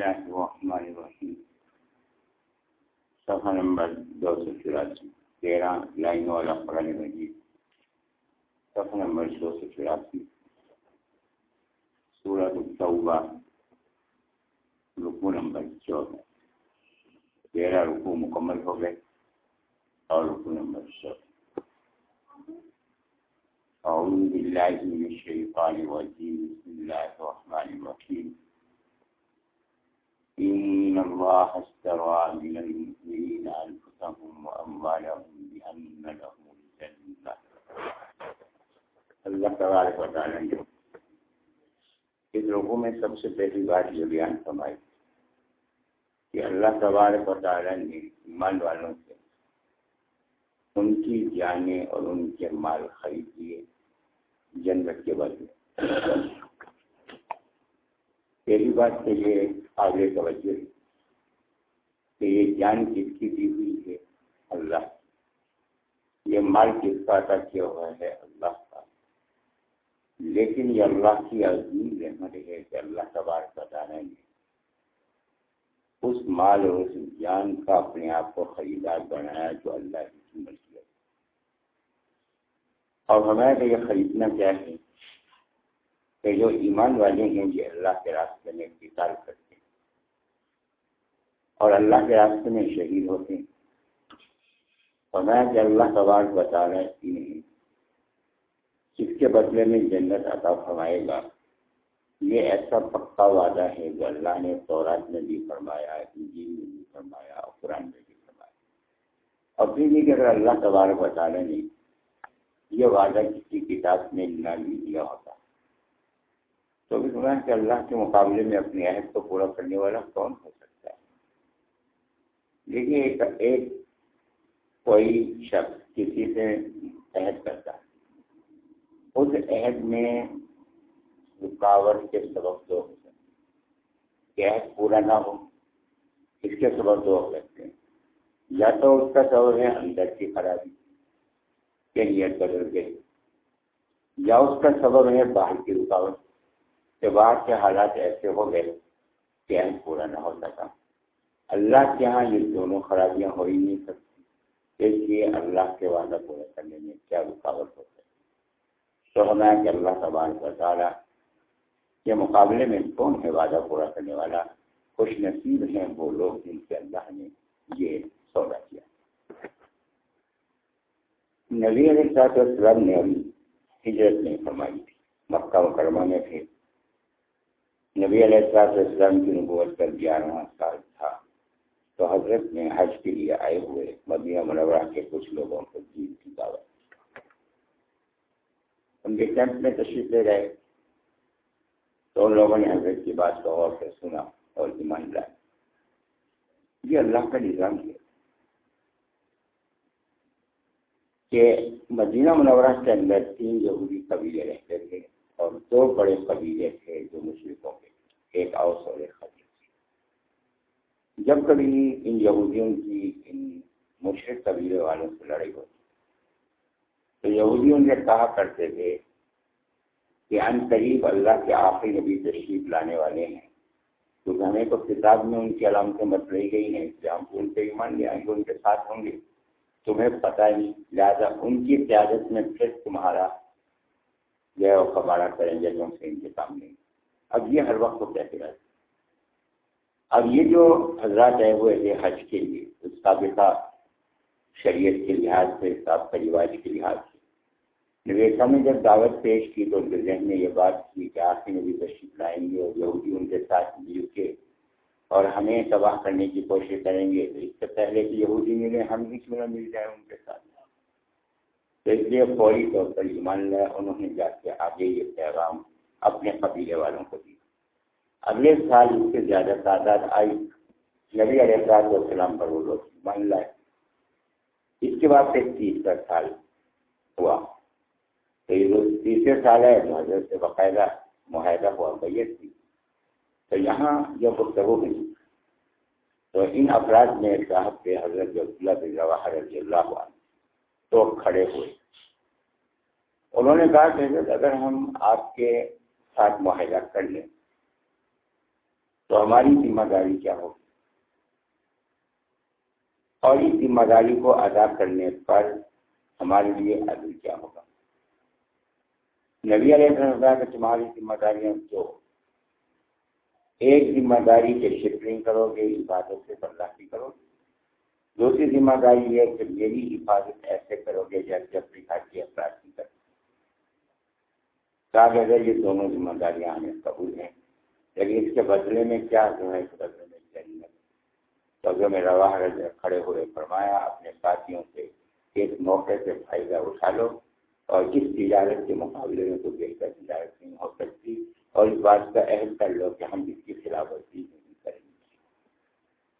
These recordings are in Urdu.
الله الرحمن الرحيم صفحة نمبر 213 13 لائن والا قرآن مجید صفحة نمبر 283 سورة التوبة رکو نمبر 14 13 رکو مکمل ہو گئے اور رکو نمبر 14 أعوذ بالله من الشيطان الرجيم بسم الله الرحمن الرحيم إن الله اشترى من المؤمنين أنفسهم وأموالهم بأن لهم الجنة. اللہ تبارک و تعالیٰ نے اس لوگوں میں سب سے پہلی بات یہ بیان فرمائی کہ اللہ تبارک و تعالیٰ نے ایمان والوں سے ان کی جانیں اور ان کے مال خرید لیے جنت کے بدلے پہلی بات تو یہ آگے توجہ ہے کہ یہ جان کس کی دی ہوئی ہے؟ اللہ یہ مال کس کا عطا کیا ہوا ہے؟ اللہ کا۔ لیکن یہ اللہ کی عظیم رحمت ہے کہ اللہ تبارک بتانا نے اس مال اور اس جان کا اپنے آپ کو خریدار بنایا جو اللہ کی ملک اور ہمیں تو یہ خریدنا کیا ہے؟ کہ جو ایمان والے ہیں، یہ اللہ کے راستے میں قتال کرتے اور اللہ کے راستے میں شہید ہوتے ہیں۔ اور میں کہ اللہ سوال بتا رہا انہیں اس کے بدلے میں جنت عطا فرمائے گا۔ یہ ایسا پکا وعدہ ہے جو اللہ نے تورات میں بھی فرمایا، انجیل میں بھی فرمایا اور قرآن میں بھی فرمایا۔ اور پھر بھی اگر اللہ تبارک بتا رہے نہیں یہ وعدہ کسی کتاب میں نہ بھی دیا ہوتا، تو بھی سنا کہ اللہ کے مقابلے میں اپنی عہد کو پورا کرنے والا کون ہو سکتا؟ ہے دیکھیے ایک ایک کوئی شخص کسی سے عہد کرتا ہے۔ اس عہد میں رکاوٹ کے سبب دو ہو سکتے عہد پورا نہ ہو، اس کے سبب دو ہو سکتے ہیں۔ یا تو اس کا سبب ہے اندر کی خرابی نیت بدل گئی یا اس کا سبب ہے باہر کی رکاوٹ۔ کہ باہر کے حالات ایسے ہو گئے کہ اہم پورا نہ ہو سکا۔ اللہ کے یہاں یہ دونوں خرابیاں ہو ہی نہیں سکتی۔ اس لیے اللہ کے وعدہ پورا کرنے میں کیا رکاوٹ ہو سکتی؟ تو ہمیں کہ اللہ تبار تعالیٰ کے مقابلے میں کون ہے وعدہ پورا کرنے والا؟ خوش نصیب ہیں وہ لوگ جن سے اللہ نے یہ سودا کیا۔ نبی علیہ صاحب السلام نے ابھی ہجرت نہیں فرمائی تھی، مکہ مکرمہ میں تھے۔ نبی علیہ السلاط السلام کی نبوت کا گیارہواں سال تو حضرت نے حج کے لیے آئے ہوئے مدینہ منورہ کے کچھ لوگوں کو جیت کی دعوت ان کے کیمپ میں تشریف لے گئے۔ تو ان لوگوں نے حضرت کی بات کو غور سے سنا اور ایمان لائے۔ یہ اللہ کا نظام ہے کہ مدینہ منورہ کے اندر تین یہودی قبیلے رہتے تھے اور دو بڑے قبیلے تھے جو مشرقوں کے۔ ایک اوس اور ایک خدیج جب کبھی ان یہودیوں کی ان مشرق قبیلے والوں سے لڑائی ہوتی تو یہودیوں نے کہا کرتے تھے کہ ان قریب اللہ کے آخری نبی تشریف لانے والے ہیں، کیونکہ ہمیں تو کتاب میں ان کی علامتیں بتلائی گئی ہیں کہ ہم ان پہ ایمان لے آئیں گے، ان کے ساتھ ہوں گے۔ تمہیں پتہ نہیں، لہٰذا ان کی قیادت میں پھر تمہارا جو ہے وہ کباڑا کریں گے جو سے انتظام نہیں اب یہ ہر وقت کو کہتے رہتے اب یہ جو حضرات ہے وہ ایسے حج کے لیے، اس سابقہ شریعت کے لحاظ سے سابقہ رواج کے لحاظ سے۔ نویسا نے جب دعوت پیش کی تو ان کے ذہن میں یہ بات کی کہ آخر میں بھی تشریف لائیں گے اور یہودی ان کے ساتھ مل کے اور ہمیں تباہ کرنے کی کوشش کریں گے۔ تو اس سے پہلے کہ یہودی ملے ہم بھی کیوں نہ مل جائیں ان کے ساتھ۔ تو اس لیے فوری طور پر ایمان لیا انہوں نے جا کے آگے یہ پیغام اپنے قبیلے والوں کو دی اگلے سال اس سے زیادہ تعداد آئی۔ نبی علیہ السلام والسلام پر وہ لوگ ایمان لائے۔ اس کے بعد پھر تیسرا سال ہوا۔ تو یہ تیسرے سال ہے، تو حضرت سے باقاعدہ معاہدہ ہوا بیت تھی تو یہاں جو گفتگو ہوئی۔ تو ان افراد میں صاحب کے حضرت عبداللہ بن جواہر رضی اللہ عنہ۔ تو کھڑے ہوئے۔ انہوں نے کہا کہ اگر ہم آپ کے ساتھ معاہدہ کر لیں تو ہماری ذمہ داری کیا ہوگی؟ اور اس ذمہ داری کو ادا کرنے پر ہمارے لیے عدل کیا ہوگا؟ نبی علیہ السلام کہ تمہاری ذمہ داریاں جو ایک ذمہ داری کے شفرنگ کرو گے، عبادت سے برداشتی کرو گے۔ دوسری ذمہ داری یہ کہ میری حفاظت ایسے کرو گے جیسے اپنی گھر کی افراد کی کرو کہا گیا یہ دونوں ذمہ داریاں ہمیں قبول ہیں۔ لیکن اس کے بدلے میں کیا جو ہے؟ اس بدلے میں جنت۔ تو میں روا کھڑے ہوئے فرمایا، اپنے ساتھیوں سے ایک موقع سے فائدہ اٹھا لو اور اس تجارت کے مقابلے میں کوئی بہتر تجارت نہیں ہو سکتی اور اس بات کا اہم کر لو کہ ہم اس کی خلاف ورزی نہیں کریں گے۔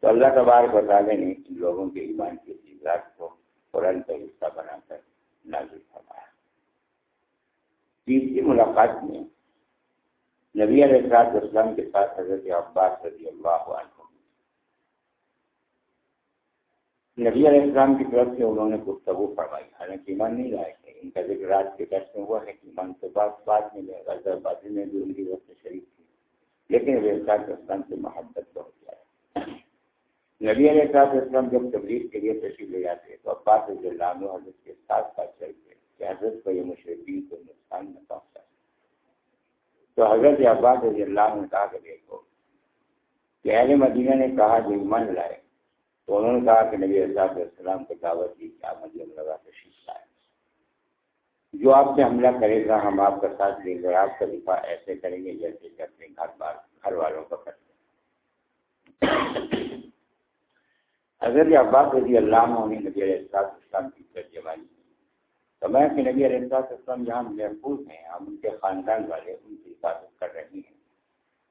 تو اللہ تبار بطالے نے ان لوگوں کے ایمان کے تجارت کو قرآن کا حصہ بنا کر نازل فرمایا۔ تیسری ملاقات میں نبی علیہ السلام کے ساتھ حضرت عباس رضی اللہ عنہ۔ نبی علیہ السلام کی طرف سے انہوں نے گفتگو فرمائی۔ حالانکہ ایمان نہیں لائے تھے۔ ان کا ذکر رات کے درس میں ہوا ہے کہ ایمان کے بعد بعد میں لے غزہ بازی میں بھی ان کی وقت سے شریف تھی۔ لیکن علیہ ریسات اسلام سے محبت بہت زیادہ نبی علیہ السلام اسلام جب تبلیغ کے لیے تشریف لے جاتے تو عباس رضی اللہ عنہ حضرت کے ساتھ ساتھ چلتے کہ حضرت کو یہ مشرقین کو نقصان نہ پہنچا تو حضرت عباس رضی اللہ عنہ کہا کہ دیکھو کہ اہل مدینہ نے کہا جو ایمان لائے تو انہوں نے کہا کہ نبی اللہ علیہ السلام کو دعوت دی کہ آپ مدیم لگا تشریف لائیں جو آپ سے حملہ کرے گا، ہم آپ کا ساتھ لیں گے آپ کا دفاع ایسے کریں گے جیسے کہ اپنے گھر بار گھر والوں کا کرتے حضرت عباس رضی اللہ عنہ نے نبی علیہ السلام اسلام کی ترجمانی کی۔ تو میں کہ نبی علیہ السلام جہاں محفوظ ہیں، ہم ان کے خاندان والے، ان کی حفاظت کر رہی ہیں۔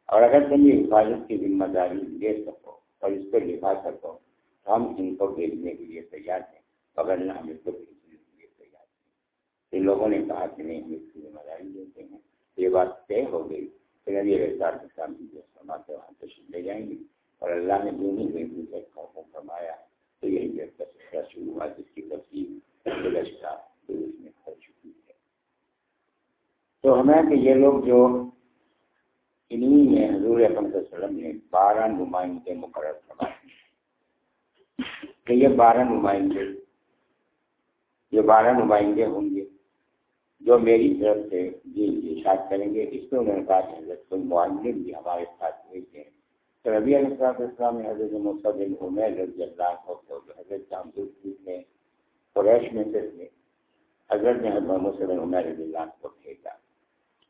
اور اگر تم یہ حفاظت کی ذمہ داری لے سکو اور اس پہ لکھا سکو تو ہم ان کو بھیجنے کے لیے تیار ہیں اگر نہ ہم اس کو بھیجنے کے لیے تیار ہیں۔ ان لوگوں نے کہا کہ نہیں، ہم اس کی ذمہ داری دیتے ہیں۔ یہ بات طے ہو گئی کہ نبی رضار اسلام کی جو سماعت وہاں تشریف لے جائیں گے۔ اور اللہ نے دونوں میں دوسرے کا فرمایا تو یہی جب کا سلسلہ شروع ہوا جس کی تفصیل گزشتہ اس میں ہو چکی۔ ہے تو ہمیں کہ یہ لوگ جو انہیں میں حضور احمد وسلم نے بارہ نمائندے مقرر فرمائے کہ یہ بارہ نمائندے، یہ بارہ نمائندے ہوں گے جو میری طرف سے جی اشاعت کریں گے۔ اس میں انہوں نے کہا کہ حضرت کوئی معلم بھی ہمارے ساتھ ہوئے تھے تو ربی علیہ السلام السلام نے حضرت مصعب عمیر رضی اللہ کو جو حضرت جامدی تھے قریش میں سے تھے، حضرت نے حضرت مصعب عمیر رضی اللہ کو بھیجا۔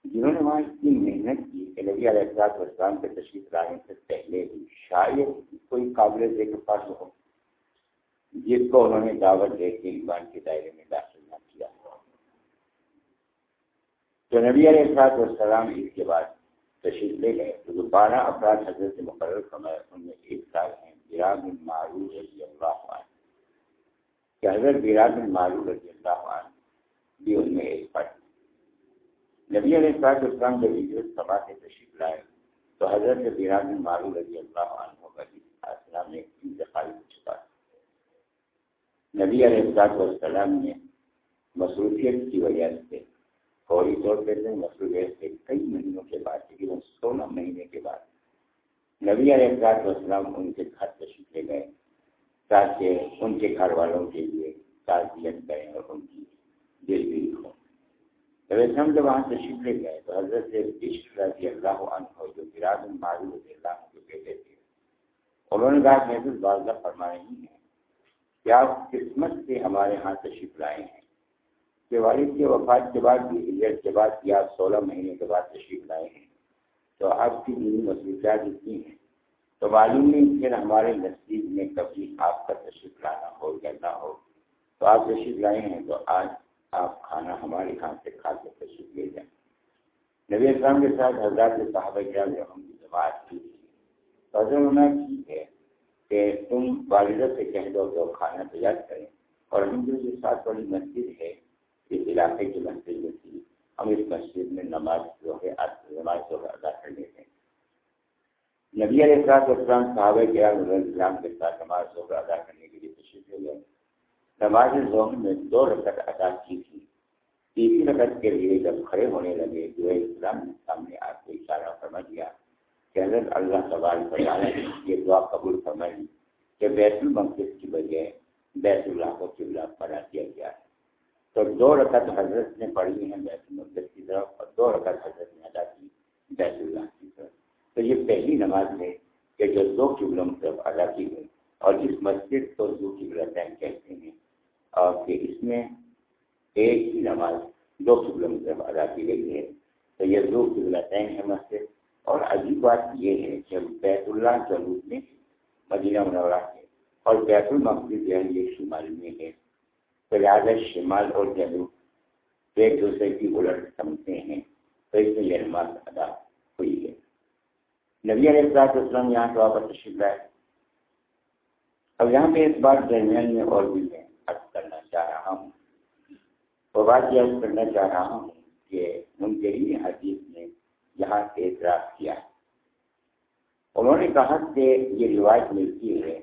جنہوں نے وہاں اتنی محنت کی کہ نبی علیہ السلام السلام کے تشریف لانے سے پہلے ہی شاید کوئی قابل ذکر پاس ہو، جس کو انہوں نے دعوت دے کے ایمان کے دائرے میں داخل نہ کیا۔ تو نبی علیہ السلاط والسلام عید کے بعد تشریف لے گئے۔ تو جو بارہ افراد حضرت سے مقرر فرمائے ان میں ایک سال ہیں بیراد بن معروف رضی اللہ عنہ۔ کہ حضرت بیراد بن معروف رضی اللہ عنہ بھی ان میں ایک فرد نبی علیہ السلاط والسلام جب عید سبا سے تشریف لائے تو حضرت بیراد بن معروف رضی اللہ عنہ کا السلام نے انتقال کو چھپا نبی علیہ السلاط والسلام نے مصروفیت کی وجہ سے فوری طور پہ مصروف سے کئی مہینوں کے بعد، تقریباً سولہ مہینے کے بعد۔ نبی علیہ السلاط وسلام ان کے گھر تشریف لے گئے تاکہ ان کے گھر والوں کے لیے تعزیت کریں اور ان کی دل بھی ہو جب ہم جب وہاں تشریف لے گئے تو حضرت عشق رضی اللہ عنہ جو گراج معروف رضی اللہ کے بیٹے تھے، انہوں نے کہا محدود واضح فرما رہی ہیں کہ آپ قسمت سے ہمارے ہاں تشریف لائے ہیں کہ والد کے وفات کے بعد بھی، ہجرت کے بعد یا سولہ مہینے کے بعد تشریف لائے ہیں۔ تو آپ کی دینی مصروفیات اتنی ہیں۔ تو معلوم نہیں پھر ہمارے نصیب میں کبھی آپ کا تشریف لانا ہو یا نہ ہو۔ تو آپ تشریف لائے ہیں تو آج آپ کھانا ہمارے یہاں سے کھا کے تشریف لے جائیں۔ نبی اسلام کے ساتھ حضرات صحابہ کیا جو ہم کی جماعت کی تھی تو حضرت ہونا ٹھیک ہے کہ تم والدہ سے کہہ دو تو کھانا تیار کریں۔ اور ہم جو جو ساتھ والی مسجد ہے، اس علاقے کی مسجد میں تھی، ہم اس مسجد میں نماز جو ہے نماز جو ہے، ادا کر لیتے ہیں۔ نبی علیہ السلام اسلام صحابہ کیا اسلام کے ساتھ نماز ظہر ادا کرنے کے لیے تشریف لے گئے۔ نماز ظہر میں دو رکعت ادا کی تھی۔ تیسری رکعت کے لیے جب کھڑے ہونے لگے جو اسلام نے سامنے آپ کو اشارہ فرما دیا کہ حضرت اللہ سوال فرمایا یہ دعا قبول فرمائی کہ بیت المقدس کی وجہ بیت اللہ کو قبلہ پڑا دیا گیا ہے۔ تو دو رکعت حضرت نے پڑھی ہیں بیت المقدس کی طرف اور دو رکعت حضرت نے ادا کی بیت اللہ کی طرف۔ تو یہ پہلی نماز ہے کہ جو دو قبلوں کی طرف ادا کی گئی اور اس مسجد کو دو قبلہ کہتے ہیں۔ اور کہ اس میں ایک ہی نماز دو قبلوں کی طرف ادا کی گئی ہے، تو یہ دو قبلہ تعین ہے مسجد۔ اور عجیب بات یہ ہے کہ بیت اللہ جنوب میں مدینہ منورہ ہے اور بیت المقدس جو ہے یہ شمال میں ہے، تو لہٰذا شمال اور جنوب ایک دوسرے کی الٹ سمجھتے ہیں، تو اس میں یہ نماز ادا ہوئی ہے۔ نبی علیہ السلاط اسلام یہاں تو واپس تشریف اب یہاں پہ اس بات درمیان میں اور بھی میں عرض کرنا چاہ رہا ہوں وہ بات یہ عرض کرنا چاہ رہا ہوں کہ منکرین حدیث نے یہاں سے اعتراض کیا۔ انہوں نے کہا کہ یہ روایت ملتی ہے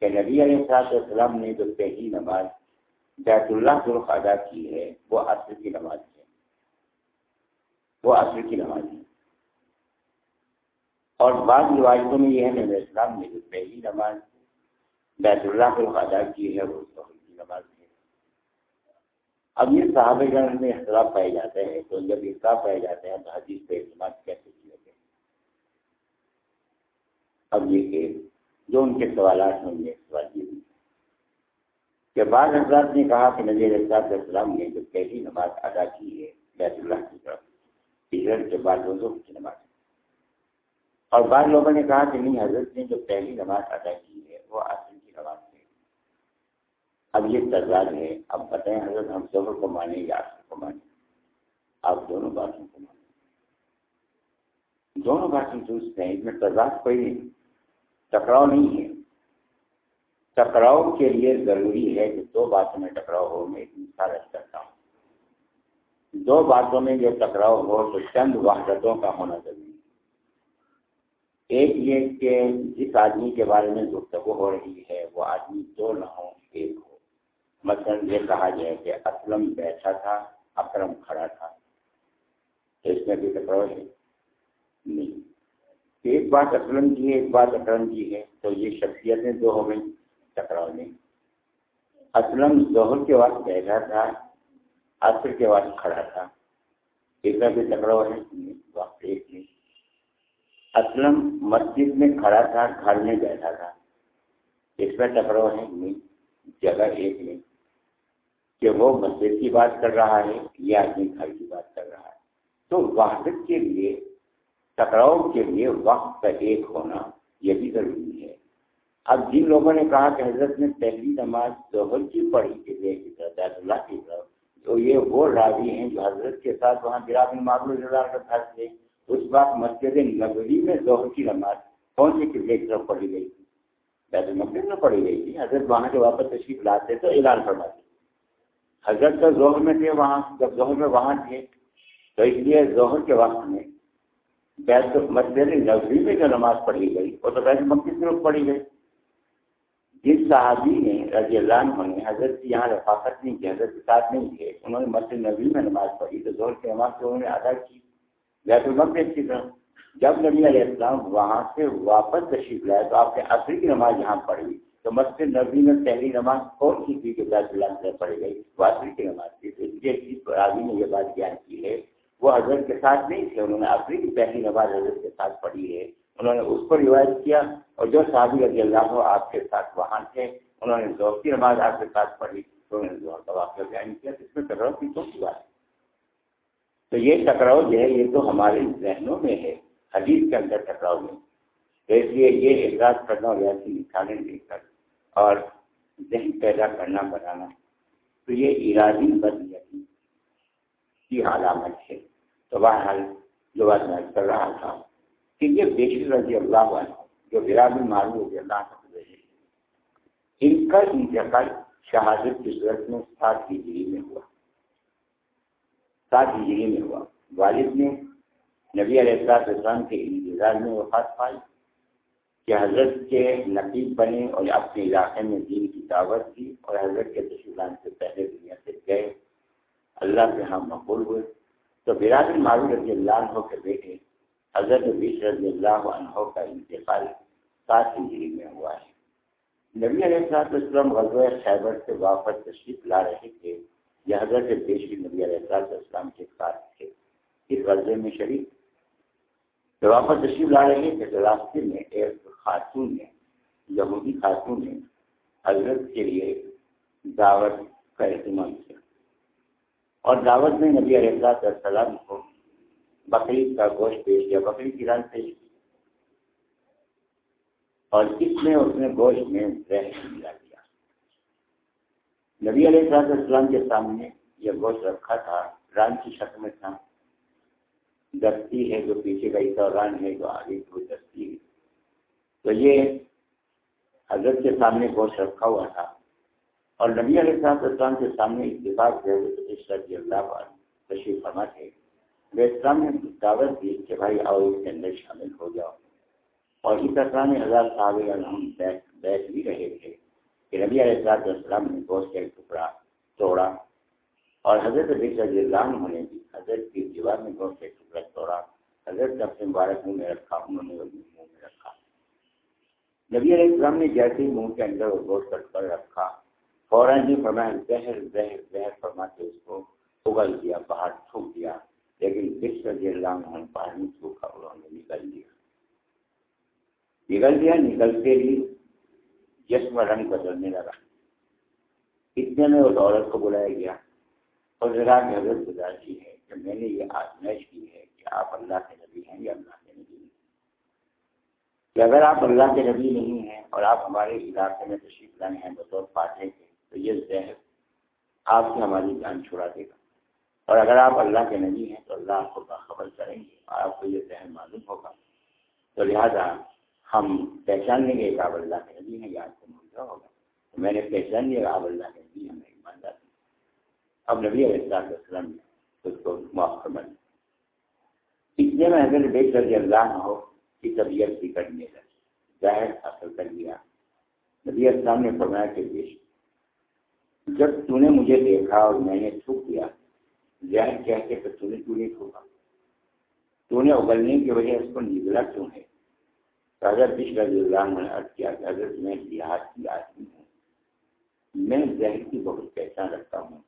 کہ نبی علیہ السلاط السلام نے جو پہلی نماز بیت اللہ جو ادا کی ہے، وہ عصر کی نماز ہے۔ وہ عصر کی نماز ہے۔ اور بعض روایتوں میں یہ ہے نبی اسلام نے جو پہلی نماز بیت اللہ کو ادا کی ہے، وہ کی نماز ہے۔ اب یہ صحابہ گھر میں اختلاف پائے جاتے ہیں تو جب اختلاف پائے جاتے ہیں تو حدیث پہ اعتماد کیسے کیے گئے اب یہ کہ جو ان کے سوالات ہیں، ان سوال یہ کہ بعض حضرات نے کہا کہ نبی علیہ السلام نے جو پہلی نماز ادا کی ہے، بیت اللہ کی طرف، ہجرت کے بعد روزوں کی نماز۔ اور بعض لوگوں نے کہا کہ نہیں، حضرت نے جو پہلی نماز ادا کی ہے، وہ عصر کی نماز اب یہ تضاد ہے۔ اب بتائیں حضرت، ہم ظہر کو مانیں یا عصر کو مانیں؟ آپ دونوں باتوں کو مانیں۔ دونوں باتیں درست ہیں اس میں تضاد کوئی نہیں۔ ٹکراؤ نہیں ہے۔ ٹکراؤ کے لیے ضروری ہے کہ دو باتوں میں ٹکراؤ ہو۔ میں مثال کرتا ہوں۔ دو باتوں میں جو ٹکراؤ ہو تو چند وحدتوں کا ہونا ضروری ہے۔ ایک یہ کہ جس آدمی کے بارے میں گفتگو ہو رہی ہے، وہ آدمی دو نہ ہو ایک ہو۔ مثلا یہ کہا جائے کہ اسلم بیٹھا تھا، اکرم کھڑا تھا۔ تو اس میں بھی ٹکراؤ ہے نہیں۔ ایک بات اسلم کی ہے، ایک بات اکرم کی ہے۔ تو یہ شخصیتیں دو ہو گئی ٹکراؤ نہیں۔ اسلم ظہر کے وقت بیٹھا تھا، عصر کے وقت کھڑا تھا۔ اس کا بھی ٹکراؤ ہے؟ وقت ایک نہیں۔ اسلم مسجد میں کھڑا تھا، گھر میں بیٹھا تھا۔ اس میں ٹکراؤ ہے نہیں، جگہ ایک نہیں۔ کہ وہ مسجد کی بات کر رہا ہے یا آدمی گھر کی بات کر رہا ہے۔ تو وحدت کے لیے، ٹکراؤ کے لیے وقت کا ایک ہونا یہ بھی ضروری ہے۔ اب جن لوگوں نے کہا کہ حضرت نے پہلی نماز ظہر کی پڑھی کے لیے کی طرف اللہ کی طرف، تو یہ وہ راضی ہیں جو حضرت کے ساتھ وہاں گرام معلوم اللہ کا خاص اس وقت مسجد نبوی میں ظہر کی نماز کون سی قبلے کی طرف پڑھی گئی تھی؟ بیت المقدس میں پڑھی گئی تھی۔ حضرت وہاں کے واپس تشریف لاتے تو اعلان فرماتے۔ حضرت کا ظہر میں تھے وہاں، جب ظہر میں وہاں تھے، تو اس لیے ظہر کے وقت میں بیت مسجد نبوی میں جو نماز پڑھی گئی، وہ تو بیت المقدس میں پڑھی گئی۔ جس صحابی نے رضی اللہ عنہ نے، حضرت یہاں رفاقت نہیں کی، حضرت کے ساتھ نہیں تھے، انہوں نے مسجد نبی میں نماز پڑھی تو زور کی نماز انہوں نے ادا کی۔ بیت المقدس کی طرح جب نبی علیہ السلام وہاں سے واپس تشریف لائے تو آپ نے عصری کی نماز یہاں پڑھی تو مسجد نبی میں پہلی نماز کون سی تھی کہ بیت اللہ سے پڑھی گئی؟ وہ عصری کی نماز تھی۔ تو اس لیے جس نے یہ بات بیان کی ہے، وہ حضرت کے ساتھ نہیں تھے، انہوں نے عصری کی پہلی نماز حضرت کے ساتھ پڑھی ہے۔ انہوں نے اس کو روایت کیا اور جو صحابی رضی اللہ ہو آپ کے ساتھ وہاں تھے، انہوں نے ذوق کی نماز آپ کے ساتھ پڑھی تو انہوں نے ذوق کا واقعہ بیان کیا۔ اس میں ٹکراؤ کی کون سی بات تو یہ ٹکراؤ جو ہے، یہ تو ہمارے ذہنوں میں ہے، حدیث کے اندر ٹکراؤ میں۔ تو اس لیے یہ احساس کرنا اور ایسی مثالیں دے کر اور ذہن پیدا کرنا، بنانا۔ تو یہ ارادی بد کی علامت ہے۔ تو بہرحال جو بات میں کر رہا تھا کہ یہ بیشر رضی اللہ عنہ، جو براد معلوم رضی اللہ عنہ ان کا انتقال شہادت کی صورت میں سات ہجری میں ہوا۔ سات ہجری میں ہوا۔ والد نے نبی علیہ السلام کے انتظار میں وفات پائی کہ حضرت کے نقیب بنے اور اپنے علاقے میں دین کی دعوت دی اور حضرت کے تشریفان سے پہلے دنیا سے گئے۔ اللہ سے ہم ہاں مقبول ہوئے۔ تو براد معروف رضی اللہ عنہ کے بیٹے حضرت بیش رضی اللہ عنہ کا انتقال سات ہجری میں ہوا ہے۔ نبی علیہ السلاط اسلم غزوہ خیبر سے واپس تشریف لا رہے تھے۔ یہ حضرت بیشی نبی علیہ السلاط اسلام کے ساتھ تھے۔ اس غزے میں شریک۔ جب واپس تشریف لا رہے تھے تو راستے میں ایک خاتون نے، یہودی خاتون نے حضرت کے لیے دعوت کا اہتمام کیا۔ اور دعوت میں نبی علیہ السلام کو بکری کا گوشت پیش کیا بکری کی ران پیش کی۔ اور اس میں اس نے گوشت میں ملا دیا۔ نبی علیہ السلام کے سامنے یہ گوشت رکھا تھا، ران کی شکل میں تھا۔ دستی ہے جو پیچھے گئی تو ران ہے جو آگے کو دستی ہے۔ تو یہ حضرت کے سامنے گوشت رکھا ہوا تھا۔ اور نبی علیہ السلام کے سامنے اتفاق ہے رضی اللہ تشریف فرما تھے اسلام نے دعوت دی کہ بھائی آؤ اس کے اندر شامل ہو جاؤ۔ اور اس طرح میں ہزار صاحب بیٹھ بھی رہے تھے۔ کہ نبی علیہ السلاط السلام نے گوشت کا ایک ٹکڑا توڑا اور حضرت رضی اللہ عنہ نے بھی حضرت کی دیوار میں گوشت کا ایک ٹکڑا توڑا، حضرت اپنے مبارک منہ میں رکھا، انہوں نے اپنے منہ میں رکھا۔ نبی علیہ السلام نے جیسے ہی منہ کے اندر وہ گوشت کٹ کر رکھا، فوراً ہی فرمایا زہر زہر زہر فرما کے اس کو اگل دیا، باہر تھوک دیا۔ لیکن اس رضی اللہ عنہ پانی سوکھا انہوں نے نکل دیا۔ نکل دیا، نکلتے ہی جسم رنگ بدلنے لگا۔ اتنے میں اس عورت کو بلایا گیا۔ اور ذرا کی حضرت گزارشی ہے کہ میں نے یہ آزمائش کی ہے کہ آپ اللہ کے نبی ہیں یا اللہ کے نبی نہیں۔ کہ اگر آپ اللہ کے نبی نہیں ہیں اور آپ ہمارے علاقے میں تشریف لائے ہیں بطور فاتح کے، تو یہ زہر آپ سے ہماری جان چھڑا دے گا۔ اور اگر آپ اللہ کے نبی ہیں تو اللہ آپ کو باخبر کریں گے اور آپ کو یہ ذہن معلوم ہوگا۔ تو لہٰذا ہم پہچان لیں گے کہ آپ اللہ کے نبی ہیں یا آپ کو ملتا ہوگا۔ تو میں نے پہچان لیا آپ اللہ کے نبی ہمیں ایماندار اب نبی علیہ السلام وسلم نے اس کو معاف کر بن اتنے میں اگر بے کر اللہ نہ ہو کہ طبیعت بھی کرنے لگی، ظاہر حاصل کر لیا نبی السلام نے فرمایا کہ بیش، جب تو نے مجھے دیکھا اور میں نے تھوک دیا، ظاہر کیا کہ تو نے کیوں نہیں ٹھوکا تو نے اگلنے کی وجہ اس کو نگلا کیوں ہے حضرت بش رضی اللہ نے عرض کیا کہ حضرت میں دیہات کی آدمی ہوں۔ میں زہر کی بہت پہچان رکھتا ہوں۔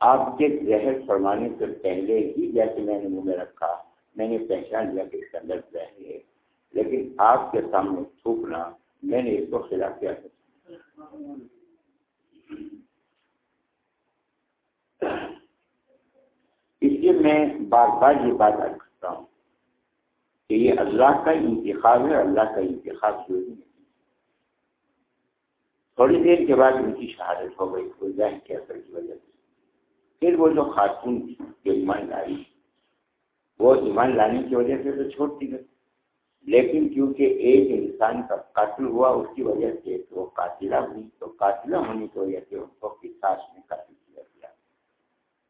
آپ کے زہر فرمانے سے پہلے ہی جیسے میں نے منہ میں رکھا، میں نے پہچان لیا کہ اس کے اندر زہر ہے۔ لیکن آپ کے سامنے تھوکنا میں نے اس کو خلاف کیا۔ اس لیے میں بار بار یہ بات کرتا ہوں۔ کہ یہ اللہ کا انتخاب ہے، اللہ کا انتخاب جو نہیں تھوڑی دیر کے بعد ان کی شہادت ہو گئی تو ظاہر کے اثر کی وجہ سے۔ پھر وہ جو خاتون تھی، جو ایمان لائی وہ ایمان لانے کی وجہ سے تو چھوٹتی گئی۔ لیکن کیونکہ ایک انسان کا قاتل ہوا، اس کی وجہ سے تو وہ قاتلہ ہوئی۔ تو قاتلہ ہونے کی وجہ سے اس کو قصاص میں قتل کیا گیا۔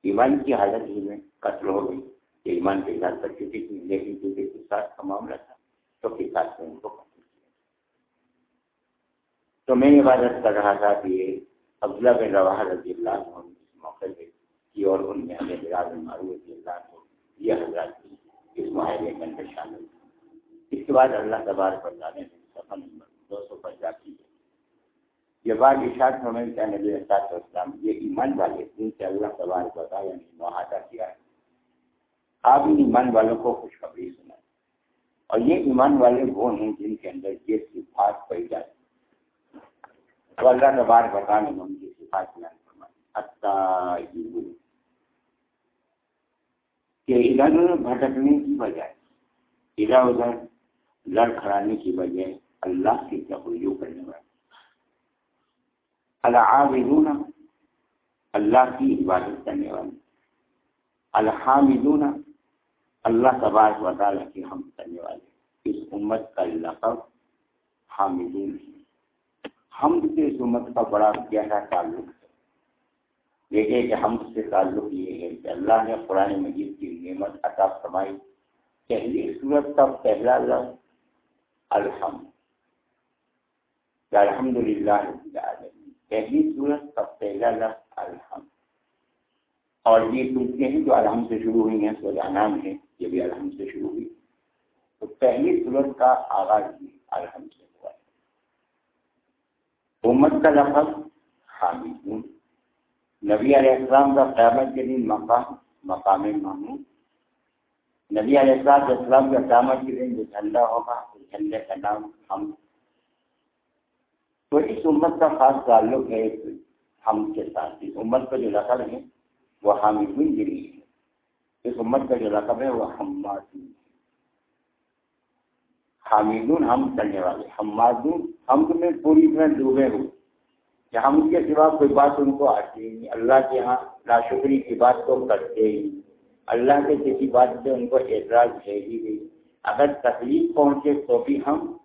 ایمان کی حالت ہی میں قتل ہو گئی۔ کہ ایمان کے ساتھ کر چکی تھی لیکن کیونکہ قصاص کا معاملہ تھا، تو قصاص میں ان کو قتل کیا۔ تو میں عبادت کر رہا تھا کہ یہ عبداللہ بن روا رضی اللہ عنہ اس موقع پہ کی اور ان میں ہمیں براد معروف رضی اللہ عنہ یہ حضرات کی اس معاہدے کے اندر شامل اس کے بعد اللہ تبارک پر جانے سے سفر نمبر دو سو پچاس کی یہ بات اشاعت ہونے کا نبی اسلام، یہ ایمان والے جن سے اللہ تبارک بتا یعنی معاہدہ کیا ہے آپ ان ایمان والوں کو خوشخبری سنا اور یہ ایمان والے وہ ہیں جن کے اندر یہ صفات پائی جاتی تو اللہ تبارک بتانے میں ان کی صفات بیان فرمائی۔ کہ ادھر بھٹکنے کی بجائے ادھر ادھر لڑ کھڑانے کی وجہ اللہ کی تبلیغ کرنے والے العابدون۔ اللہ کی عبادت کرنے والے۔ الحامدون۔ اللہ تبارک و تعالیٰ کی ہم کرنے والے اس امت کا لقب حامدین ہم سے اس امت کا بڑا گہرا تعلق ہے۔ دیکھے کہ ہم سے تعلق یہ ہے کہ اللہ نے قرآن مجید کی نعمت عطا فرمائی۔ پہلی صورت کا پہلا لفظ الحمد۔ الحمد للہ پہلی صورت کا پہلا لفظ الحمد۔ اور یہ سنتے ہیں جو الحمد سے شروع ہوئی ہیں سو نام ہے یہ بھی الحمد سے شروع ہوئی۔ تو پہلی صورت کا آغاز بھی الحمد سے ہوا۔ ہے امت کا لفظ حامدون نبی علیہ السلام کا قیامت کے دن مقام مقام محمود۔ نبی علیہ السلام السلام کا قیامت کے دن جو جھنڈا ہوگا، اس جھنڈے کا نام ہم تو اس امت کا خاص تعلق ہے ہم کے ساتھ۔ اس امت کا جو لقب ہے، وہ حامدون گری ہے۔ اس امت کا جو لقب ہے وہ حمادون حامدون ہم کرنے والے۔ حمادون ہم میں پوری طرح ڈوبے ہوئے۔ کہ ہم کے سوا کوئی بات ان کو آتی نہیں۔ اللہ کے یہاں ناشکری کی بات کو کرتے ہی اللہ کے کسی بات سے ان کو اعتراض ہے ہی نہیں۔ اگر تکلیف پہنچے تو بھی ہم،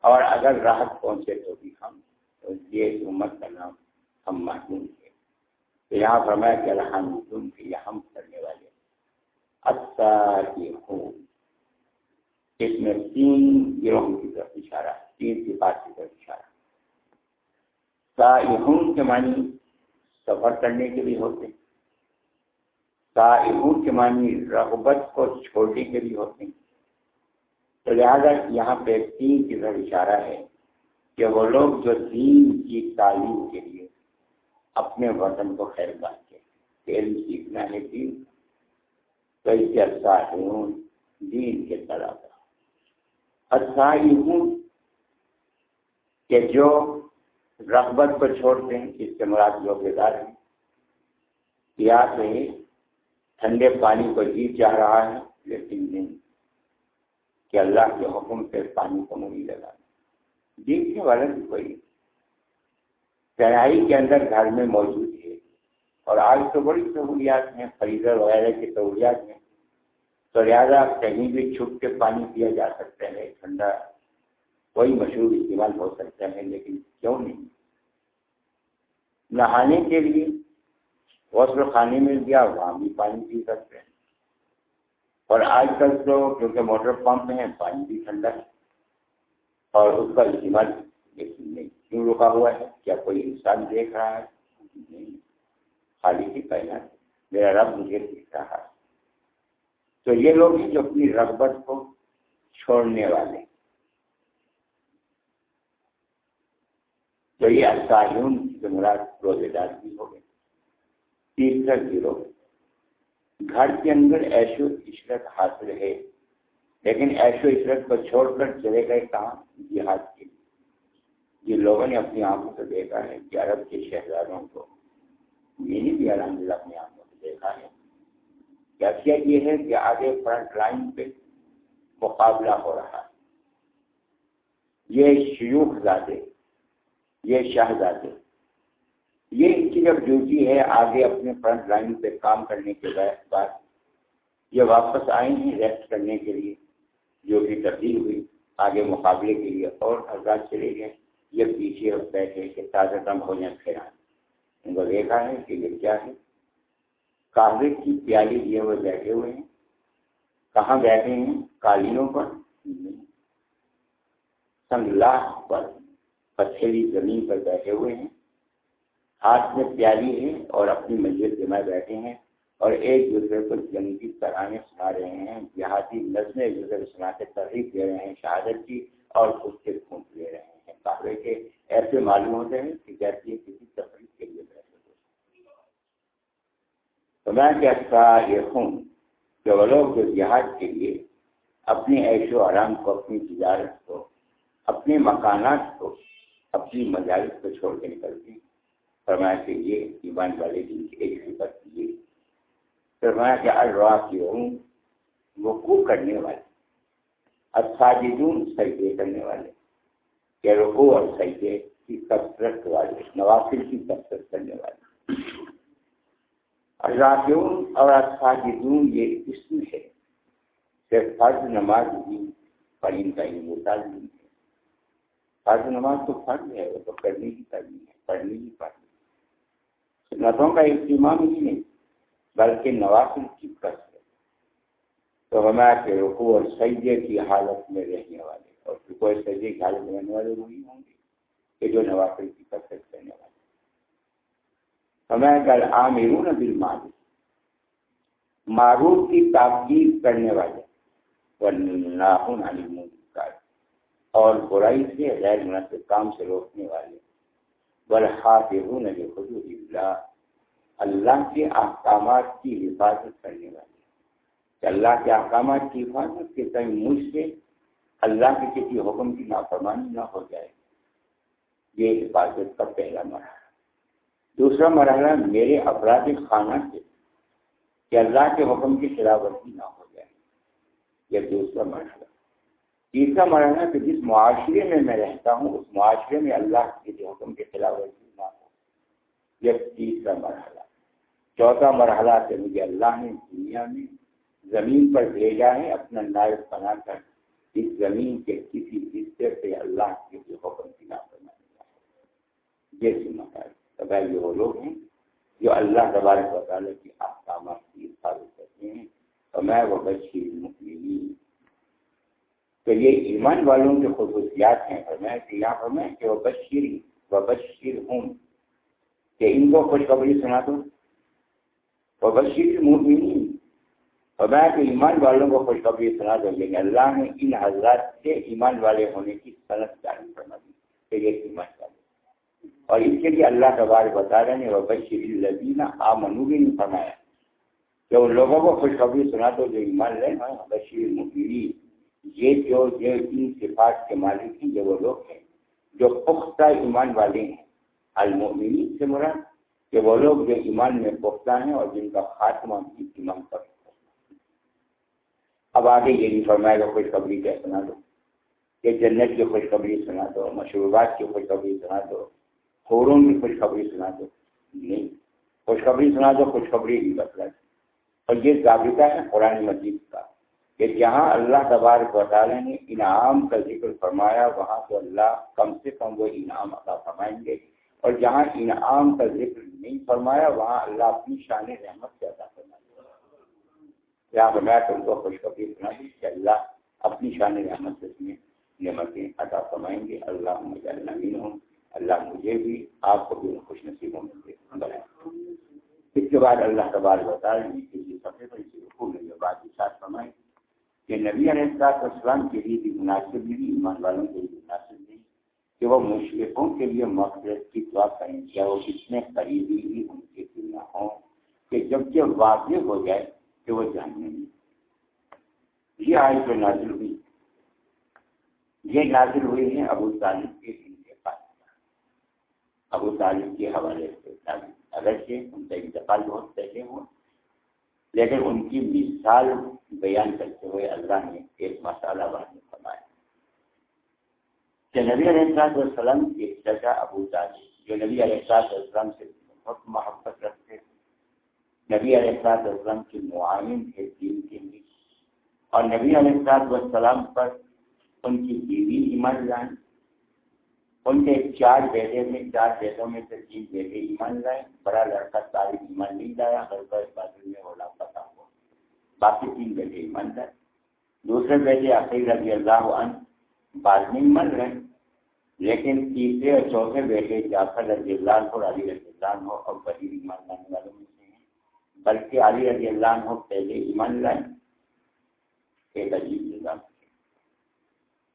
اور اگر راحت پہنچے تو بھی ہم۔ تو یہ امت کا نام ہم معلوم ہے۔ تو یہاں فرمایا کہ الحمد ہم کرنے والے اچھا اس میں تین گروہ کی طرف اشارہ، تین کی کی طرف اشارہ۔ سائحون کے معنی سفر کرنے کے لیے ہوتے ہیں۔ سائحون کے معنی رغبت کو چھوڑنے کے لیے ہوتے ہیں۔ تو لہٰذا یہاں پہ تین کی طرف اشارہ ہے کہ وہ لوگ جو دین کی تعلیم کے لیے اپنے وطن کو خیر بات کے علم سیکھنا ہے دین۔ تو اس کے سائحون دین کے طرح کا کہ جو رغبت کو چھوڑتے ہیں، اس کے مراد جو بیدار ہیں۔ یا سے ٹھنڈے پانی کو جی چاہ رہا ہے، لیکن نہیں۔ کہ اللہ کے حکم سے پانی کو نہیں لگانا دیکھنے والا بھی کوئی کڑھائی کے اندر گھر میں موجود اور آج تو بڑی سہولیات ہیں فریزر وغیرہ کی سہولیات ہیں۔ تو لہٰذا کہیں بھی چھپ کے پانی پیا جا سکتا ہے، ٹھنڈا کوئی مشہور استعمال ہو سکتا ہے، لیکن کیوں نہیں؟ نہانے کے لیے غسل خانے میں گیا وہاں بھی پانی پی سکتے ہیں۔ اور آج کل تو کیونکہ موٹر پمپ ہیں، پانی بھی ٹھنڈا ہے۔ اور اس کا استعمال کیوں رکا ہوا ہے؟ کیا کوئی انسان دیکھ رہا ہے؟ نہیں۔ خالی ہی پہنا میرا رب مجھے دیکھ رہا ہے۔ تو یہ لوگ جو اپنی رغبت کو چھوڑنے والے۔ تو یہ الساہیون سے مراد روزے دار بھی ہو گئے۔ تیسرا گروہ گھر کے اندر ایشو عشرت حاصل ہے، لیکن ایشو عشرت کو چھوڑ کر چلے گئے کہاں؟ جہاد کے لیے۔ جن لوگوں نے اپنی آنکھوں سے دیکھا ہے کہ عرب کے شہزادوں کو میں نے بھی الحمد للہ اپنی آنکھوں سے دیکھا ہے۔ کیفیت یہ ہے کہ آگے فرنٹ لائن پہ مقابلہ ہو رہا ہے۔ یہ شیوخ زادے، یہ شہزادے یہ ان کی جب ڈیوٹی ہے آگے اپنے فرنٹ لائن پہ کام کرنے کے بعد یہ واپس آئے ہیں ریسٹ کرنے کے لیے، جو بھی تبدیل ہوئی، آگے مقابلے کے لیے اور حضرات چلے گئے۔ یہ پیچھے بیٹھے کہ تازہ دم ہو جائیں پھر آئیں ان کو دیکھا ہے کہ یہ کیا ہے؟ کاغذ کی پیالی لیے ہوئے بیٹھے ہوئے ہیں۔ کہاں بیٹھے ہیں؟ قالینوں پر۔ سنگلاہ پر۔ پتھری زمین پر بیٹھے ہوئے ہیں۔ ہاتھ میں پیاری ہے اور اپنی منزل جمع بیٹھے ہیں اور ایک دوسرے کو جنگی ترانے سنا رہے ہیں۔ دیہاتی نظمیں ایک دوسرے کو سنا کے تحریک دے رہے ہیں، شہادت کی اور خود کے پھونک لے رہے ہیں۔ کابے کے ایسے معلوم ہوتے ہیں کہ جیسے کسی تفریح کے لیے بیٹھے ہوئے تو میں کہتا یہ ہوں کہ وہ لوگ جو دیہات کے لیے اپنے عیش و آرام کو، اپنی تجارت کو اپنے مکانات کو، اپنی مجالس کو چھوڑ کے نکلتے ہیں فرمایا کہ یہ ایمان والے دن کی ایک صفت یہ فرمایا کہ الروا کی ہوں وقوع کرنے والے اساجدون سجدے کرنے والے۔ کہ رکو اور سجدے کی کثرت والے، نوافل کی کثرت کرنے والے۔ الراکیون اور اساجدون یہ اسم ہے کہ فرض نماز بھی پڑھنے کا یہ مطالعہ ہے۔ فرض نماز تو فرض ہے، وہ تو کرنے کی تعلیم ہے، پڑھنے کی پڑھنی سنتوں کا اہتمام ہی نہیں، بلکہ نوافل کی کس ہے تو ہمارا کہ رکو اور سیدے کی حالت میں رہنے والے۔ اور رکو اور سیدے کی حالت میں رہنے والے وہی ہوں گے کہ جو نوافل کی کثرت کرنے والے ہمیں کل عامرون بالمعروف معروف کی تاکید کرنے والے ورناہن علی منکر اور برائی سے غیر مناسب کام سے روکنے والے برحاط حدود اللہ اللہ کے احکامات کی حفاظت کرنے والے۔ کہ اللہ کے احکامات کی حفاظت کے کہیں مجھ سے اللہ کے کسی حکم کی نافرمانی نہ ہو جائے۔ یہ حفاظت کا پہلا مرحلہ۔ دوسرا مرحلہ میرے افراد خانہ سے کہ اللہ کے حکم کی خلاف ورزی نہ ہو جائے۔ یہ دوسرا مرحلہ۔ تیسرا مرحلہ کہ جس معاشرے میں میں رہتا ہوں، اس معاشرے میں اللہ کے حکم کے خلاف ورزی نہ ہو۔ یہ تیسرا مرحلہ۔ چوتھا مرحلہ سے مجھے اللہ نے دنیا میں زمین پر بھیجا ہے، اپنا نائب بنا کر۔ اس زمین کے کسی حصے سے اللہ کے حکم کی نافرمانی یہ ذمہ داری یہ وہ لوگ ہیں جو اللہ تبارک و تعالیٰ کی احکامات کی حفاظت کرتے ہیں۔ اور میں وہ بشیر مکمل تو یہ ایمان والوں کے خصوصیات ہیں۔ اور میں یہاں پر کہ وہ بشیر و بشیر ہوں۔ کہ ان کو خوشخبری سنا دو۔ وبشیر المؤمنین۔ اور میں کہ ایمان والوں کو خوشخبری سنا دو کہ اللہ نے ان حضرات سے ایمان والے ہونے کی صنعت جاری فرما دی کہ یہ ایمان والے اور اس کے لیے اللہ تبار بتا رہے ہیں وبشیر الذین آمنوا بھی نہیں فرمایا کہ ان لوگوں کو خوشخبری سنا دو جو ایمان لیں بشیر المؤمنین یہ جو جو ان صفات کے مالک ہیں یہ وہ لوگ ہیں، جو پختہ ایمان والے ہیں۔ المؤمنین سے مراد کہ وہ لوگ جو ایمان میں پختہ ہیں اور جن کا خاتمہ بھی ایمان پر اب آگے یہ نہیں فرمائے گا، خوشخبری کیا سنا دو؟ کہ جنت کی خوشخبری سنا دو، مشروبات کی خوشخبری سنا دو، خوروں کی خوشخبری سنا دو۔ نہیں، خوشخبری سنا دو، خوشخبری بھی مطلب اور یہ ضابطہ ہے قرآن مجید کا کہ جہاں اللہ تبارک وطالعہ نے انعام کا ذکر فرمایا، وہاں تو اللہ کم سے کم وہ انعام عطا فرمائیں گے۔ اور جہاں انعام کا ذکر نہیں فرمایا، وہاں اللہ اپنی شان رحمت سے عطا فرمایا یہاں پر میں تم کو خوشخبری سنا دی کہ اللہ اپنی شان رحمت سے نعمتیں عطا فرمائیں گے۔ اللہ مجھے اللہ ہوں اللہ مجھے بھی، آپ کو بھی خوش نصیبوں میں اس کے بعد اللہ تبار بتا رہے ہیں کہ یہ سب سے بڑی یہ بات ساتھ فرمائیں کہ نبی علیہ السلام کے لیے بھی مناسب نہیں، ایمان والوں کے لیے مناسب نہیں کہ وہ مشرقوں کے لیے مقصد کی دعا کریں کیا وہ کتنے قریبی ہی ان کے نہ ہوں کہ جب جب واضح ہو جائے کہ وہ جاننے نہیں یہ آئی تو نازل ہوئی، یہ نازل ہوئی ہے ابو طالب کے دن کے پاس ابو طالب کے حوالے سے اگرچہ ان کا انتقال بہت پہلے ہوا، لیکن ان کی مثال بیان کرتے ہوئے اللہ نے ایک مسالہ بات فرمایا۔ کہ نبی علیہ السلاط والسلام کی چچا ابو طالب، جو نبی علیہ السلاط والسلام سے بہت محبت رکھتے تھے نبی علیہ السلاط والسلام کی معاون تھے دین کے لیے۔ اور نبی علیہ السلاط والسلام پر ان کی بیوی ایمان لائیں۔ ان کے چار بیٹے میں، چار بیٹوں میں سے تین بیٹے ایمان لائے بڑا لڑکا تعلیم ایمان نہیں لایا ہلکا بادل میں وہ لاپتا ہوا باقی تین بیٹے ایمان لائے۔ دوسرے بیٹے عقیل رضی اللہ عنہ بعد میں من رہے لیکن تیسرے اور چوتھے بیٹے جعفر رضی اللہ کو علی رضی اللہ ہو اور بڑی ایمان لانے والوں میں بلکہ علی رضی اللہ ہو پہلے ایمان لائیں ایک عجیب نظام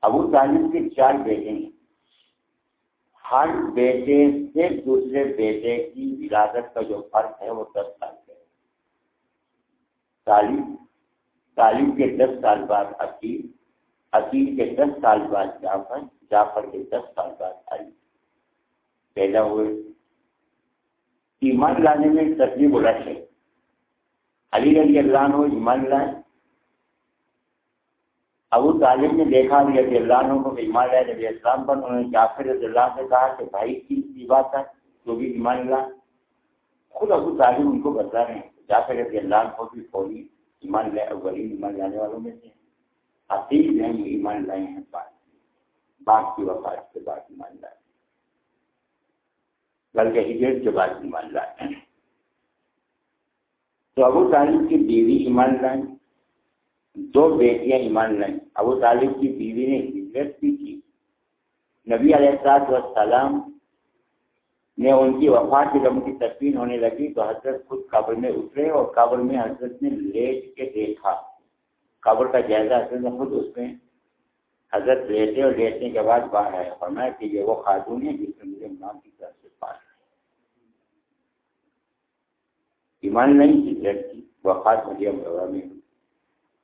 ابو طالب کے چار بیٹے ہیں۔ ہر بیٹے سے دوسرے بیٹے کی ولادت کا جو فرق ہے وہ دس سال کا ہے۔ تعلیم تعلیم کے دس سال بعد عقیل عقیل کے دس سال بعد جعفر جعفر کے دس سال بعد علی۔ پیدا ہوئے۔ ایمان لانے میں تقریب الٹ ہے۔ علی رضی اللہ عنہ ایمان لائے ابو طالب نے دیکھا علی رضی اللہ عنہ کو ایمان لائے نبی اسلام پر انہوں نے جعفر رضی اللہ سے کہا کہ بھائی کی بات ہے، تو بھی ایمان لا خود ابو طالب ان کو بتا رہے ہیں جعفر رضی اللہ عنہ کو بھی فوری ایمان لائے اولین ایمان لانے والوں میں سے حقیق ہیں، یہ ایمان لائے ہیں۔ بات باپ کی وفات کے بعد ایمان لائے بلکہ ہجرت کے بعد ایمان لائے تو ابو طالب کی بیوی ایمان لائیں، دو بیٹیاں ایمان لائیں۔ ابو طالب کی بیوی نے ہجرت بھی کی۔ نبی علیہ السلاط والسلام نے ان کی وفات کی جب ان کی تدفین ہونے لگی تو حضرت خود قبر میں اترے اور قبر میں حضرت نے لیٹ کے دیکھا۔ قبر کا جائزہ حضرت خود اس میں، حضرت لیتے اور لیٹنے کے بعد باہر آیا۔ فرمایا کہ یہ وہ خاتون ہے جس نے مجھے ماں کی طرف سے پاس ایمان نہیں تھی، لڑکی وفات مریم میں۔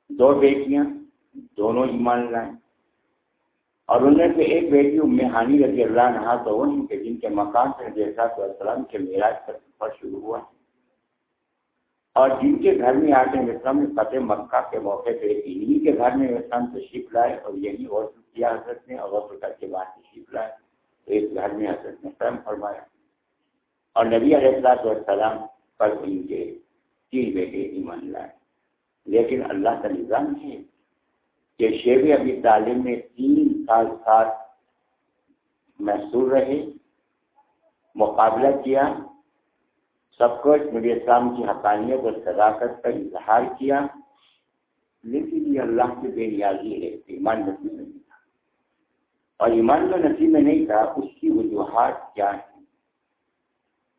دو بیٹیاں، دونوں ایمان لائیں اور ان میں سے ایک بیٹی ام ہانی رضی اللہ نہا تو ان کے جن کے مکان سے جیسا تو السلام کے معراج کا سفر شروع ہوا۔ اور جن کے گھر میں آتے ہیں اسلام فتح مکہ کے موقع پہ، انہی کے گھر میں اسلام تشریف لائے اور یہی غسل کیا حضرت نے، اور غسل کر کے بعد تشریف لائے۔ تو اس گھر میں حضرت نے فرم فرمایا۔ اور نبی علیہ السلام والسلام پر ان کے تین بیٹے ایمان لائے۔ لیکن اللہ کا نظام ہے کہ شیب ابھی تعلیم میں تین سال ساتھ محسور رہے، مقابلہ کیا، سب کچھ نبی اسلام کی حقانیت اور صداقت کا اظہار کیا۔ لیکن یہ اللہ کی بے نیازی ہے، ایمان نصیب میں نہیں تھا۔ اور ایمان جو نصیب میں نہیں تھا، اس کی وجوہات کیا ہیں؟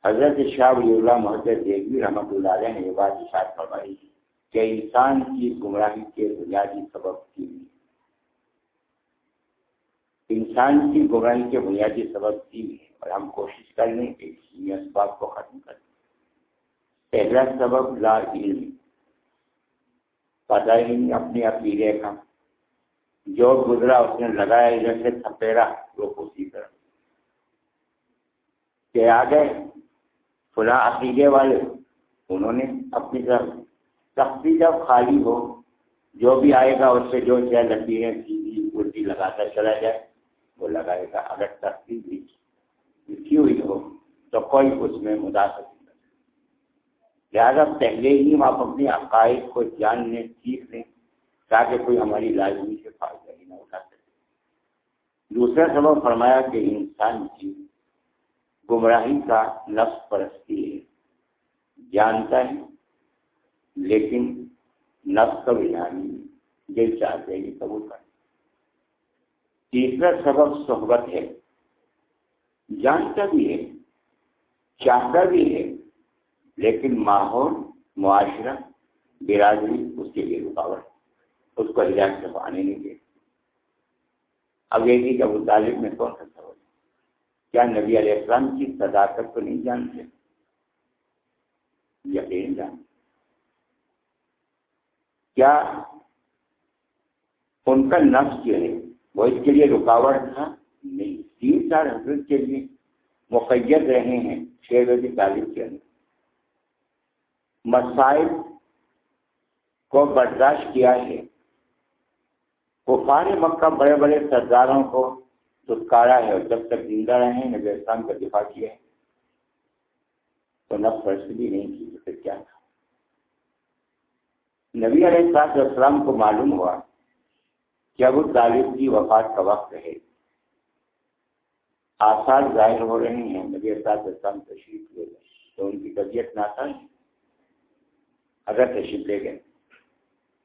حضرت شاہ ولی اللہ محدود دیوی رحمۃ اللہ علیہ نے یہ بات اشاعت فرمائی کہ انسان کی گمراہی کے بنیادی سبب کی انسان کی گمراہی کے بنیادی سبب کی ہے اور ہم کوشش کر لیں کہ اس اسباب کو ختم کر دیں پہلا سبب لا علم پتہ ہی نہیں اپنی عقیدے کا جو گزرا اس نے لگایا، ادھر سے تھپیرا، وہ اسی طرح کہ آ گئے فلاں عقیدے والے، انہوں نے اپنی طرف تختی جب خالی ہو، جو بھی آئے گا اس سے جو چاہے لکیریں سیدھی الٹی لگاتا چلا جائے، وہ لگائے گا۔ اگر تختی بھی لکھی ہوئی ہو، تو کوئی اس میں مداخلت نہیں لہٰذا پہلے ہی ہم آپ اپنے عقائد کو جان لیں سیکھ لیں تاکہ کوئی ہماری لازمی سے فائدہ ہی نہ اٹھا سکے۔ دوسرا سبب فرمایا کہ انسان کی گمراہی کا نفس پرستی ہے۔ جانتا ہے، لیکن نفس کا نہیں دل چاہتے ہیں قبول کر تیسرا سبب صحبت ہے۔ جانتا بھی ہے، چاہتا بھی ہے، لیکن ماحول، معاشرہ، برادری اس کے لیے رکاوٹ اس کو ہدایت سے آنے نہیں دے اب یہ کہ ابو طالب میں کون سا سبب کیا نبی علیہ السلام کی صداقت کو نہیں جانتے؟ یقین جانتے۔ کیا ان کا نفس جو ہے، وہ اس کے لیے رکاوٹ تھا؟ نہیں۔ تین چار حضرت کے لیے مقید رہے ہیں، چھ بجے تعلیم کے اندر۔ مسائل کو برداشت کیا ہے۔ وہ پارے مکہ بڑے بڑے سرداروں کو چھٹکارا ہے اور جب تک زندہ رہے نبی اسلام کا دفاع کیا ہے تو نفس بھی نہیں کی، تو پھر کیا تھا؟ نبی علیہ السلاط السلام کو معلوم ہوا کہ ابو طالب کی وفات کا وقت ہے۔ آثار ظاہر ہو رہے ہیں، نبی اسلاط السلام تشریف لے گئے۔ تو ان کی طبیعت نہ تھا اگر تشریف لے گئے۔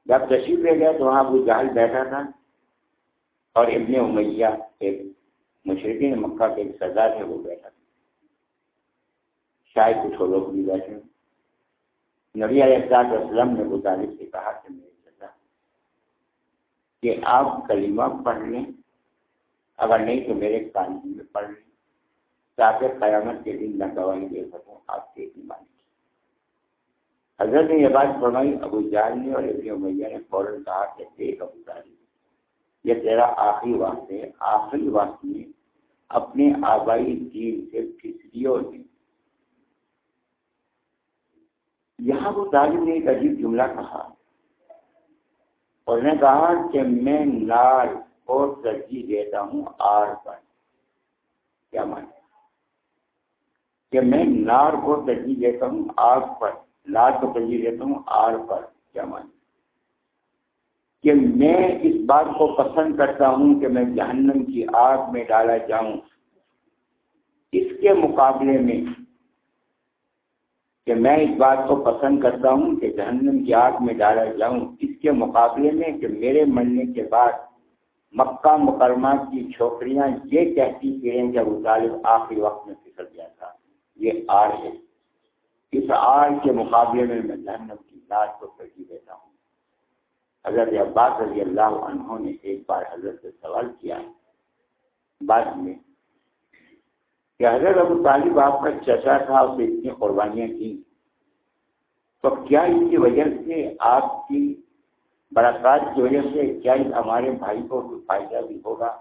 جب تشریف لے گئے تو وہاں ابو جہل بیٹھا تھا۔ اور ابن امیہ ایک مشرقین مکہ کے ایک سردار ہے، وہ بیٹھا شاید کچھ لوگ بھی بیٹھے نبی علیہ السلاط وسلم نے ابو طالب سے کہا کہ میرے سزا کہ آپ کلمہ پڑھ لیں۔ اگر نہیں تو میرے قانون میں پڑھ لیں۔ تاکہ قیامت کے دن میں گواہی دے سکوں آپ کے ایمان کی۔ حضرت نے یہ بات فرمائی، ابو جال نے اور ابن امیہ نے فوراً کہا کہ دیکھ ابو طالب یہ تیرا آخری وقت ہے۔ آخری وقت میں اپنے آبائی دین سے کسریوں نے یہاں وہ تعلیم نے ایک عجیب جملہ کہا۔ اور نے کہا کہ میں لال کو ترجیح دیتا ہوں آر پر۔ کیا مانے؟ کہ میں نار کو ترجیح دیتا ہوں آگ پر۔ لال کو ترجیح دیتا ہوں آر پر۔ کیا مانے؟ کہ میں اس بات کو پسند کرتا ہوں کہ میں جہنم کی آگ میں ڈالا جاؤں۔ اس کے مقابلے میں کہ میں اس بات کو پسند کرتا ہوں کہ جہنم کی آگ میں ڈالا جاؤں، اس کے مقابلے میں کہ میرے مرنے کے بعد مکہ مکرمہ کی چھوکریاں یہ کہتی پھریں کہ ابو طالب آخری وقت میں پھسل گیا تھا۔ یہ آڑ ہے۔ اس آڑ کے مقابلے میں میں جہنم کی لاش کو ترجیح دیتا ہوں۔ حضرت عباس رضی اللہ عنہ نے ایک بار حضرت سے سوال کیا بعد میں کہ حضرت ابو طالب آپ کا چچا تھا اسے اتنی قربانیاں کی۔ تو کیا اس کی وجہ سے آپ کی برکات کی وجہ سے کیا ہمارے بھائی کو فائدہ بھی ہوگا؟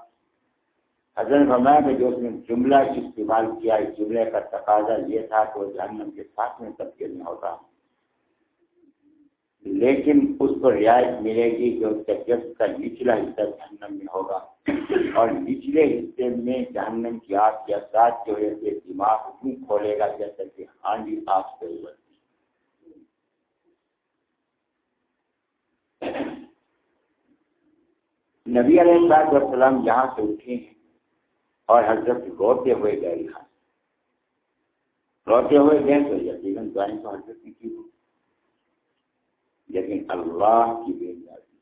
حضرت فرمایا کہ جو اس نے جملہ استعمال کیا، اس جملے کا تقاضا یہ تھا کہ وہ جہنم کے ساتھ میں تبدیل نہیں ہوتا۔ لیکن اس کو رعایت ملے گی جو جسم کا نچلا حصہ جہنم میں ہوگا۔ اور نچلے حصے میں جہنم کی آگ کے اثرات کی وجہ سے دماغ کیوں کھولے گا جیسا کہ ہانڈی آگ سے ابھرتی نبی علیہ السلام السلام یہاں سے اٹھے ہیں اور حضرت روتے ہوئے گئے۔ یہاں روتے ہوئے گئے تو یقیناً دعائیں تو حضرت کی کی لیکن اللہ کی بے جاتی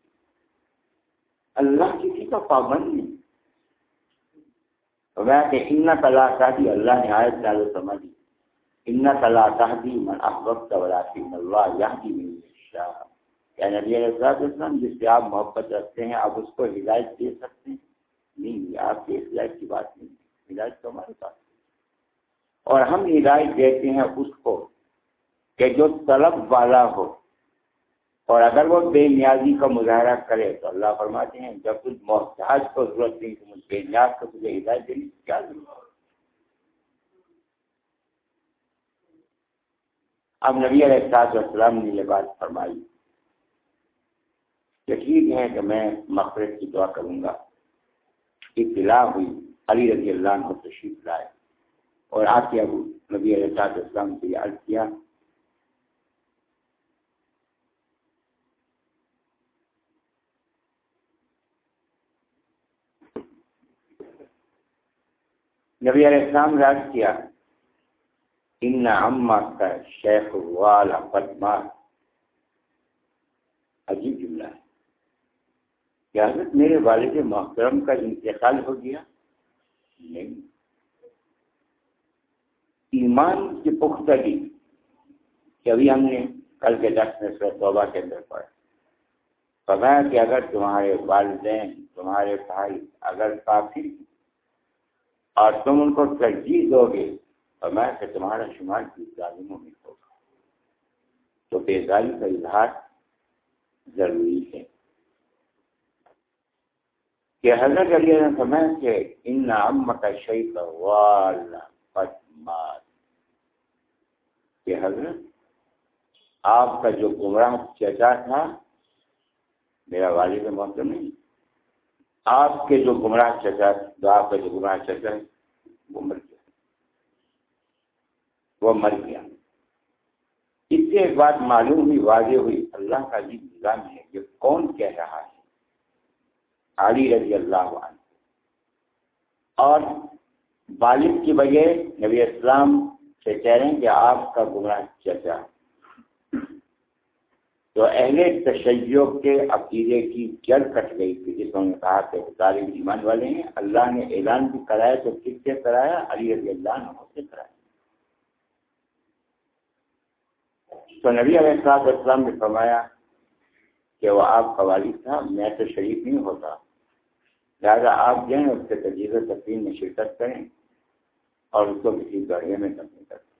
اللہ کسی کا پابند نہیں۔ میں کہ ان کلا اللہ نے آئے چالو سمجھی ان کلا شادی من احبت ولاکن اللہ یہاں کی میری شاہ کیا نبی علیہ السلام جس سے آپ محبت رکھتے ہیں، آپ اس کو ہدایت دے سکتے ہیں۔ نہیں، آپ کی ہدایت کی بات نہیں ہدایت تو ہمارے پاس اور ہم ہدایت دیتے ہیں اس کو کہ جو طلب والا ہو۔ اور اگر وہ بے نیازی کا مظاہرہ کرے تو اللہ فرماتے ہیں، جب کچھ محتاج کو ضرورت نہیں، تو بے نیاز کو تجھے ہدایت دینی کیا ضرورت؟ اب نبی علیہ السلام نے یہ بات فرمائی۔ کہ ٹھیک ہے کہ میں مغفرت کی دعا کروں گا۔ اطلاع ہوئی، علی رضی اللہ عنہ تشریف لائے اور آ کے ابو نبی علیہ السلام سے یاد کیا۔ نبی علیہ السلام راج کیا، ان اما کا شیخ والا بدمار عجیب جملہ ہے۔ کیا حضرت میرے والد محترم کا انتقال ہو گیا؟ نہیں۔ ایمان کی پختگی کہ ابھی ہم نے کل کے دس میں سو توبہ کے اندر پڑھا۔ پتا کہ اگر تمہارے والدین، تمہارے بھائی اگر کافی اور تم ان کو ترجیح دو گے تو میں کہ تمہارا شمار کی ظالموں میں ہوگا۔ تو بیزاری کا اظہار ضروری ہے۔ کہ حضرت علی نے فرمایا کہ ان ام کا شیخ کہ حضرت، آپ کا جو گمراہ چچا تھا، میرا والد محترم نہیں۔ آپ کے جو گمراہ چچا جو آپ کا جو گمراہ چچا ہے وہ مر گیا۔ وہ مر گیا۔ اس سے ایک بات معلوم ہوئی، واضح ہوئی، اللہ کا جی نظام ہے کہ کون کہہ رہا ہے۔ علی رضی اللہ عنہ۔ اور والد کی وجہ نبی اسلام سے کہہ رہے ہیں کہ آپ کا گمراہ چچا تو اہل تشیع کے عقیدے کی جڑ کٹ گئی تھی، جس نے کہا کہ طالب ایمان والے ہیں، اللہ نے اعلان بھی کرایا تو کس سے کرایا؟ علی رضی اللہ عنہ سے کرایا۔ تو نبی علیہ السلام اسلام نے فرمایا کہ وہ آپ کا والد تھا، میں تو شریف نہیں ہوتا۔ لہٰذا آپ جائیں اس کے تجیز تقسیم میں شرکت کریں اور اس کو کسی گڑھے میں دفن کریں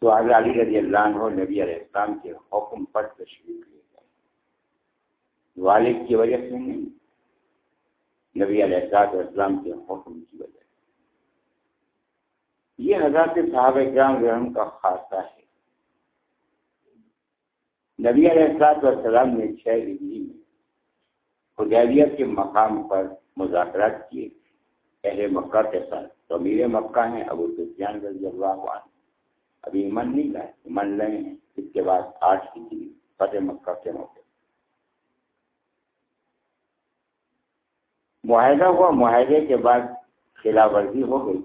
تو آج علی رضی اللہ عنہ نبی علیہ السلام کے حکم پر تشریف لیے گئے۔ والد کی وجہ سے نہیں، نبی علیہ السلام کے حکم کی وجہ سے۔ یہ حضرت صحابہ کرام رحم کا خاصہ ہے۔ نبی علیہ السلام نے چھ ڈگری میں خدیبیت کے مقام پر مذاکرات کیے۔ پہلے مکہ کے ساتھ، تو امیر مکہ ہیں، ابو سفیان رضی اللہ عنہ۔ ابھی ایمان نہیں لائے، ایمان لائے ہیں۔ اس کے بعد آٹھ کی فتح مکہ کے موقع معاہدہ ہوا، معاہدے کے بعد خلاف ورزی ہو گئی۔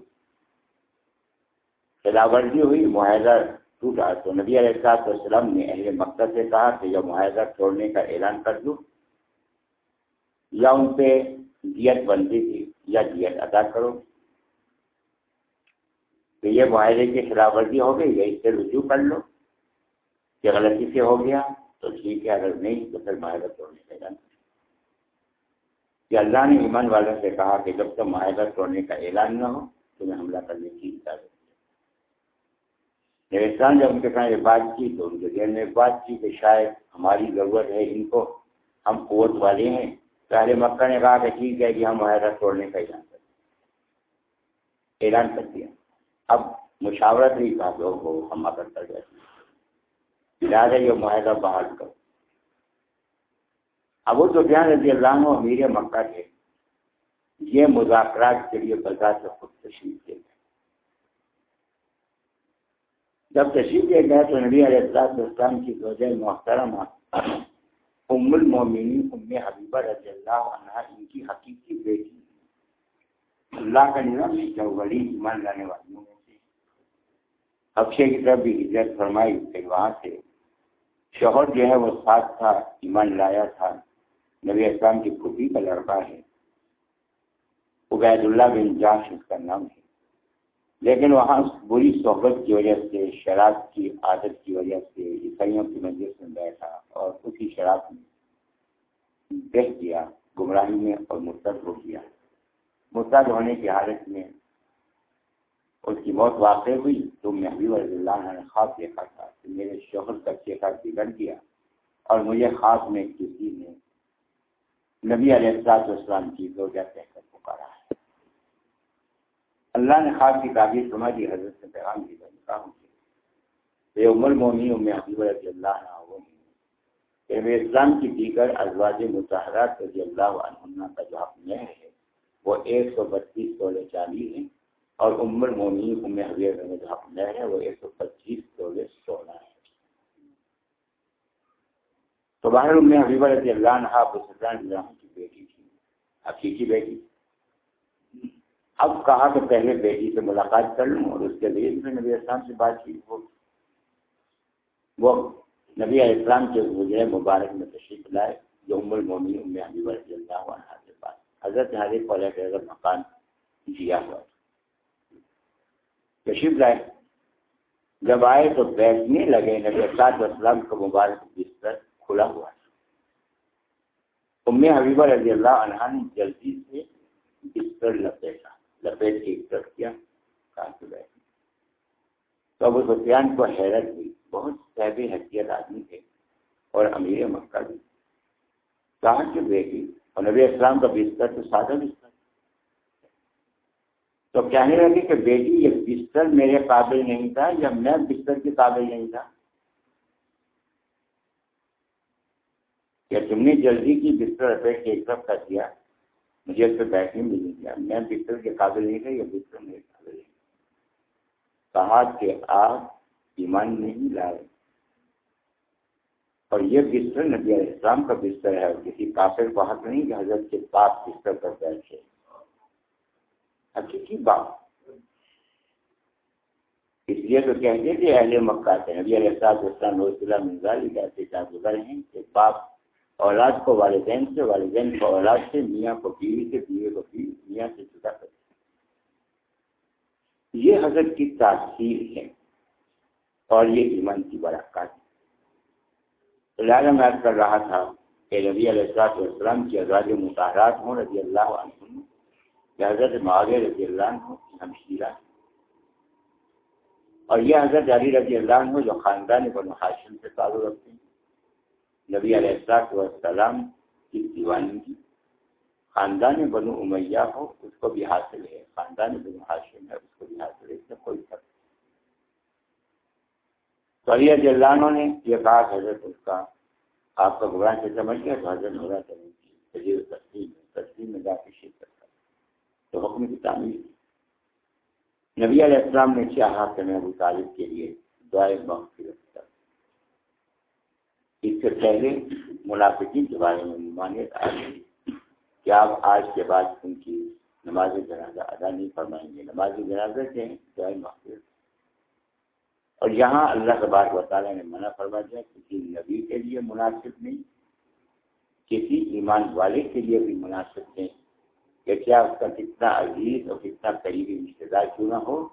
خلاف ورزی ہوئی، معاہدہ ٹوٹا تو نبی علیہ السلام نے اہل مکہ سے کہا کہ یہ معاہدہ توڑنے کا اعلان کر دوں یا ان پہ دیت بنتی تھی یا دیت ادا کرو۔ تو یہ معاہدے کی خلاف ورزی ہو گئی یا اس سے رجوع کر لو۔ کہ غلطی سے ہو گیا، تو ٹھیک ہے، اگر نہیں تو پھر معاہدہ توڑنے کا اعلان کہ اللہ نے ایمان والوں سے کہا کہ جب تک معاہدہ توڑنے کا اعلان نہ ہو، تمہیں حملہ کرنے کی اجازت انسان جب ان کے ساتھ یہ بات کی، تو ان کے ذہن میں بات کی کہ شاید ہماری ضرورت ہے ان کو، ہم قوت والے ہیں۔ پہلے مکہ نے کہا کہ ٹھیک ہے کہ ہم معاہدہ توڑنے کا اعلان کر اعلان کر دیا۔ اب مشاورت نہیں کہا لوگ ہو ہم اگر کر گئے لہٰذا یہ معاہدہ بحال کرو۔ ابو تو دھیان رضی اللہ عنہ امیر مکہ تھے یہ مذاکرات کے لیے بازار سے خود تشریف دے گئے۔ جب تشریف دے گئے تو نبی علیہ السلام کی وجہ محترمہ ام المومنی ام حبیبہ رضی اللہ عنہ، ان کی حقیقی بیٹی اللہ کا نظام ہے جو بڑی ایمان لانے والوں میں سے اکشے کی طرف بھی ہجرت فرمائی پھر وہاں سے شوہر جو ہے وہ ساتھ تھا، ایمان لایا تھا۔ نبی اسلام کی پھوپھی کا لڑکا ہے۔ عبید اللہ بن جاش اس کا نام ہے۔ لیکن وہاں بری صحبت کی وجہ سے، شراب کی عادت کی وجہ سے، عیسائیوں کی مجلس میں بیٹھا اور اسی شراب میں بیٹھ دیا گمراہی میں اور مرتد ہو گیا۔ مرتد ہونے کی حالت میں اس کی موت واقع ہوئی تو میں حبیب رضی اللہ نے خواب دیکھا تھا کہ میرے شوہر کا چیخا بگڑ گیا اور مجھے خواب میں کسی نے نبی علیہ السلاط اسلام کی روزہ کہہ کر پکارا ہے۔ اللہ نے خواب کی تعبیر سما دی حضرت سے پیغام کی بے عمر مومی ام حبیب رضی اللہ عنہ اسلام کی دیگر ازواج مظاہرات رضی اللہ عنہ کا جو حق میں ہے وہ ایک سو بتیس سولہ چالیس ہیں اور عمر مومی ام حبیب میں جو ہے وہ ایک سو پچیس سولہ سولہ ہے تو باہر میں حبیبہ رضی اللہ عنہ ابو سفیان کی بیٹی تھی حقیقی بیٹی؟ اب کہا کہ پہلے بیٹی سے ملاقات کر لوں اور اس کے لیے میں نبی اسلام سے بات کی وہ نبی اسلام کے گزرے مبارک میں تشریف لائے، جو ام المومن ام حبیبہ رضی اللہ عنہ حضرت حضرت علیہ کے اگر مکان جیا ہوا تشریف لائے۔ جب آئے تو بیٹھنے لگے، نبی اسلام کا مبارک بستر کھلا ہوا ہے ام حبیبہ رضی اللہ عنہ نے جلدی سے بستر لپیٹا لپیٹ کے ایک طرف کیا کہاں سے بیٹھ تو ابو سفیان کو حیرت ہوئی۔ بہت صحب حیثیت آدمی تھے اور امیر مکہ بھی۔ کہاں سے بیٹی اور نبی اسلام کا بستر تو سادہ بستر تو کہنے لگے کہ بیٹی، یہ بستر میرے قابل نہیں تھا یا میں بستر کے قابل نہیں تھا؟ کہ تم نے جلدی کی بستر اپیٹ کے ایک طرف کر دیا مجھے اس پہ بیٹھنے بھی نہیں دیا۔ میں بستر کے قابل نہیں تھا یہ بستر میرے قابل نہیں کہا کہ آپ ایمان نہیں لائے۔ اور یہ بستر نبی علیہ السلام کا بستر ہے اور کسی کافر کو نہیں کہ حضرت کے پاس بستر پر بیٹھے۔ حقیقی بات اس لیے تو کہتے تھے اہل مکہ سے نبی علیہ السلام روز اللہ منظالی کہتے کیا گزر ہیں کہ باپ اولاد کو والدین سے، والدین کو اولاد سے، میاں کو بیوی سے، بیوی کو بیوی، میاں سے جدا کر یہ حضرت کی تاثیر ہے اور یہ ایمان کی برکات ہے۔ لہٰذا میں کر رہا تھا کہ ربی علیہ السلاط والسلام کی ازواج مطالعات ہوں، رضی اللہ عنہ کہ حضرت معاویہ رضی اللہ عنہ ہمشیرہ۔ اور یہ حضرت علی رضی اللہ عنہ جو خاندان بنو حاشم سے تعلق رکھتے ہیں، نبی علیہ السلاط والسلام کی دیوانی کی۔ خاندان بنو امیہ ہو، اس کو بھی حاصل ہے، خاندان بنو ہاشم ہے، اس کو بھی حاصل ہے، اس سے کوئی فرق تو علی اللہ نے یہ کہا کہ حضرت اس کا آپ کا گبراہ سے سمجھ گیا تو حضرت ہو رہا تجیب تسلیم تسلیم میں جا کے شرکت کر تو حکم کی تعمیر۔ نبی علیہ السلام نے چاہا کہ میں ابو طالب کے لیے دعائیں مغفرت کر اس سے پہلے منافقین کے بارے میں ممانعت آ گئی کہ آپ آج کے بعد ان کی نماز جنازہ ادا نہیں فرمائیں گے، نماز جنازہ سے دعائیں محفوظ اور یہاں اللہ تبارک و تعالیٰ نے منع فرما دیا کسی نبی کے لیے مناسب نہیں، کسی ایمان والے کے لیے بھی مناسب نہیں۔ کہ کیا اس کا کتنا عزیز اور کتنا قریبی رشتے دار کیوں نہ ہو؟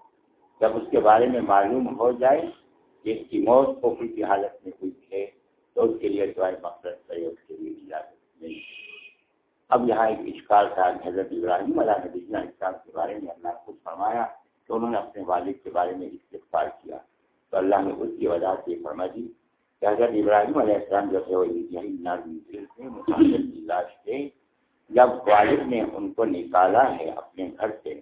جب اس کے بارے میں معلوم ہو جائے کہ اس کی موت کو کی حالت میں ہوئی ہے، تو اس کے لیے دعائیں مقصد کرے اس کے لیے اجازت نہیں اب یہاں ایک اشکال تھا حضرت ابراہیم علیہ نبی اسلام کے بارے میں اللہ خود فرمایا تو انہوں نے اپنے والد کے بارے میں استفار کیا۔ تو اللہ نے اس کی وجہ سے فرما دی کہ حضرت ابراہیم علیہ السلام جو تھے وہ لاش تھے جب والد نے ان کو نکالا ہے اپنے گھر سے،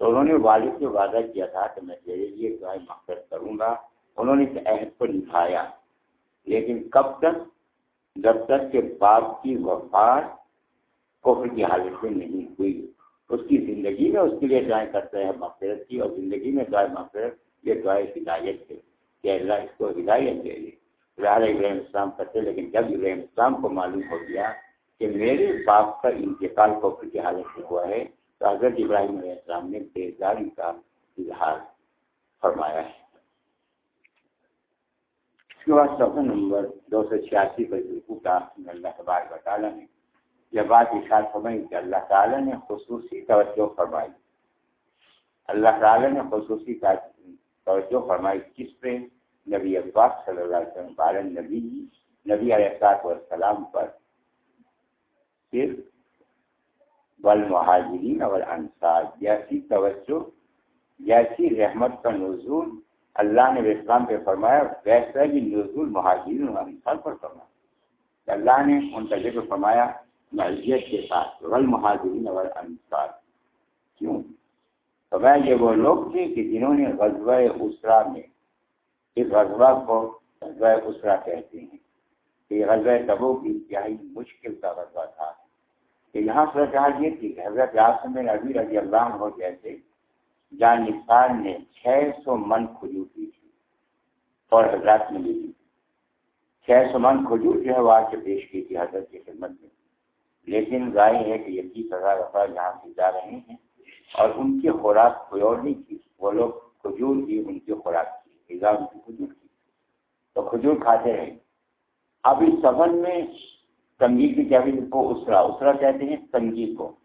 تو انہوں نے والد سے وعدہ کیا تھا کہ میں تیرے لیے دعائیں مقصد کروں گا۔ انہوں نے اس عہد کو نبھایا لیکن کب تک؟ جب تک کہ باپ کی وفات کفر کی حالت میں نہیں ہوئی۔ اس کی زندگی میں اس کے لیے دعائیں کرتے ہیں مغفرت کی، اور زندگی میں دعائیں مغفرت، یہ دعائیں ہدایت ہے کہ اللہ اس کو ہدایت دے دے۔ لہٰذا ابراہیم اسلام کرتے لیکن جب ابراہیم اسلام کو معلوم ہو گیا کہ میرے باپ کا انتقال کفر کی حالت میں ہوا ہے، تو حضرت ابراہیم علیہ السلام نے بیداری کا اظہار فرمایا ہے۔ اس کے بعد صفحہ نمبر دو سو چھیاسی پر کا اللہ تبار بطالہ نے یہ بات اشار فرمائی کہ اللہ تعالیٰ نے خصوصی توجہ فرمائی۔ اللہ تعالیٰ نے خصوصی توجہ فرمائی کس پہ؟ نبی اقبال صلی اللہ علیہ وسلم بارن نبی جی، نبی علیہ والسلام پر صرف بل مہاجرین اور انصار جیسی توجہ، جیسی رحمت کا نزول اللہ نے اسلام پہ فرمایا، ویسا ہی نزول مہاجرین اور انصار پر فرمایا۔ اللہ نے ان کا ذکر فرمایا معیت کے ساتھ غل مہاجرین اور انصار کیوں؟ تو میں یہ وہ لوگ تھے کہ جنہوں نے غزوہ اسرا میں اس غزوہ کو غزوہ اسرا کہتے ہیں، کہ غزوہ تبو کی انتہائی مشکل کا غزوہ تھا۔ کہ یہاں صورتحال یہ تھی کہ حضرت آسم نبی رضی اللہ عنہ جیسے جان نثار نے چھ سو من کھجور دی تھی اور حضرات نے لی تھی چھ سو من کھجور جو ہے وہ آ کے پیش کی تھی حضرت کی خدمت میں۔ لیکن ظاہر ہے کہ یہ تیس ہزار افراد یہاں سے جا رہے ہیں اور ان کی خوراک کوئی اور نہیں تھی۔ وہ لوگ کھجور کی ان کی خوراک تھی ان کی کھجور کی۔ تو کھجور کھاتے رہے اب اس سفر میں تنگی کی کیا کو اسرا اسرا کہتے ہیں تنگی کو۔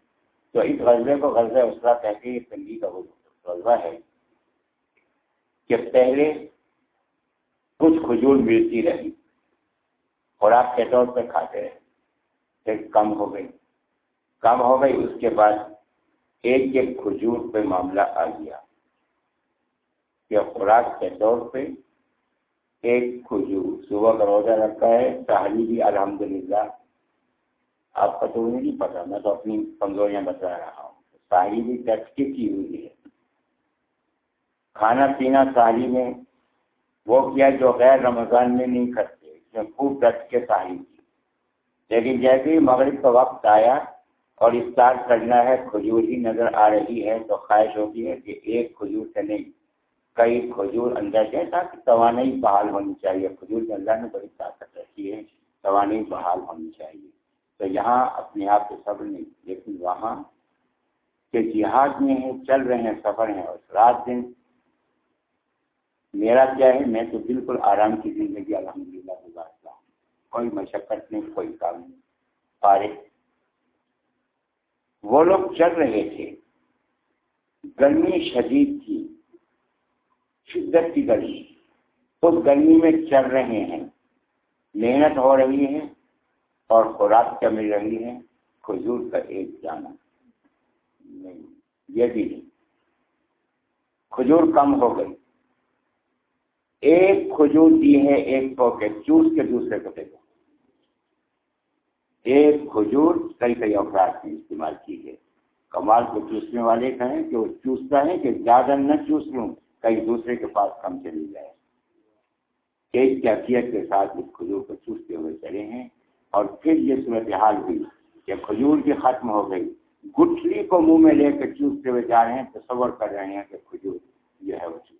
تو اس غزبے کو غزہ اسرا کہتے ہیں تنگی کا وہ غزبہ ہے کہ پہلے کچھ کھجور ملتی رہی۔ خوراک کے طور پہ کھاتے رہے۔ پھر کم ہو گئی۔ کم ہو گئی، اس کے بعد ایک ایک کھجور پہ معاملہ آ گیا۔ کہ خوراک کے طور پہ ایک کھجور، صبح کا روزہ رکھا ہے شاہی بھی الحمد للہ آپ کا تو نہیں پتا، میں تو اپنی کمزوریاں بتا رہا ہوں۔ شاہی بھی ٹچ کی ہوئی ہے۔ کھانا پینا شاہی میں وہ کیا جو غیر رمضان میں نہیں کرتے خوب ٹچ کے شاہی لیکن جیسے ہی مغرب کا وقت آیا اور افطار کرنا ہے، کھجور ہی نظر آ رہی ہے تو خواہش ہوتی ہے کہ ایک کھجور سے نہیں۔ کئی کھجور اندر جائے تاکہ توانائی بحال ہونی چاہیے۔ کھجور کے اللہ نے بڑی طاقت رکھی ہے، توانائی بحال ہونی چاہیے۔ تو یہاں اپنے آپ کے صبر نہیں، لیکن وہاں کہ جہاد میں ہیں، چل رہے ہیں، سفر ہیں۔ اور رات دن میرا کیا ہے، میں تو بالکل آرام کی زندگی الحمد للہ گزارتا ہوں۔ کوئی مشقت نہیں، کوئی کام نہیں۔ پارے، وہ لوگ چل رہے تھے۔ گرمی شدید تھی۔ شدت کی گرمی اس گرمی میں چل رہے ہیں۔ محنت ہو رہی ہے اور خوراک کیا مل رہی ہے۔ کھجور کا ایک جانا نہیں، یہ بھی نہیں۔ کھجور کم ہو گئی۔ ایک کھجور دی ہے ایک پاکٹ۔ چوس کے دوسرے کو۔ دے دو ایک کھجور کئی کئی افراد نے استعمال کی ہے۔ کمال کو چوسنے والے کہیں کہ وہ چوستا ہے کہ زیادہ نہ چوس لوں۔ کئی دوسرے کے پاس کم چلی جائے ایک کیفیت کے ساتھ اس کھجور کو چوستے ہوئے چلے ہیں۔ اور پھر یہ صورتحال ہوئی کہ کھجور بھی ختم ہو گئی۔ گٹھلی کو منہ میں لے کر چوستے ہوئے جا رہے ہیں، تصور کر رہے ہیں کہ کھجور جو ہے وہ چوس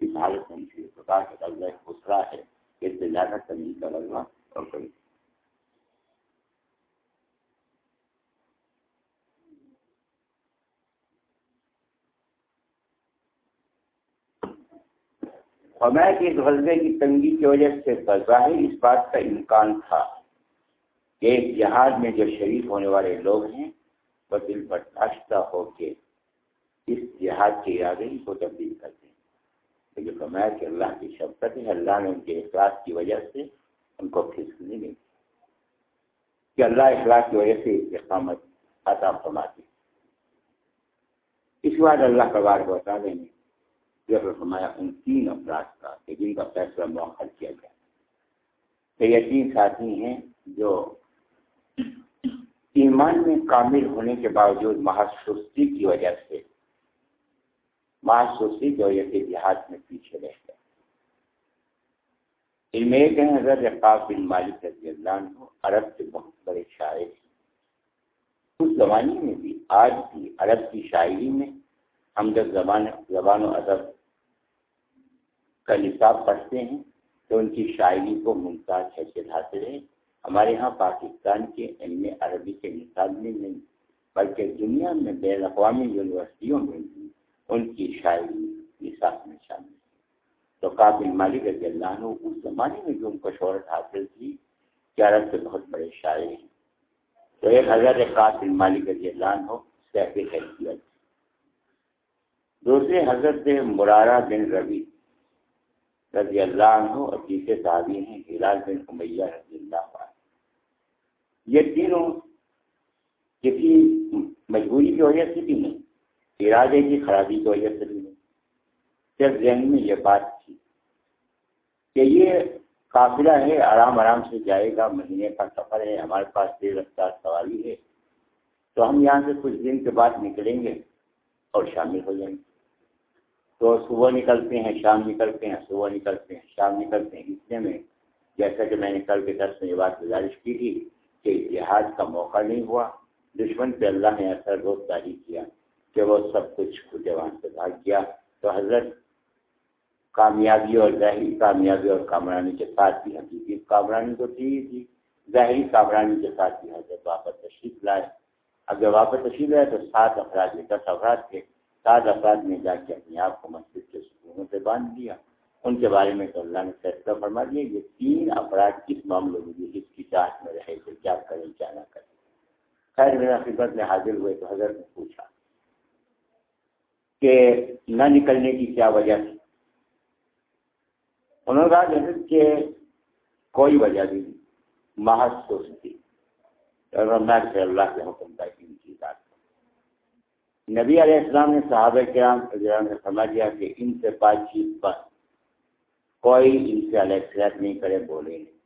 اس حالت میں پرکار کا لفظ خسرا ہے اس سے زیادہ تمیز کا لفظ اور کوئی فرمایا کہ اس غلبے کی تنگی کی وجہ سے بظاہر اس بات کا امکان تھا کہ ایک جہاز میں جو شریک ہونے والے لوگ ہیں، وہ دل برداشتہ ہو کے اس جہاد کے ارادے کو تبدیل کرتے ہیں لیکن فرمایا کہ اللہ کی شفقت ہے، اللہ نے ان کے اخلاق کی وجہ سے ان کو پھسکنے نہیں کہ اللہ اخلاق کی وجہ سے اقامت عطا فرماتی اس کے بعد اللہ کا بار بتا دیں گے۔ جو فرمایا ان تین افراد کا کہ جن کا فیصلہ موخر کیا گیا۔ تو یہ تین ساتھی ہیں جو ایمان میں کامل ہونے کے باوجود محسوسی کی وجہ سے محسوسی کی وجہ سے دیہات میں پیچھے رہ گئے۔ ان میں ایک ہیں حضرت رقاب بن مالک رضی اللہ عنہ عرب کے بہت بڑے شاعر اس زمانے میں بھی، آج بھی عرب کی شاعری میں ہم جب زبان زبان و ادب کا نصاب پڑھتے ہیں تو ان کی شاعری کو ممتاز حیثیت حاصل ہے ہمارے ہاں پاکستان کے علم عربی کے نصاب میں نہیں بلکہ دنیا میں بین الاقوامی یونیورسٹیوں میں بھی ان کی شاعری نصاب میں شامل ہے۔ تو قابل مالک رضی اللہ عنہ اس زمانے میں جو ان کو شہرت حاصل تھی کہ عرب کے بہت بڑے شاعر ہیں۔ تو ایک حضرت قابل مالک رضی اللہ عنہ سیف حیثیت دوسرے حضرت مرارہ بن ربی رضی اللہ عنہ اور تیسرے صحابی ہیں، ہلال بن امیہ رضی اللہ عنہ۔ یہ تینوں کسی مجبوری کی وجہ سے بھی نہیں ارادے کی خرابی کی وجہ سے بھی نہیں۔ صرف ذہن میں یہ بات تھی کہ یہ قافلہ ہے، آرام آرام سے جائے گا، مہینے کا سفر ہے، ہمارے پاس تیز رفتار سواری ہے۔ تو ہم یہاں سے کچھ دن کے بعد نکلیں گے اور شامل ہو جائیں گے۔ تو صبح نکلتے ہیں، شام نکلتے ہیں، صبح نکلتے ہیں، شام نکلتے ہیں۔ اتنے میں جیسا کہ میں نے کل کے درس میں یہ بات گزارش کی تھی کہ اتحاد کا موقع نہیں ہوا، دشمن پہ اللہ نے اثر روز جاری کیا کہ وہ سب کچھ جوان سے بھاگ گیا۔ تو حضرت کامیابی اور ظاہری کامیابی اور کامرانی کے ساتھ بھی حقیقی کامرانی تو تھی ہی تھی۔ ظاہری کامرانی کے ساتھ بھی حضرت واپس تشریف لائے۔ اب جب واپس تشریف لائے تو سات افراد دس افراد تھے۔ سات افراد نے جا کے اپنے آپ کو مسجد کے سکونوں سے باندھ دیا ان کے بارے میں تو اللہ نے فیصلہ فرما دیا یہ تین افراد کس معاملے میں بھی اس کی چاہت میں رہے تھے، کیا کریں، کیا نہ کریں۔ خیر، میرا خدمت میں حاضر ہوئے تو حضرت نے پوچھا کہ نہ نکلنے کی کیا وجہ تھی؟ انہوں نے کہا جیسے کہ کوئی وجہ نہیں، محض سوچتی رمضان سے اللہ کے حکم کا ان کی بات نبی علیہ السلام نے صحابہ کرام نے سمجھ لیا کہ ان سے بات چیت پر کوئی ان سے الگ نہیں کرے، بولے نہیں۔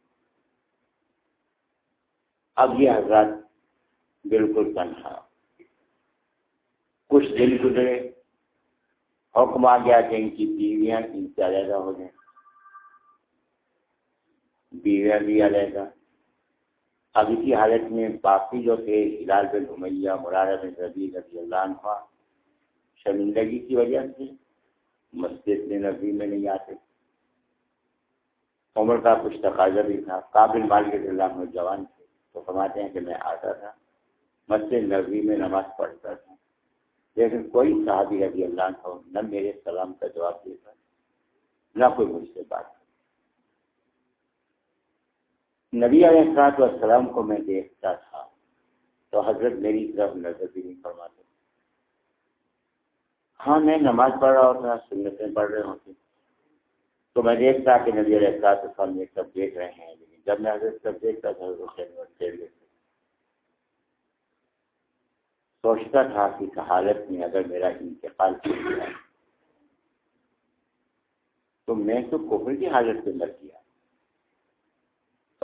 اب یہ حضرات بالکل تنہا۔ کچھ دن گزرے، حکم آ گیا کہ ان کی بیویاں ان سے علیحدہ ہو جائیں۔ بیویاں بھی علیحدہ۔ اب اسی حالت میں باقی جو تھے، ہلال بن امیہ، مرارہ بن ربی رضی اللہ عنہ شرمندگی کی وجہ سے مسجد میں نبی میں نہیں آتے۔ عمر کا کچھ تقاضا بھی تھا۔ قابل مالک رضی اللہ عنہ جوان تھے۔ تو فرماتے ہیں کہ میں آتا تھا۔ مسجد نبی میں نماز پڑھتا تھا۔ لیکن کوئی صحابی رضی اللہ عنہ نہ میرے سلام کا جواب دیتا، نہ کوئی مجھ سے بات نبی علیہ السلاط والسلام کو میں دیکھتا تھا، تو حضرت میری طرف نظر بھی نہیں فرماتے۔ ہاں میں نماز پڑھ رہا ہوتا، سنتیں پڑھ رہے ہوتے۔ تو میں دیکھتا کہ نبی علیہ السلاط والسلام یہ سب دیکھ رہے ہیں۔ لیکن جب میں حضرت سب دیکھتا تھا تو خیر سوچتا تھا کہ اس حالت میں اگر میرا انتقال کیا تو میں تو کفر کی حالت میں مر گیا۔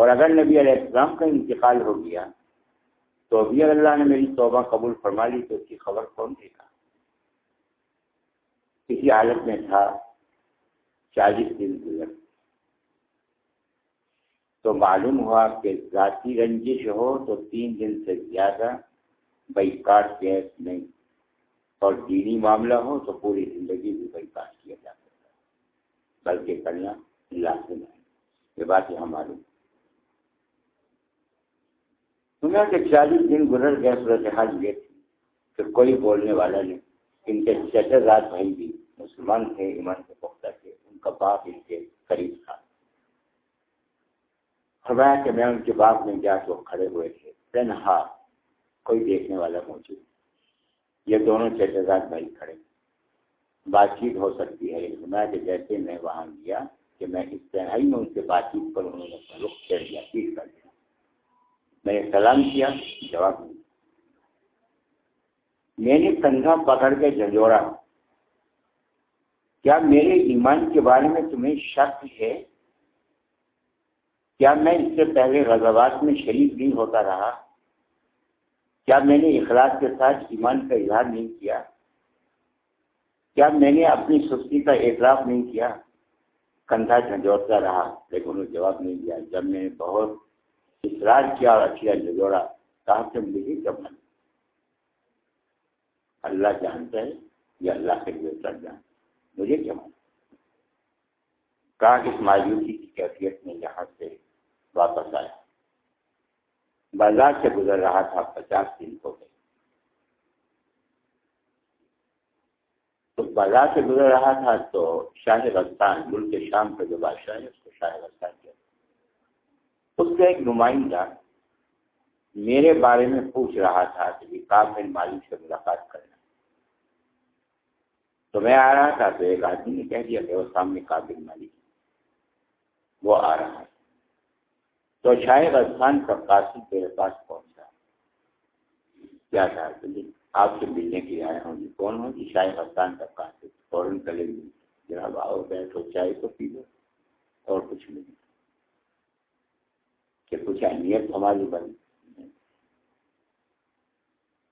اور اگر نبی علیہ السلام کا انتقال ہو گیا، تو ابھی اگر اللہ نے میری توبہ قبول فرما لی، تو اس کی خبر کون دے گا؟ کسی حالت میں تھا، چالیس دن گزر۔ تو معلوم ہوا کہ ذاتی رنجش ہو تو تین دن سے زیادہ بیکاٹ کیس نہیں۔ اور دینی معاملہ ہو تو پوری زندگی بھی بیکاٹ کیا جا سکتا بلکہ کرنا لازم ہے یہ بات یہاں معلوم۔ سنا کہ چالیس دن گزر گئے صورت حال یہ تھی کہ کوئی بولنے والا نہیں۔ ان کے چچا رات بھائی بھی مسلمان تھے، ایمان کے پختہ تھے۔ ان کا باپ ان کے قریب تھا۔ فرمایا کہ میں ان کے باپ میں جا کے کھڑے ہوئے تھے۔ تنہا کوئی دیکھنے والا موجود یہ دونوں چچا رات بھائی کھڑے۔ بات چیت ہو سکتی ہے۔ فرمایا کہ جیسے میں وہاں گیا کہ میں اس تنہائی میں ان سے بات چیت پر انہوں نے اپنا رخ پھیر دیا، پیٹ کر دیا۔ میں نے سلام کیا، جواب نہیں میں نے کندھا پکڑ کے جھنجھوڑا۔ کیا میرے ایمان کے بارے میں تمہیں شک ہے؟ کیا میں اس سے پہلے غزوات میں شریک نہیں ہوتا رہا؟ کیا میں نے اخلاق کے ساتھ ایمان کا اظہار نہیں کیا؟ کیا میں نے اپنی سستی کا اعتراف نہیں کیا؟ کندھا جھنجھوڑتا رہا، لیکن انہوں نے جواب نہیں دیا۔ جب میں نے بہت اصرار کیا اور اچھا جھنجھوڑا کہا کہ مجھے کب من اللہ جانتا ہے یا اللہ کے لیے کر جانتا مجھے کیا من کہا کہ اس مایوسی کی کیفیت میں یہاں سے واپس آیا۔ بازار سے گزر رہا تھا، پچاس دن ہو گئے۔ تو بازار سے گزر رہا تھا تو شاہ رستان، ملک شام کا جو بادشاہ ہے، اس کو شاہ رستان اس کا ایک نمائندہ میرے بارے میں پوچھ رہا تھا کہ کابل مالک سے ملاقات کرنا تو میں آ رہا تھا تو ایک آدمی نے کہہ دیا کہ وہ سامنے کابل مالک وہ آ رہا ہے۔ تو شاہ رستان کا قاصد میرے پاس پہنچا۔ کیا تھا؟ جی، آپ سے ملنے کے لیے آئے ہوں۔ گی کون ہوں؟ جی، گی شاہ رستان کا قاصد۔ فوراً کرے گی جناب آؤ، بیٹھو، چائے تو پی لو اور کچھ نہیں۔ کہ کچھ اہمیت ہماری بنی۔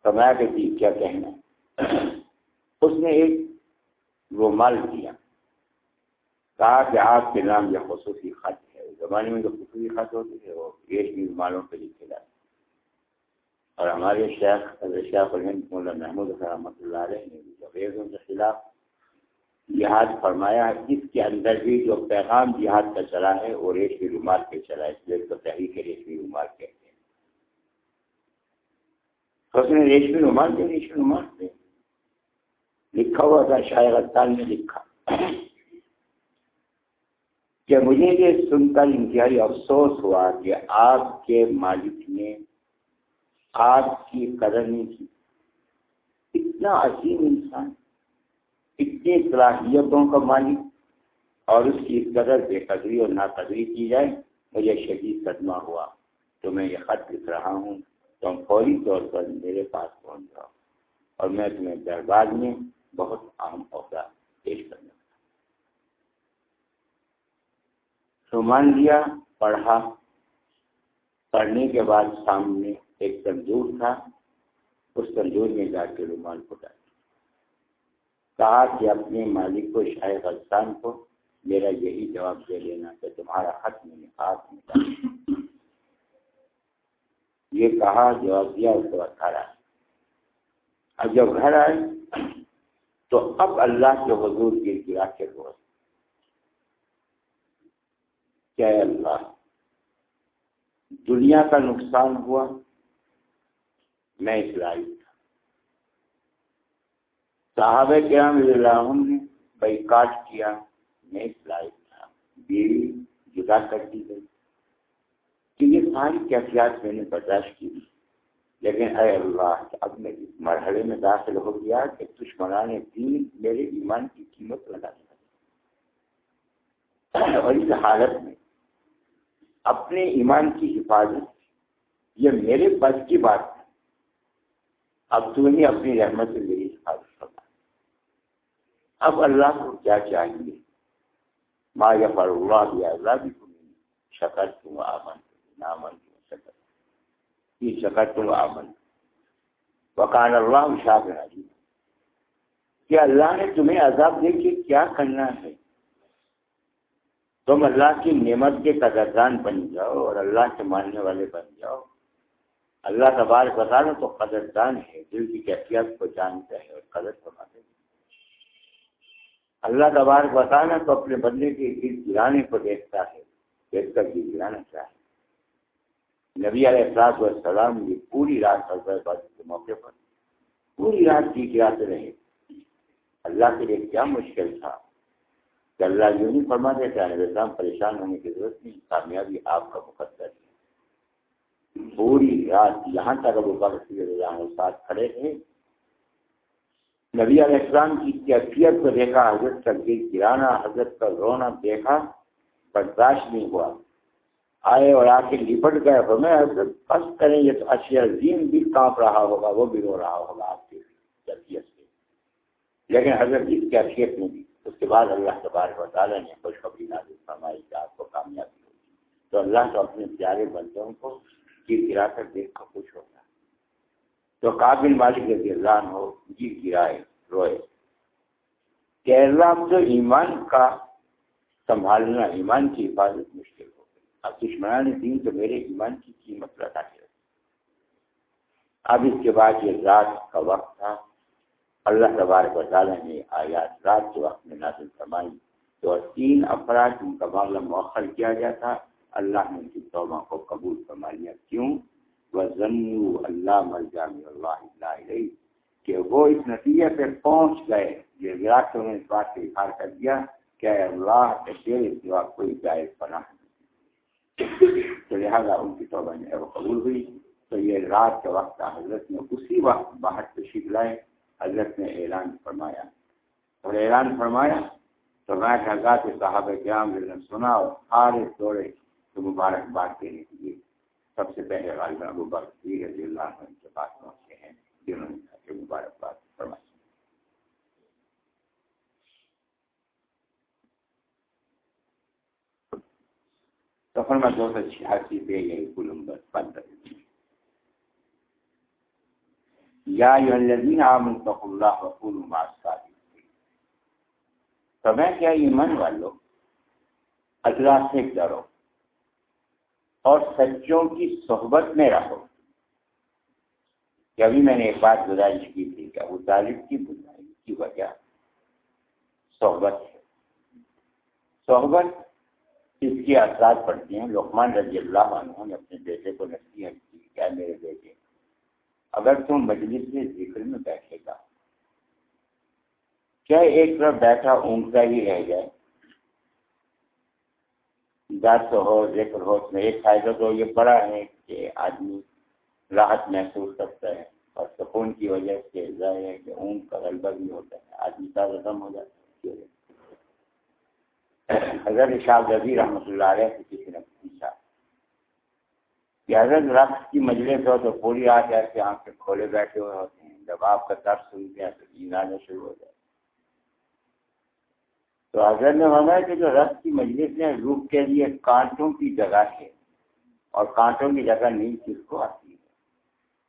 کمایا کہ جی کیا کہنا اس نے ایک رومال دیا کہا کہ آپ کے نام یہ خصوصی خط ہے۔ زمانے میں جو خصوصی خط ہوتی ہے وہ ایک بھی رومالوں پہ لکھے جاتے اور ہمارے شیخ شیخ الہند مولانا محمود رحمۃ اللہ علیہ نے انگریزوں کے خلاف جہاد فرمایا اس کے اندر بھی جو پیغام جہاد کا چلا ہے، وہ ریشمی رومال پہ چلا ہے، اس لیے تو تحریک ریشمی رومال کہتے ہیں۔ اس نے ریشمی رومال پہ ریشمی رومال پہ۔ لکھا ہوا تھا شاہ غطان نے لکھا۔ کہ مجھے یہ سن کر انتہائی افسوس ہوا کہ آپ کے مالک نے آپ کی قدر نہیں کی۔ اتنا عظیم انسان۔ اتنی صلاحیتوں کا مالک اور اس کی قدر بے قدری اور ناقدری کی جائے، مجھے شدید صدمہ ہوا۔ تو میں یہ خط لکھ رہا ہوں۔ تو ہم فوری طور پر میرے پاس پہنچ جاؤ۔ اور میں تمہیں دربار میں بہت اہم عہدہ پیش کرنا تو مان لیا، پڑھا۔ پڑھنے کے بعد سامنے ایک تندور تھا۔ اس تندور میں جا کے رومال کو ڈال کہا کہ اپنے مالک کو شاہ افسان کو میرا یہی جواب دے لینا کہ تمہارا حق میں نے ہاتھ نکالا یہ کہا، جواب دیا، اس کو اٹھارا اب جب گھر آئے تو اب اللہ کے حضور گر گرا کے بہت کیا اللہ، دنیا کا نقصان ہوا، میں اسلائی صحابہ کرام رضی اللہ عنہ نے بیکاٹ کیا میں اسلائی تھا، بیوی جدا کر دی گئی۔ کہ یہ ساری کیفیات میں نے برداشت کی۔ لیکن اے اللہ، اب میں اس مرحلے میں داخل ہو گیا کہ دشمنان دین میرے ایمان کی قیمت لگا دیا اور اس حالت میں اپنے ایمان کی حفاظت، یہ میرے بس کی بات ہے۔ اب تو ہی اپنی رحمت سے میری اب اللہ کو کیا چاہیے؟ ما یا اللہ یا اللہ بھی تم شکر تم آمن نامن تم. شکر یہ شکر تم جی، آمن وکان اللہ شاہ راجی کہ اللہ نے تمہیں عذاب دے کے کیا کرنا ہے؟ تم اللہ کی نعمت کے قدردان بن جاؤ اور اللہ کے ماننے والے بن جاؤ. اللہ تبارک بتانا تو قدردان ہے، دل کی کیفیت کو جانتا ہے اور قدر فرماتے ہیں اللہ تبارک بتانا تو اپنے بندے کے گر گرانے کو دیکھتا ہے، دیکھ کر گر گرانا چاہے۔ نبی علیہ السلاط والسلام یہ پوری رات حضرت کے موقع پر پوری رات کی گراتے رہے۔ اللہ کے لیے کیا مشکل تھا کہ اللہ یوں نہیں فرما دیتا ہے اسلام پریشان ہونے کی ضرورت نہیں، کامیابی آپ کا مقدر ہے۔ پوری رات یہاں تک ابو بکر اللہ ساتھ کھڑے تھے۔ نبی علیہ السلام کی کیفیت کو دیکھا، حضرت کا گر گرانا، حضرت کا رونا دیکھا، برداشت نہیں ہوا۔ آئے اور آ کے لپٹ گئے ہمیں بس کریں، یہ تو اچھی عظیم بھی کانپ رہا ہوگا، وہ بھی رو رہا ہوگا آپ کی جلدیت سے۔ لیکن حضرت اس کی اچھیت نہیں دی اس کے بعد اللہ تبارک و تعالیٰ نے خوشخبری نازل فرمائی کہ آپ کو کامیابی ہوگی۔ تو اللہ تو اپنے پیارے بندوں کو گر گرا کر دیکھ کر خوش ہوتا ہے تو قابل مالک اللہ ہو گر جی گرائے روئے کہ اللہ جو ایمان کا سنبھالنا، ایمان کی حفاظت مشکل ہو گئی۔ اب دشمنان دین تو میرے ایمان کی قیمت لگا کے اب اس کے بعد یہ رات کا وقت تھا۔ اللہ تبارک و تعالیٰ نے آیات رات کے وقت میں نازل فرمائی۔ تو تین افراد ان کا معاملہ مؤخر کیا گیا تھا۔ اللہ نے ان کی توبہ کو قبول فرما لیا کیوں؟ وہ ضنو اللہ مرجان اللہ علیہ کہ وہ اس نتیجے پہ پہنچ گئے یہ وراٹ نے اس بات سے اظہار کر دیا کہ اللہ کے شیر اس کے کوئی جائز پناہ تو لہٰذا ان کی توبہ میں وہ قبول ہوئی۔ تو یہ رات کے وقت حضرت نے اسی وقت باہر تشریف لائے۔ حضرت نے اعلان فرمایا۔ اور اعلان فرمایا تو میں حضرات صاحب قیام نے سنا اور سارے دوڑے تو مبارکباد دینے کے لیے۔ سب سے پہلے غالب ابو بکر رضی اللہ عنہ کے پاس پہنچے ہیں جنہوں نے مبارکباد فرمائی تو فرما دو سو چھیاسی پہ یہی کلمبر پندرہ یا الذین آمنوا اللہ وقولوا مع الصادقین۔ تو میں کیا ایمان والو اللہ سے ڈرو۔ اور سچوں کی صحبت میں رہو۔ کہ ابھی میں نے ایک بات گزارش کی تھی کہ ابو طالب کی بنائی کی وجہ صحبت ہے۔ صحبت اس کی اثرات پڑتی ہیں۔ لقمان رضی اللہ عنہ نے اپنے بیٹے کو نصیحت کی کیا میرے بیٹے، اگر تم مجلس میں ذکر میں بیٹھے گا، کیا ایک طرف بیٹھا اونگتا ہی رہ جائے دس ہو، ذکر ہو، اس میں ایک فائدہ تو یہ بڑا ہے کہ آدمی راحت محسوس کرتا ہے اور سکون کی وجہ سے ظاہر ہے کہ اونگ کا غلبہ بھی ہوتا ہے، آدمی تازہ دم ہو جاتا ہے۔ حضرت شاہ رضی رحمۃ اللہ علیہ سے کسی نے پوچھا کہ حضرت رقص کی مجلس ہو تو پوری آج ایسے آنکھیں کھولے بیٹھے ہوئے ہوتے ہیں۔ جب آپ کا درد سنتے ہیں تو نیند آنے شروع ہو جائے تو حضرت نے فرمایا کہ جو رقص کی مجلس ہے، روح کے لیے کانٹوں کی جگہ ہے اور کانٹوں کی جگہ نیند کس کو آتی ہے۔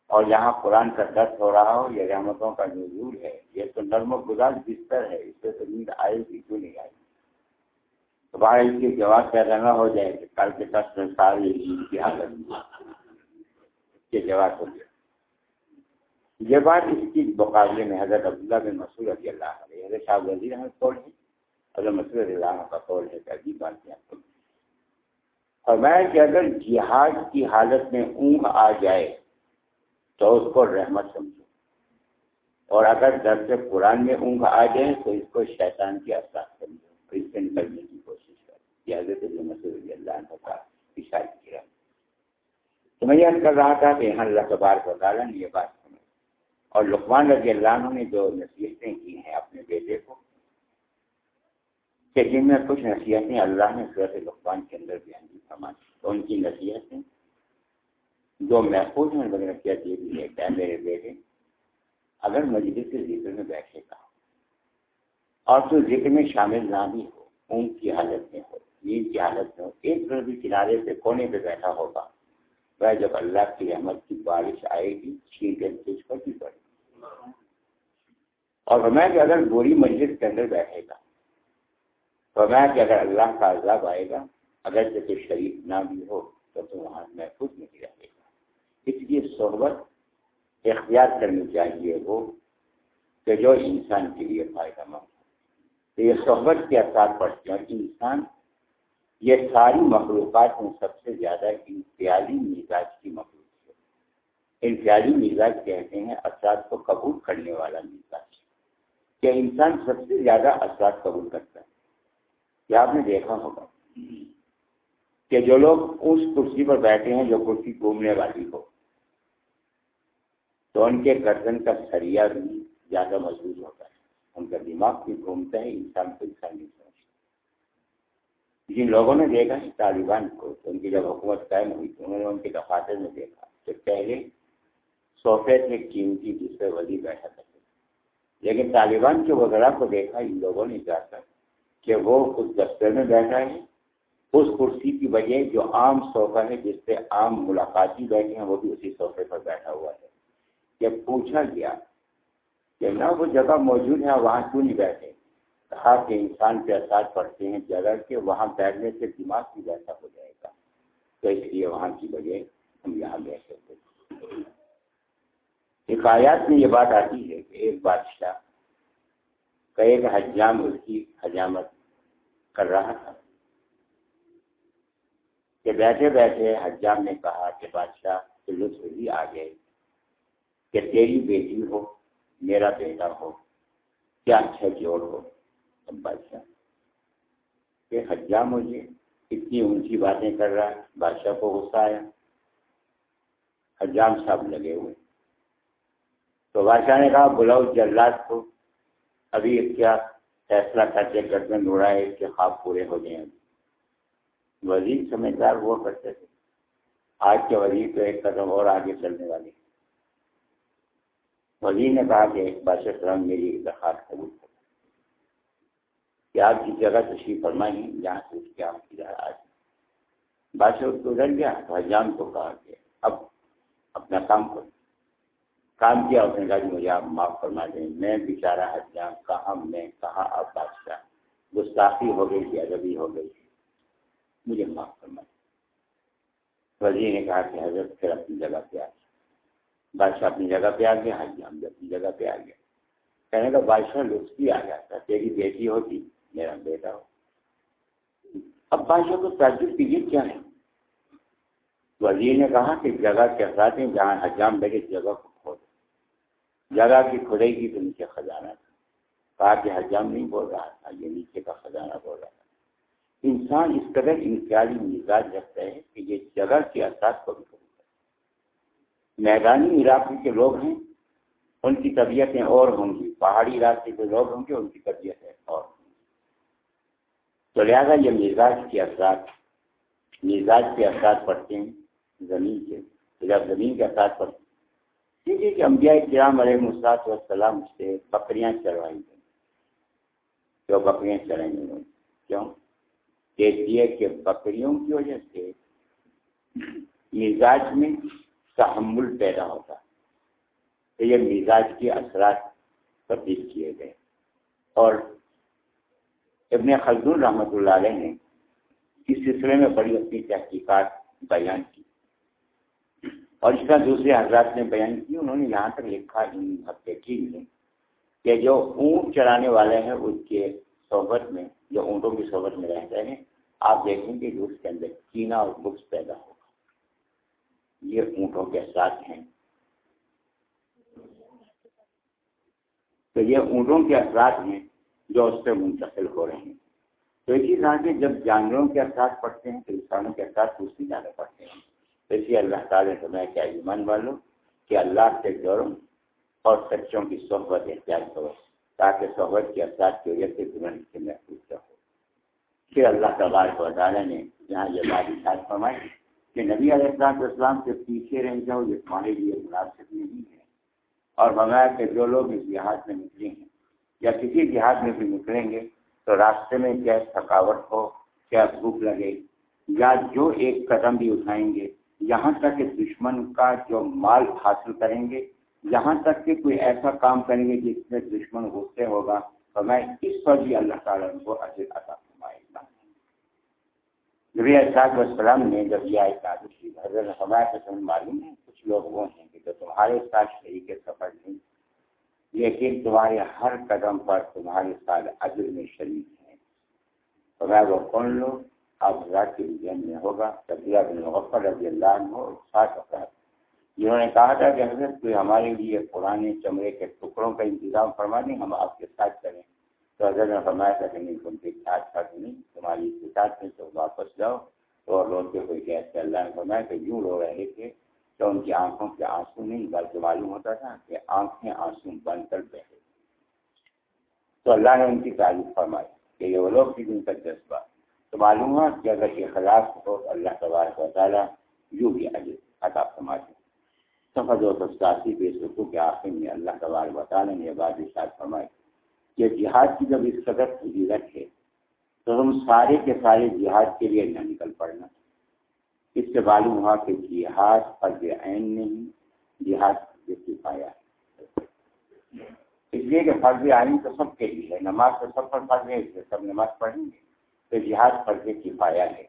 اور یہاں قرآن کا درد ہو رہا ہو، یہ رحمتوں کا نزول ہے۔ یہ تو نرم و گزار بستر ہے، اس سے تو نیند آئے گی، کیوں نہیں آئے گی؟ تو اس کی جواب پیدا نہ ہو جائے کہ کل کے دس میں ساری نیند کی حالت یہ جواب ہو گیا۔ یہ بات اس کی مقابلے میں حضرت عبداللہ بن مسعود رضی اللہ علیہ حضرت شاہ وزیر احمد قول ہے حضرت مسعود رضی اللہ ہاں کا قول ہے کہ عجیب بات کیا اور میں کہ اگر جہاد کی حالت میں اونگ آ جائے تو اس کو رحمت سمجھو۔ اور اگر درد قرآن میں اونگ آ جائے تو اس کو شیطان کی اثرات سمجھو۔ اس سے نکلنے کی کوشش کرو۔ یہ حضرت مسئلہ اللہ عنہ کا اشارہ کیا۔ تو میں یہ کر رہا تھا کہ یہاں اللہ تبار کو تعالیٰ نے یہ بات سمجھ اور لقمان رضی اللہ عنہ نے جو نصیحتیں کی ہیں اپنے بیٹے کو کہ جن میں کچھ نصیحتیں اللہ نے صورت لقمان کے اندر بیان کی فرمائی تو ان کی نصیحتیں؟ جو محفوظ ہیں مگر کیا یہ بھی ہے کہ میرے بیٹے، اگر مجلس کے ذکر میں بیٹھے گا اور تو ذکر میں شامل نہ بھی ہو اونگ کی حالت میں ہو، نیند کی حالت میں ہو، ایک طرف بھی کنارے سے کونے پہ بیٹھا ہوگا، وہ جب اللہ کی رحمت کی بارش آئے گی چھینٹیں تجھ پر بھی پڑے گی اور میں کہ اگر بری مجلس کے اندر بیٹھے گا تو میں کہ اگر اللہ کا عذاب آئے گا، اگر جیسے شریف نہ بھی ہو، تو تو وہاں محفوظ نہیں رہے گا۔ اس لیے صحبت اختیار کرنی چاہیے وہ کہ جو انسان کے لیے فائدہ مند ہو۔ تو یہ صحبت کے اثرات پڑتے ہیں اور انسان یہ ساری مخلوقات میں سب سے زیادہ انفیالی مزاج کی مخلوق ہے۔ انفیالی مزاج کہتے ہیں اثرات کو قبول کرنے والا مزاج۔ کہ انسان سب سے زیادہ اثرات قبول کرتا ہے۔ کیا آپ نے دیکھا ہوگا کہ جو لوگ اس کرسی پر بیٹھے ہیں، جو کرسی گھومنے والی ہو، تو ان کے گردن کا سریا بھی زیادہ مضبوط ہوتا ہے۔ ان کا دماغ بھی گھومتا ہے، انسان کو انسان نہیں سمجھتا۔ جن لوگوں نے دیکھا ہے، طالبان کو ان کی جب حکومت قائم ہوئی، تو انہوں نے ان کے دفاتر میں دیکھا کہ پہلے صوفے تھے قیمتی جس پہ وزیر بیٹھا کرتے لیکن طالبان کے وغیرہ کو دیکھا، ان لوگوں نے جا کر کہ وہ اس دفتر میں بیٹھا ہے، اس کرسی کی وجہ جو عام صوفہ ہے جس پہ عام ملاقاتی بیٹھے ہیں، وہ بھی اسی صوفے پر بیٹھا ہوا ہے۔ جب پوچھا گیا کہ نہ وہ جگہ موجود ہے وہاں کیوں نہیں بیٹھے؟ کہا کہ انسان کے اثرات پڑتے ہیں جگہ کے، وہاں بیٹھنے سے دماغ بھی ویسا ہو جائے گا۔ تو اس لیے وہاں کی وجہ ہم یہاں بیٹھے تھے حکایات میں یہ بات آتی ہے کہ ایک بادشاہ کا ایک حجام اس کی حجامت کر رہا تھا۔ کہ بیٹھے بیٹھے حجام نے کہا کہ بادشاہ کے لطف بھی آ گئے کہ تیری بیٹی ہو، میرا بیٹا ہو، کیا اچھا جوڑ ہو۔ اب بادشاہ کہ حجام مجھے اتنی اونچی باتیں کر رہا ہے، بادشاہ کو غصہ آیا۔ حجام صاحب لگے ہوئے۔ تو بادشاہ نے کہا، بلاؤ جلات کو ابھی کیا فیصلہ کرتے کرتے نوڑا ہے کہ خواب پورے ہو جائیں۔ وزیر سمجھدار ہوا کرتے تھے۔ آج کے وزیر تو ایک قدم اور آگے چلنے والے وزیر نے کہا کہ بادشاہ سلام میری درخواست قبول کر کہ آپ کی جگہ تشریف فرمائیں جہاں سے اس کے آپ کی آج بادشاہ اس کو ڈر گیا، تو حجام کو کہا کہ اب اپنا کام کرو۔ کام کیا، اس نے کہا کہ مجھے آپ معاف فرما دیں۔ میں بیچارہ حجام کہاں میں، کہاں آپ بادشاہ؟ گستاخی ہو گئی تھی، ادبی ہو گئی مجھے معاف فرما دیں۔ وزیر نے کہا کہ حضرت پھر اپنی جگہ پہ آ گیا۔ بادشاہ اپنی جگہ پہ آ گیا حجام بھی اپنی جگہ پہ آ گیا کہنے کا بادشاہ لطف بھی آ جاتا تیری بیٹی ہوتی، میرا بیٹا ہو۔ اب بادشاہ کو تعجب کی یہ کیا ہے؟ وزیر نے کہا کہ جگہ کے ہیں جہاں حجام بیٹھے، جگہ کو جگہ کی کھدائی کی تو نیچے خزانہ تھا۔ کہا کہ حجام نہیں بول رہا تھا، یہ نیچے کا خزانہ بول رہا تھا۔ انسان اس قدر انفرادی مزاج رکھتا ہے کہ یہ جگہ کے اثرات کو بھی کرتا میدانی علاقے کے لوگ ہیں، ان کی طبیعتیں اور ہوں گی۔ پہاڑی علاقے کے لوگ ہوں گے، ان کی طبیعتیں اور ہوں گی۔ تو لہٰذا یہ مزاج کے اثرات، مزاج کے اثرات پڑتے ہیں زمین کے۔ جب زمین کے اثرات پڑتے ہیں ٹھیک ہے کہ انبیاء کرام علیہ مساط والسلام سے بکریاں چڑھوائی گئی جو بکریاں چڑھیں گے؟ کیوں؟ دیکھیے کہ بکریوں کی وجہ سے مزاج میں تحمل پیدا ہوتا تو یہ مزاج کے اثرات تبدیل کیے گئے۔ اور ابن خلدون رحمۃ اللہ علیہ نے اس سلسلے میں بڑی اپنی تحقیقات بیان کی۔ اور اس کا دوسرے حضرات نے بیان کی، انہوں نے یہاں تک لکھا ان کی میں کہ جو اونٹ چلانے والے ہیں اس کے صحبت میں، جو اونٹوں کی صحبت میں رہتے ہیں، آپ دیکھیں گے کہ اس کے اندر کینا اور بکس پیدا ہوگا۔ یہ اونٹوں کے ساتھ ہیں۔ تو یہ اونٹوں کے اثرات ہیں جو اس پہ منتقل ہو رہے ہیں۔ تو اسی طرح سے جب جانوروں کے اثرات پڑتے ہیں تو انسانوں کے اثرات اس سے زیادہ پڑتے ہیں۔ اسی اللہ تعالیٰ سے میں کیا ایمان والوں، کہ اللہ سے جڑوں اور سچوں کی صحبت احتیاط کرو، تاکہ صحبت کے اثرات کی وجہ سے تمہیں سے محفوظ رہو۔ پھر اللہ تبارک و تعالیٰ نے یہاں یہ بات اشاعت فرمائی کہ نبی علیہ السلام اسلام سے پیچھے رہ جاؤ، یہ تمہارے لیے مناسب نہیں ہے۔ اور بغیر کہ جو لوگ اس لحاظ میں نکلے ہیں یا کسی لحاظ میں بھی نکلیں گے، تو راستے میں کیا تھکاوٹ ہو، کیا بھوک لگے، یا جو ایک قدم بھی اٹھائیں گے یہاں تک کہ دشمن کا جو مال حاصل کریں گے، یہاں تک کہ کوئی ایسا کام کریں گے جس میں دشمن غصے ہوگا، تو میں اس پر بھی اللہ تعالیٰ ان کو عطا فرمائے گا۔ نبی احساط والسلام نے جب یہ آئے تعداد حضرت ہمارے پسند معلوم ہے، کچھ لوگ وہ ہیں کہ جو تمہارے ساتھ شریک سفر نہیں، لیکن تمہارے ہر قدم پر تمہارے ساتھ عدل میں شریک ہیں۔ تو میں وہ کون لوگ؟ آپ حضرات کے ذہن میں ہوگا تبدیلہ بن مغفر رضی اللہ عنہ اور سات افراد جنہوں نے کہا تھا کہ حضرت کوئی ہمارے لیے پرانے چمڑے کے ٹکڑوں کا انتظام فرما دیں ہم آپ کے ساتھ کریں تو حضرت نے فرمایا تھا کہ نہیں، تم کے ساتھ ساتھ نہیں، تمہاری ساتھ میں تو واپس جاؤ۔ تو روتے ہوئے کہ اللہ نے فرمایا کہ یوں رو رہے تھے تو ان کی آنکھوں کے آنسو نہیں، بلکہ معلوم ہوتا تھا کہ آنکھیں آنسو بن کر بہے تو اللہ نے ان کی تعریف فرمائی کہ یہ وہ لوگ تھی جن کا جذبہ تو معلوم ہوا کہ اگر یہ خلاف ہو تو اللہ تبارک و تعالیٰ یوں بھی عطا فرماتے سفر دو سو ستاسی بے سکو کے آخر میں اللہ تبارک و تعالیٰ نے یہ بات ارشاد فرمائی کہ جہاد کی جب اس قدر فضیلت ہے تو ہم سارے کے سارے جہاد کے لیے نہ نکل پڑنا۔ اس سے معلوم ہوا کہ جہاد فرض عین نہیں، جہاد پایا اس لیے کہ فرض عین تو سب کے لیے ہے، نماز تو سب پر فرض ہے، اس لیے سب نماز پڑھیں گے۔ تو جہاد فرض کفایا ہے۔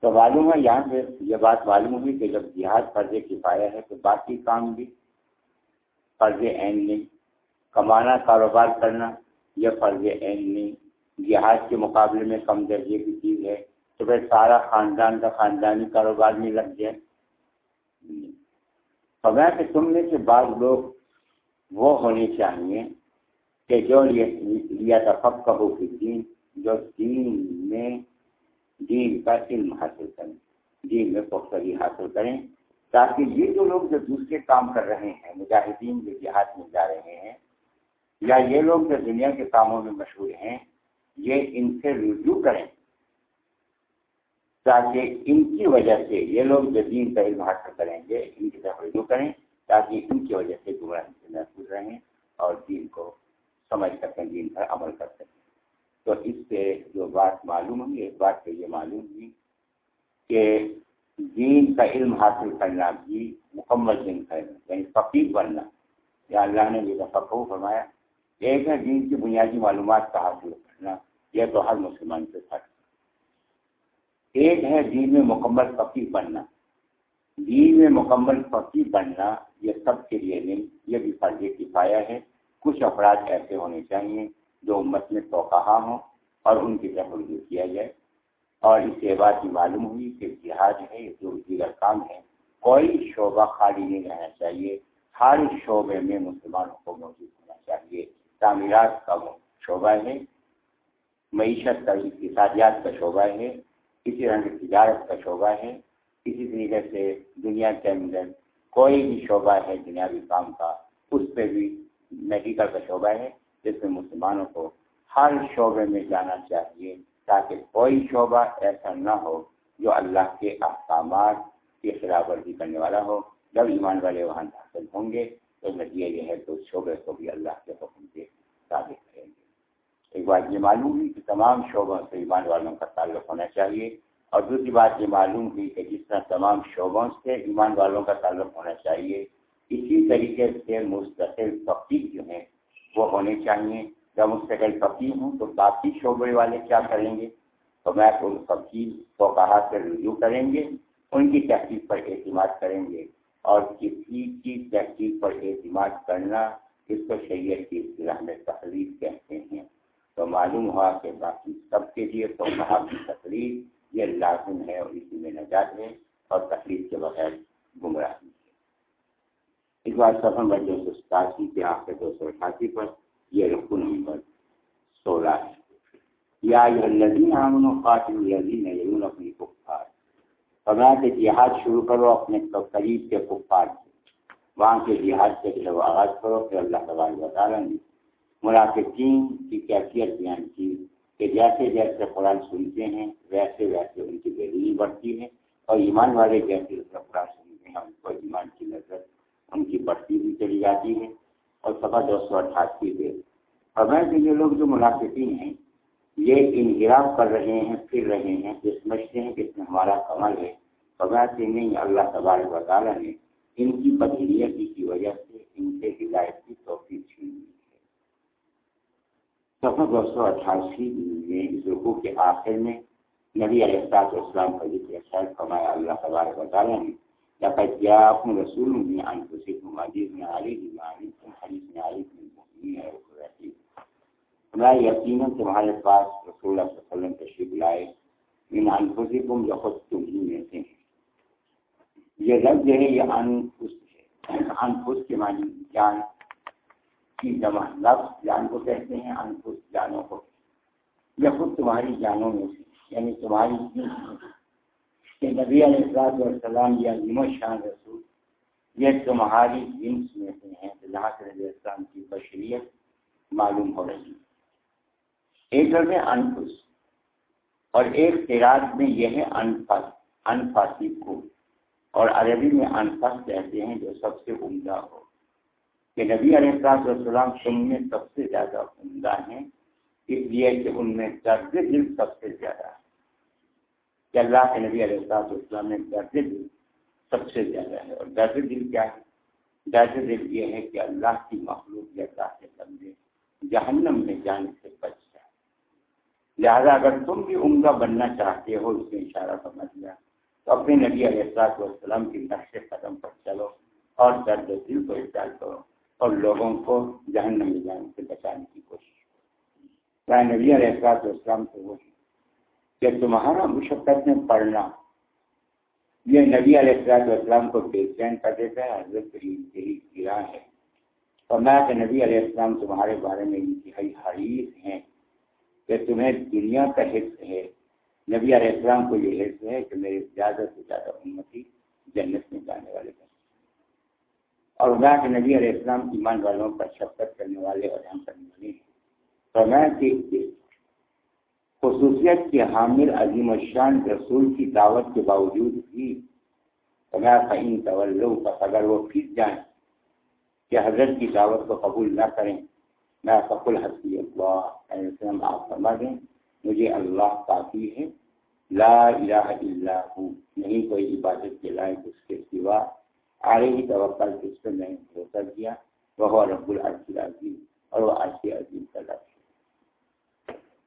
تو معلوم ہے یہاں سے یہ بات معلوم ہوئی کہ جب جہاد فرض کفایا ہے تو باقی کام بھی فرض عین نہیں۔ کمانا، کاروبار کرنا یہ فرض عین نہیں۔ جہاد کے مقابلے میں کم درجے کی چیز ہے۔ تو پھر سارا خاندان کا خاندانی کاروبار میں لگ جائے میں کہ تم میں سے بعض لوگ وہ ہونے چاہیے کہ جو لیا تفق ہو دین جو دین میں دین کا علم حاصل کریں، دین میں پختگی حاصل کریں، تاکہ یہ جو لوگ جو دوسرے کام کر رہے ہیں، مجاہدین جو جہاد میں جا رہے ہیں، یا یہ لوگ جو دنیا کے کاموں میں مشہور ہیں، یہ ان سے رجوع کریں۔ تاکہ ان کی وجہ سے یہ لوگ جو دین کا علم حاصل کریں گے، ان کی طرف رجوع کریں، تاکہ ان کی وجہ سے گمراہی سے محفوظ رہیں اور دین کو سمجھ سکیں دین پر عمل کر سکیں۔ تو اس سے جو بات معلوم ہوئی ایک بات سے یہ معلوم ہوئی کہ دین کا علم حاصل کرنا بھی مکمل دن ہے یعنی فقیر بننا۔ یا اللہ نے یہ فقو فرمایا، ایک ہے دین کی بنیادی معلومات کا حاصل کرنا، یہ تو ہر مسلمان سے فرق ایک ہے دین میں مکمل فقیر بننا۔ دین میں مکمل فقیر بننا یہ سب کے لیے نہیں، یہ بھی فرض کفایا ہے، کچھ افراد ایسے ہونے چاہیے جو امت میں توقع ہوں اور ان کی طرف رجوع کیا جائے۔ اور اس سے بات یہ معلوم ہوئی کہ جہاد ہے جو دیگر کام ہے کوئی شعبہ خالی نہیں رہنا چاہیے۔ ہر شعبے میں مسلمانوں کو موجود ہونا چاہیے۔ تعمیرات کا شعبہ ہے۔ معیشت کا اقتصادیات کا شعبہ ہے۔ کسی طرح تجارت کا شعبہ ہے۔ کسی طریقے سے دنیا کے اندر کوئی بھی شعبہ ہے دنیاوی کام کا، اس پہ بھی میڈیکل کا شعبہ ہے۔ جس میں مسلمانوں کو ہر شعبے میں جانا چاہیے تاکہ کوئی شعبہ ایسا نہ ہو جو اللہ کے احکامات کی خلاف ورزی کرنے والا ہو۔ جب ایمان والے وہاں داخل ہوں گے تو نتیجہ یہ ہے تو شعبے کو بھی اللہ کے حکم کے ثابت کریں گے۔ ایک بات یہ معلوم ہوئی کہ تمام شعبوں سے ایمان والوں کا تعلق ہونا چاہیے۔ اور دوسری بات یہ معلوم ہوئی کہ جس طرح تمام شعبوں سے ایمان والوں کا تعلق ہونا چاہیے، اسی طریقے سے مستقل فقیر جو ہیں وہ ہونے چاہیے۔ جب مستقل فقیر ہوں تو باقی شعبے والے کیا کریں گے؟ تو میں ان فقیر کو کہا سے رجوع کریں گے، ان کی تحقیق پر اعتماد کریں گے۔ اور کسی کی تحقیق پر اعتماد کرنا اس کو شریعت کی اصطلاح میں تقریر کہتے ہیں۔ تو معلوم ہوا کہ باقی سب کے لیے تو کہا کی تقریر یہ لازم ہے اور اسی میں نجات ہے اور تقریر کے بغیر گمراہی اس بار سفر نمبر دو سو ستاسی کے آخر دو سو اٹھاسی پر یہ رقو نمبر سولہ ہے۔ یا لذین امن قاتل الذین یلون اپنی کفار۔ فرمایا کہ جہاد شروع کرو اپنے قریب کے کفار سے۔ وہاں کے جہاد سے جو آغاز کرو پھر اللہ تبارک و تعالیٰ نے منافقین کی کیفیت بیان کی کہ جیسے جیسے قرآن سنتے ہیں، ویسے ویسے ان کی دہلی بڑھتی ہے اور ایمان والے جیسے قرآن سنتے ہیں، ان کو ایمان کی نظر ان کی بڑھتی بھی چلی جاتی ہے اور سفا دو سو اٹھاسی پہ۔ اور میں یہ لوگ جو منافقین ہیں، یہ انحراف کر رہے ہیں، پھر رہے ہیں، یہ سمجھتے ہیں کہ اس میں ہمارا کمل ہے۔ بغیر سے نہیں، اللہ تبارک و تعالیٰ نے ان کی بدلیتی کی وجہ سے ان سے ہدایت کی توفیق چھین لی ہے۔ سفر دو سو اٹھاسی میں اس رقو کے آخر میں نبی علیہ اسلام کا ذکر خیر فرمایا۔ اللہ تبارک و تعالیٰ نے لقد جاءكم رسول من انفسكم عزيز عليه ما عنتم حريص عليكم المؤمنين رؤوف رحيم. ہمارا یقینا تمہارے پاس رسول اللہ صلی اللہ علیہ وسلم تشریف لائے من انفسكم جو خود تم ہی میں سے ہیں یہ لفظ ہے، یہ انفس ہے. انفس کے معنی جان کی جمع لفظ جان کو کہتے ہیں انفس جانوں کو. یہ خود تمہاری جانوں میں سے یعنی تمہاری کہ نبی علیہ السلام والسلام یا عظیم شان رسول یہ تمہاری جنس میں سے ہیں تو جہاں سے نبی السلام کی بشریت معلوم ہو رہی ہے۔ ایک لفظ انفس اور ایک تیراک میں یہ ہے انفس انفاسی کو۔ اور عربی میں انفس کہتے ہیں جو سب سے عمدہ ہو۔ کہ نبی علیہ السلام تم میں سب سے زیادہ عمدہ ہیں، اس لیے کہ ان میں درد دل سب سے زیادہ ہے۔ کہ اللہ کے نبی علیہ السلام میں درد دل سب سے زیادہ ہے۔ اور درد دل کیا ہے؟ درد دل یہ ہے کہ اللہ کی مخلوق یا اللہ کے بندے جہنم میں جانے سے بچ جائے لہذا اگر تم بھی عمدہ بننا چاہتے ہو، اس میں اشارہ سمجھ لیا تو اپنے نبی علیہ السلام کی نقش قدم پر چلو اور درد دل کو اختیار کرو اور لوگوں کو جہنم میں جانے سے بچانے کی کوشش کرو۔ نبی علیہ السلام سے وہی کہ تمہارا مشقت میں پڑھنا یہ نبی علیہ السلام کو بے چین کر دیتا ہے، حضرت کریم یہی گرا ہے۔ اور میں کہ نبی علیہ السلام تمہارے بارے میں انتہائی حریف ہیں کہ تمہیں دنیا کا حص ہے۔ نبی علیہ السلام کو یہ حص ہے کہ میرے زیادہ سے زیادہ امتی جنت میں جانے والے بن اور میں کہ نبی علیہ السلام ایمان والوں پر شفقت کرنے والے اور ہم کرنے والے ہیں تو میں کہ خصوصیت کے حامل عظیم الشان رسول کی دعوت کے باوجود بھی تو میں کہیں اگر وہ پھر جائیں کہ حضرت کی دعوت کو قبول نہ کریں میں فقل حسبی اللہ آپ فرما دیں مجھے اللہ کافی ہے، لا الہ الا ہوں نہیں کوئی عبادت کے لائق اس کے سوا، آگے ہی توقع جس پہ میں بھروسہ کیا وہ رب العرض العظیم، اور وہ عرض عظیم کا لفظ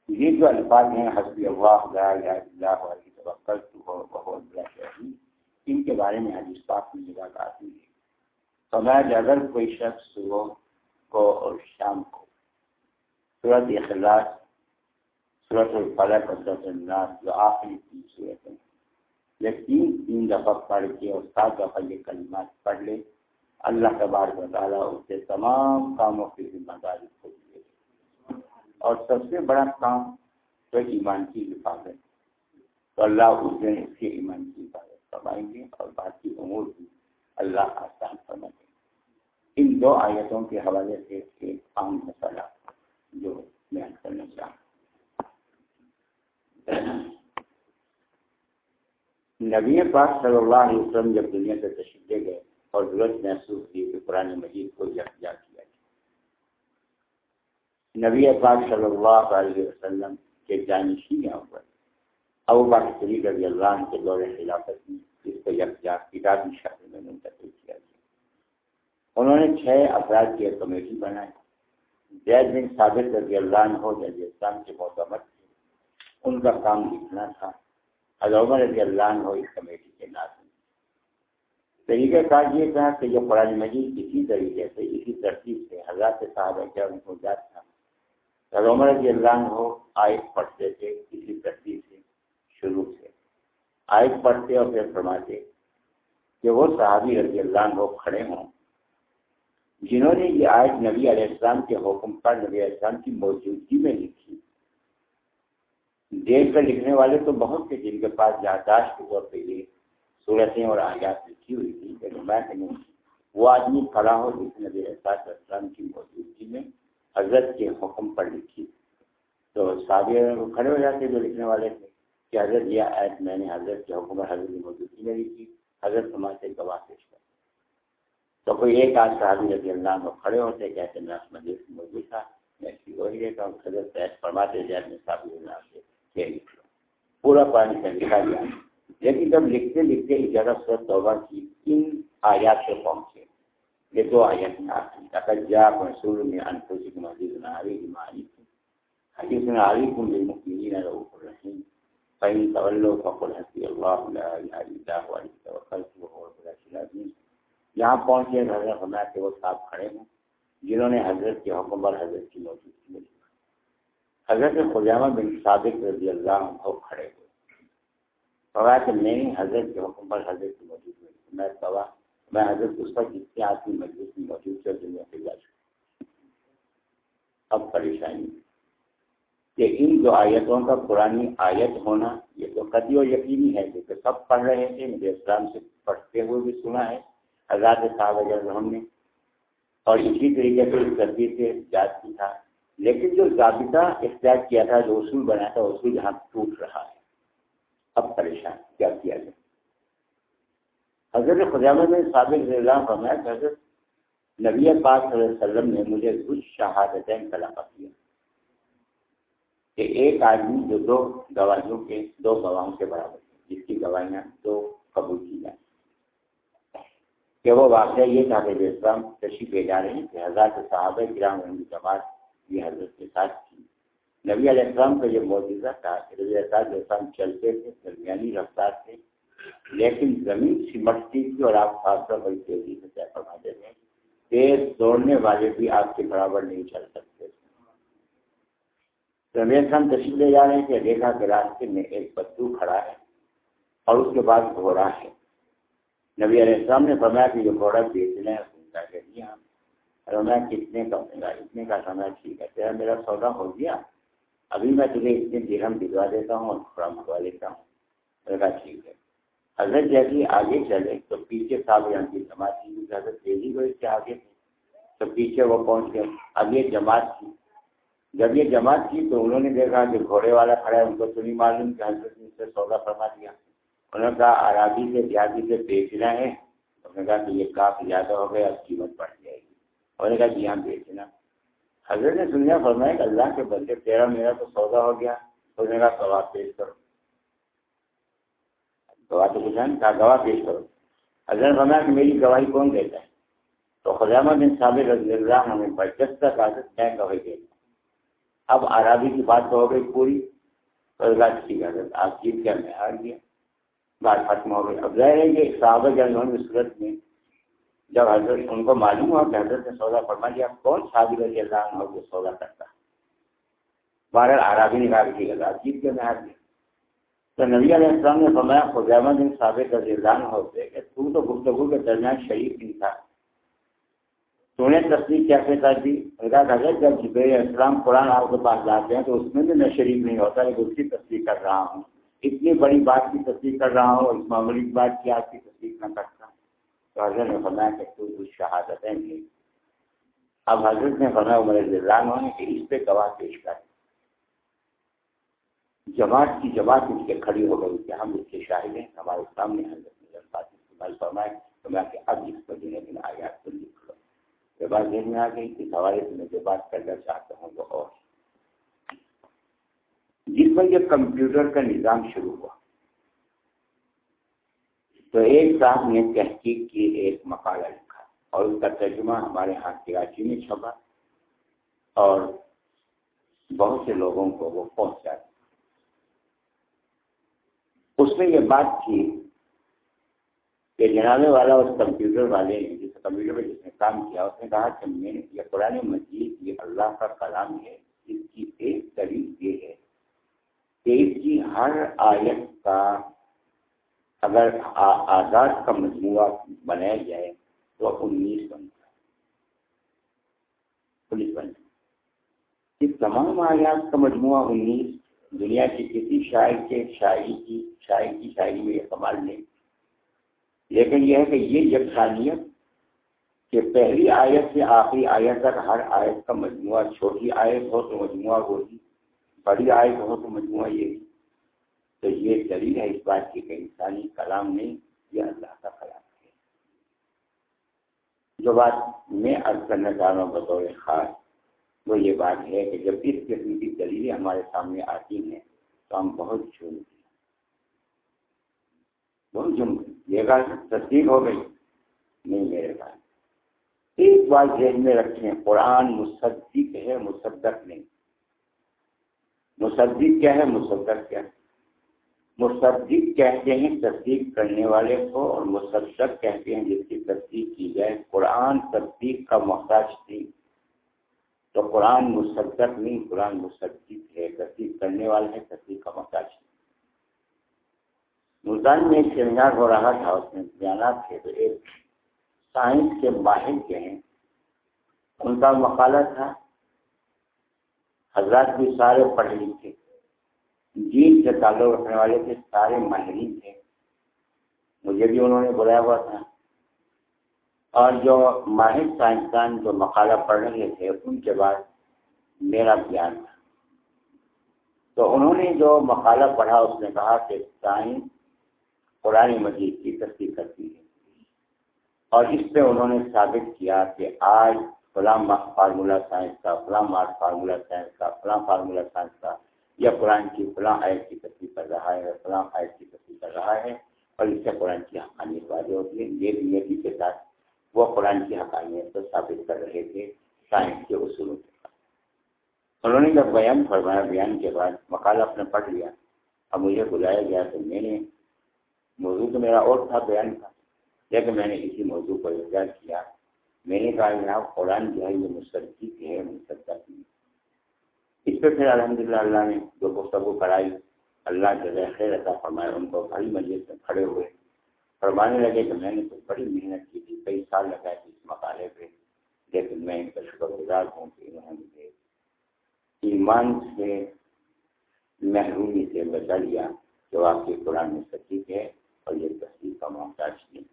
یہ جو الفاظ ہیں، حسبی اللہ، لا الہ الا ہوا توقع تو ان کے بارے میں حدیث پاک میں جگہ کافی ہے۔ سماج اگر کوئی شخص صبح کو اور شام کو صورت اخلاص صورت الفلق اور صورت الناس، جو آخری تین صورت ہیں یہ تین تین دفعہ پڑھ کے اور سات دفعہ یہ کلمات پڑھ لے، اللہ تبارک و تعالیٰ اس کے تمام کاموں کی ذمہ داری کو اور سب سے بڑا کام تو ایمان کی حفاظت تو اللہ اس دن اس کے ایمان کی حفاظت کروائیں گے اور باقی امور بھی اللہ آسان فرما دے ان دو آیتوں کے حوالے سے ایک عام مسئلہ جو بیان کرنا چاہوں نبی پاک صلی اللہ علیہ وسلم جب دنیا سے تشریف لے گئے اور ضرورت محسوس کی کہ قرآن مجید کو یکجا کیا نبی پاک صلی اللہ علیہ وسلم کے جانشین یہاں پر ابو باقی رضی اللہ عنہ کے دور خلافت میں جس کو یکجا کتابی شکل میں منتقل کیا گیا۔ انہوں نے چھ افراد کی ایک کمیٹی بنائی۔ زید بن ثابت رضی اللہ عنہ جب اسلام کے معتمد تھے۔ ان کا کام لکھنا تھا۔ عمر رضی اللہ عنہ اس کمیٹی کے ناظم طریقہ کار یہ تھا کہ جو قرآن مجید اسی طریقے سے، اسی ترتیب سے حضرات صاحب کرم کو جات تھا۔ عمر رضی اللہ عنہ آئٹ پڑھتے تھے اسی ترتیب سے شروع سے آیت پڑھتے اور پھر فرماتے کہ وہ صحابی رضی اللہ عنہ کھڑے ہوں۔ جنہوں نے یہ آیت نبی علیہ السلام کے حکم پر، نبی علیہ السلام کی موجودگی میں لکھی۔ دیکھ کر لکھنے والے تو بہت تھے جن کے پاس یادداشت کے طور پہ یہ صورتیں اور آیات لکھی ہوئی تھی لیکن میں کہوں، وہ آدمی کھڑا ہو جس نبی علیہ السلام کی موجودگی میں حضرت کے حکم پر لکھی۔ تو صحابی کھڑے ہو جاتے جو لکھنے والے تھے کہ حضرت یہ آیت میں نے حضرت کے حکومت حضرت موجودگی میں کی حضرت سے گواہ پیش کر۔ تو کوئی ایک آج صحابی رضی اللہ کو کھڑے ہوتے کہتے میں اس مجلس میں موجود تھا، میں اس کی وہی رہتا ہوں۔ حضرت پیش فرماتے جائے جی، میں صحابی اللہ سے یہ لکھ لوں۔ پورا پانی کا لکھا گیا۔ لیکن جب لکھتے لکھتے اجازت سے توبہ کی ان آیات سے پہنچے۔ یہ دو آیات میں آتی رسول میں انفوسی کی مسجد نہ آئی حدیث میں آئی رؤوف الرحیم فإن تولوا فقل حسبي الله لا إله إلا هو عليه توكلت وهو رب العرش العظيم یہاں پہنچے حضرت فرمایا کہ وہ صاحب کھڑے ہیں جنہوں نے حضرت کے حکم پر حضرت کی موجودگی میں حضرت خزامہ بن صادق رضی اللہ عنہ کھڑے ہوئے فرمایا کہ میں حضرت کے حکم پر حضرت کی موجودگی میں میں میں حضرت اس پر جس کے آدمی مجلس میں موجود تھے دنیا سے جا چکا اب پریشانی کہ ان دو آیتوں کا پرانی آیت ہونا، یہ تو قدی و یقینی ہے کیونکہ سب پڑھ رہے تھے مجھے اسلام سے پڑھتے ہوئے بھی سنا ہے۔ حضرات صاحب اجرحم نے اور اسی طریقے سے اس غلطی سے یاد کی تھا۔ لیکن جو ضابطہ اختیار کیا تھا، جو اصول بنا تھا اصول یہاں ٹوٹ رہا ہے۔ اب پریشان، کیا کیا جائے؟ حضرت خدا میں سابق اللہ فرمایا کہ حضرت نبی پاک صلی اللہ علیہ وسلم نے مجھے کچھ شہادتیں کلام کیا کہ ایک آدمی جو دو گواہیوں کے، دو گواہوں کے برابر جس کی گواہیاں دو قبول کی جائیں۔ کہ وہ واقعہ یہ تھا کہ اسلام تشریف لے جا رہے ہیں کہ حضرت صحابہ گرام جماعت یہ حضرت کے ساتھ تھی نبی علیہ السلام کا یہ معجزہ تھا کہ نبی علیہ السلام چلتے تھے، درمیانی رفتار تھے لیکن زمین سمٹتی تھی اور آپ خاص طور بڑی تیزی سے طے فرماتے تھے تیز دوڑنے والے بھی آپ کے برابر نہیں چل سکتے۔ تو نبی السلام تشریف لے جا رہے تھے دیکھا کہ راستے میں ایک بدو کھڑا ہے اور اس کے بعد گھوڑا ہے۔ نبی علیہ السلام نے فرمایا کہ یہ گھوڑا بیچنا ہے سنتا کہ جی ہاں فرمایا کتنے کا ملا اتنے کا سمے ٹھیک ہے، تیرا میرا سودا ہو گیا۔ ابھی میں تجھے اتنے درہم بھجوا دیتا ہوں اور تھوڑا منگوا لیتا ہوں۔ میں نے کہا، ٹھیک ہے۔ حضرت جیسے آگے چلے تو پیچھے صاحب یہاں کی جماعت کی حضرت تیزی کو اس کے آگے تھے تو پیچھے وہ پہنچ گئے۔ اب یہ جماعت کی۔ جب یہ جماعت کی تو انہوں نے دیکھا کہ گھوڑے والا کھڑا ہے، ان کو تو نہیں معلوم کہ حضرت نے اس سے سودا فرما دیا۔ انہوں نے کہا آرابی سے، دیہاتی سے بیچنا ہے انہوں نے کہا کہ یہ کافی زیادہ ہو گیا اب قیمت بڑھ جائے گی۔ انہوں نے کہا جی ہاں بیچنا حضرت نے سنیا، فرمایا کہ اللہ کے بندے، تیرا میرا تو سودا ہو گیا۔ انہوں نے کہا گواہ پیش کرو۔ گواہ تو پوچھا کہا گواہ پیش کرو۔ حضرت فرمایا کہ میری گواہی کون دیتا ہے؟ تو خزامہ بن صابر رضی اللہ ہمیں برجست عادت میں گواہی دیتا اب آرابی کی بات تو ہو گئی پوری۔ ٹھیک ہے آپ جیت کیا میں ہار گیا بات ختم ہو گئی۔ اب ظاہر ہے کہ صحابہ جنگوں کی صورت میں جب حضرت ان کو معلوم ہوا کہ حضرت نے سودا فرما دیا، کون شادی رضی اللہ عنہ کو سودا کرتا؟ بہرحال آرابی نے کہا کہ آپ جیت کے میں ہار گیا تو نبی علیہ السلام نے فرمایا خزیمہ بن صابق رضی اللہ عنہ ہوتے کہ تو تو گفتگو کے درمیان شریف نہیں تھا۔ تو نے تصدیق کیسے کر دی حضرت جب جبیر اسلام قرآن آپ کے پاس لاتے ہیں تو اس میں بھی میں شریف نہیں ہوتا، لیکن اس کی تصدیق کر رہا ہوں۔ اتنی بڑی بات کی تصدیق کر رہا ہوں اور اس معمولی بات کی آپ کی تصدیق نہ کرتا۔ تو حضرت نے فرمایا کہ تو کچھ شہادتیں نہیں اب حضرت نے فرمایا، عمر ضلع نے کہ اس پہ گواہ پیش کر جماعت کی جماعت اس کے کھڑی ہو گئی کہ ہم اس کے شاہد ہیں، ہمارے سامنے حضرت استعمال فرمائے تو میں کہ اب اس کو دن دن آیات کو لکھ لو۔ یہ بات ذہن میں آ گئی اس حوالے سے میں جو بات کرنا چاہتا ہوں وہ اور۔ جس میں یہ کمپیوٹر کا نظام شروع ہوا، تو ایک صاحب نے تحقیق کی، ایک مقالہ لکھا اور اس کا ترجمہ ہمارے ہاتھ کراچی میں چھپا اور بہت سے لوگوں کو وہ پہنچا اس میں یہ بات تھی کہ جنابے والا اس کمپیوٹر والے نے جس کمپیوٹر پہ جس نے کام کیا، اس نے کہا کہ میں، یہ قرآن مجید، یہ اللہ کا کلام ہے، اس کی ایک طریق یہ ہے کہ اس کی ہر آیت کا اگر آزاد کا مجموعہ بنایا جائے تو انیس بنتا ہے پولیس بنتا یہ تمام آیات کا مجموعہ انیس دنیا کی کسی شاعر کے شاعری کی شاعر کی شاعری میں یہ کمال نہیں۔ لیکن یہ ہے کہ یہ یکسانیت کہ پہلی آیت سے آخری آیت تک ہر آیت کا مجموعہ، چھوٹی آیت ہو تو مجموعہ وہی، بڑی آیت ہو تو مجموعہ یہی۔ تو یہ دلیل ہے اس بات کی کہ انسانی کلام نہیں یہ اللہ کا کلام ہے۔ جو بات میں عرض کرنا چاہ رہا ہوں بطور خاص وہ یہ بات ہے کہ جب اس قسم کی دلیلیں ہمارے سامنے آتی ہیں تو ہم بہت جھوم بہت جھوم یہ بات تصدیق ہو گئی۔ نہیں میرے پاس ایک بات ذہن میں رکھیں، قرآن مصدق ہے، مصدق نہیں۔ مصدق کیا ہے؟ مصدق کیا ہے؟ مصدق کہتے ہیں تصدیق کرنے والے کو اور مصدق کہتے ہیں جس کی تصدیق کی جائے۔ قرآن تصدیق کا محتاج تھی تو قرآن مصدق نہیں، قرآن مصدق ہے تصدیق کرنے والے ہیں تصدیق کا محتاج ملتان میں ایک سیمینار ہو رہا تھا، اس میں بیانات تھے، تو ایک سائنس کے ماہر کے ہیں۔ ان کا مقالہ تھا، حضرات بھی سارے پڑھے لکھے جین سے تعلق رکھنے والے تھے، سارے ماہرین تھے۔ مجھے بھی انہوں نے بلایا ہوا تھا۔ اور جو ماہر سائنسدان جو مقالہ پڑھ رہے تھے، ان کے بعد میرا بیان تھا۔ تو انہوں نے جو مقالہ پڑھا، اس نے کہا کہ سائنس قرآن مجید کی تصدیق کرتی ہے۔ اور اس پہ انہوں نے ثابت کیا کہ آج فلاں فارمولہ سائنس کا، فلاں مارک فارمولہ سائنس کا، فلاں فارمولہ سائنس کا، یا قرآن کی فلاں آیت کی تصدیق کر رہا ہے، فلاں آیت کی تصدیق کر رہا ہے، اور اس سے قرآن کی حقانیت واضح ہوتی ہے۔ یہ نیتی کے ساتھ وہ قرآن کی حقانیت کو ثابت کر رہے تھے، سائنس کے اصولوں کے انہوں نے جب بیان فرمایا، بیان کے بعد مقالہ اپنے پڑھ لیا۔ اب مجھے بلایا گیا تو میں نے موضوع تو میرا اور تھا، بیان تھا۔ لیکن میں نے اسی موضوع کو اختیار کیا۔ میں نے کہا، جناب، قرآن جو ہے، یہ مستقب ہے مستقبہ کی اس پہ پھر الحمد للہ اللہ نے جو گفتگو کرائی، اللہ جو خیر عطا فرمایا ان کو بھاری مجلس میں کھڑے ہوئے فرمانے لگے کہ میں نے تو بڑی محنت کی تھی، کئی سال لگائے تھے اس مقالے پہ، لیکن میں ان کا شکر گزار ہوں کہ انہوں نے مجھے ایمان سے، محرومی سے بچا لیا جو آپ کے قرآن میں سچی ہے اور یہ تصدیق کا محتاج نہیں۔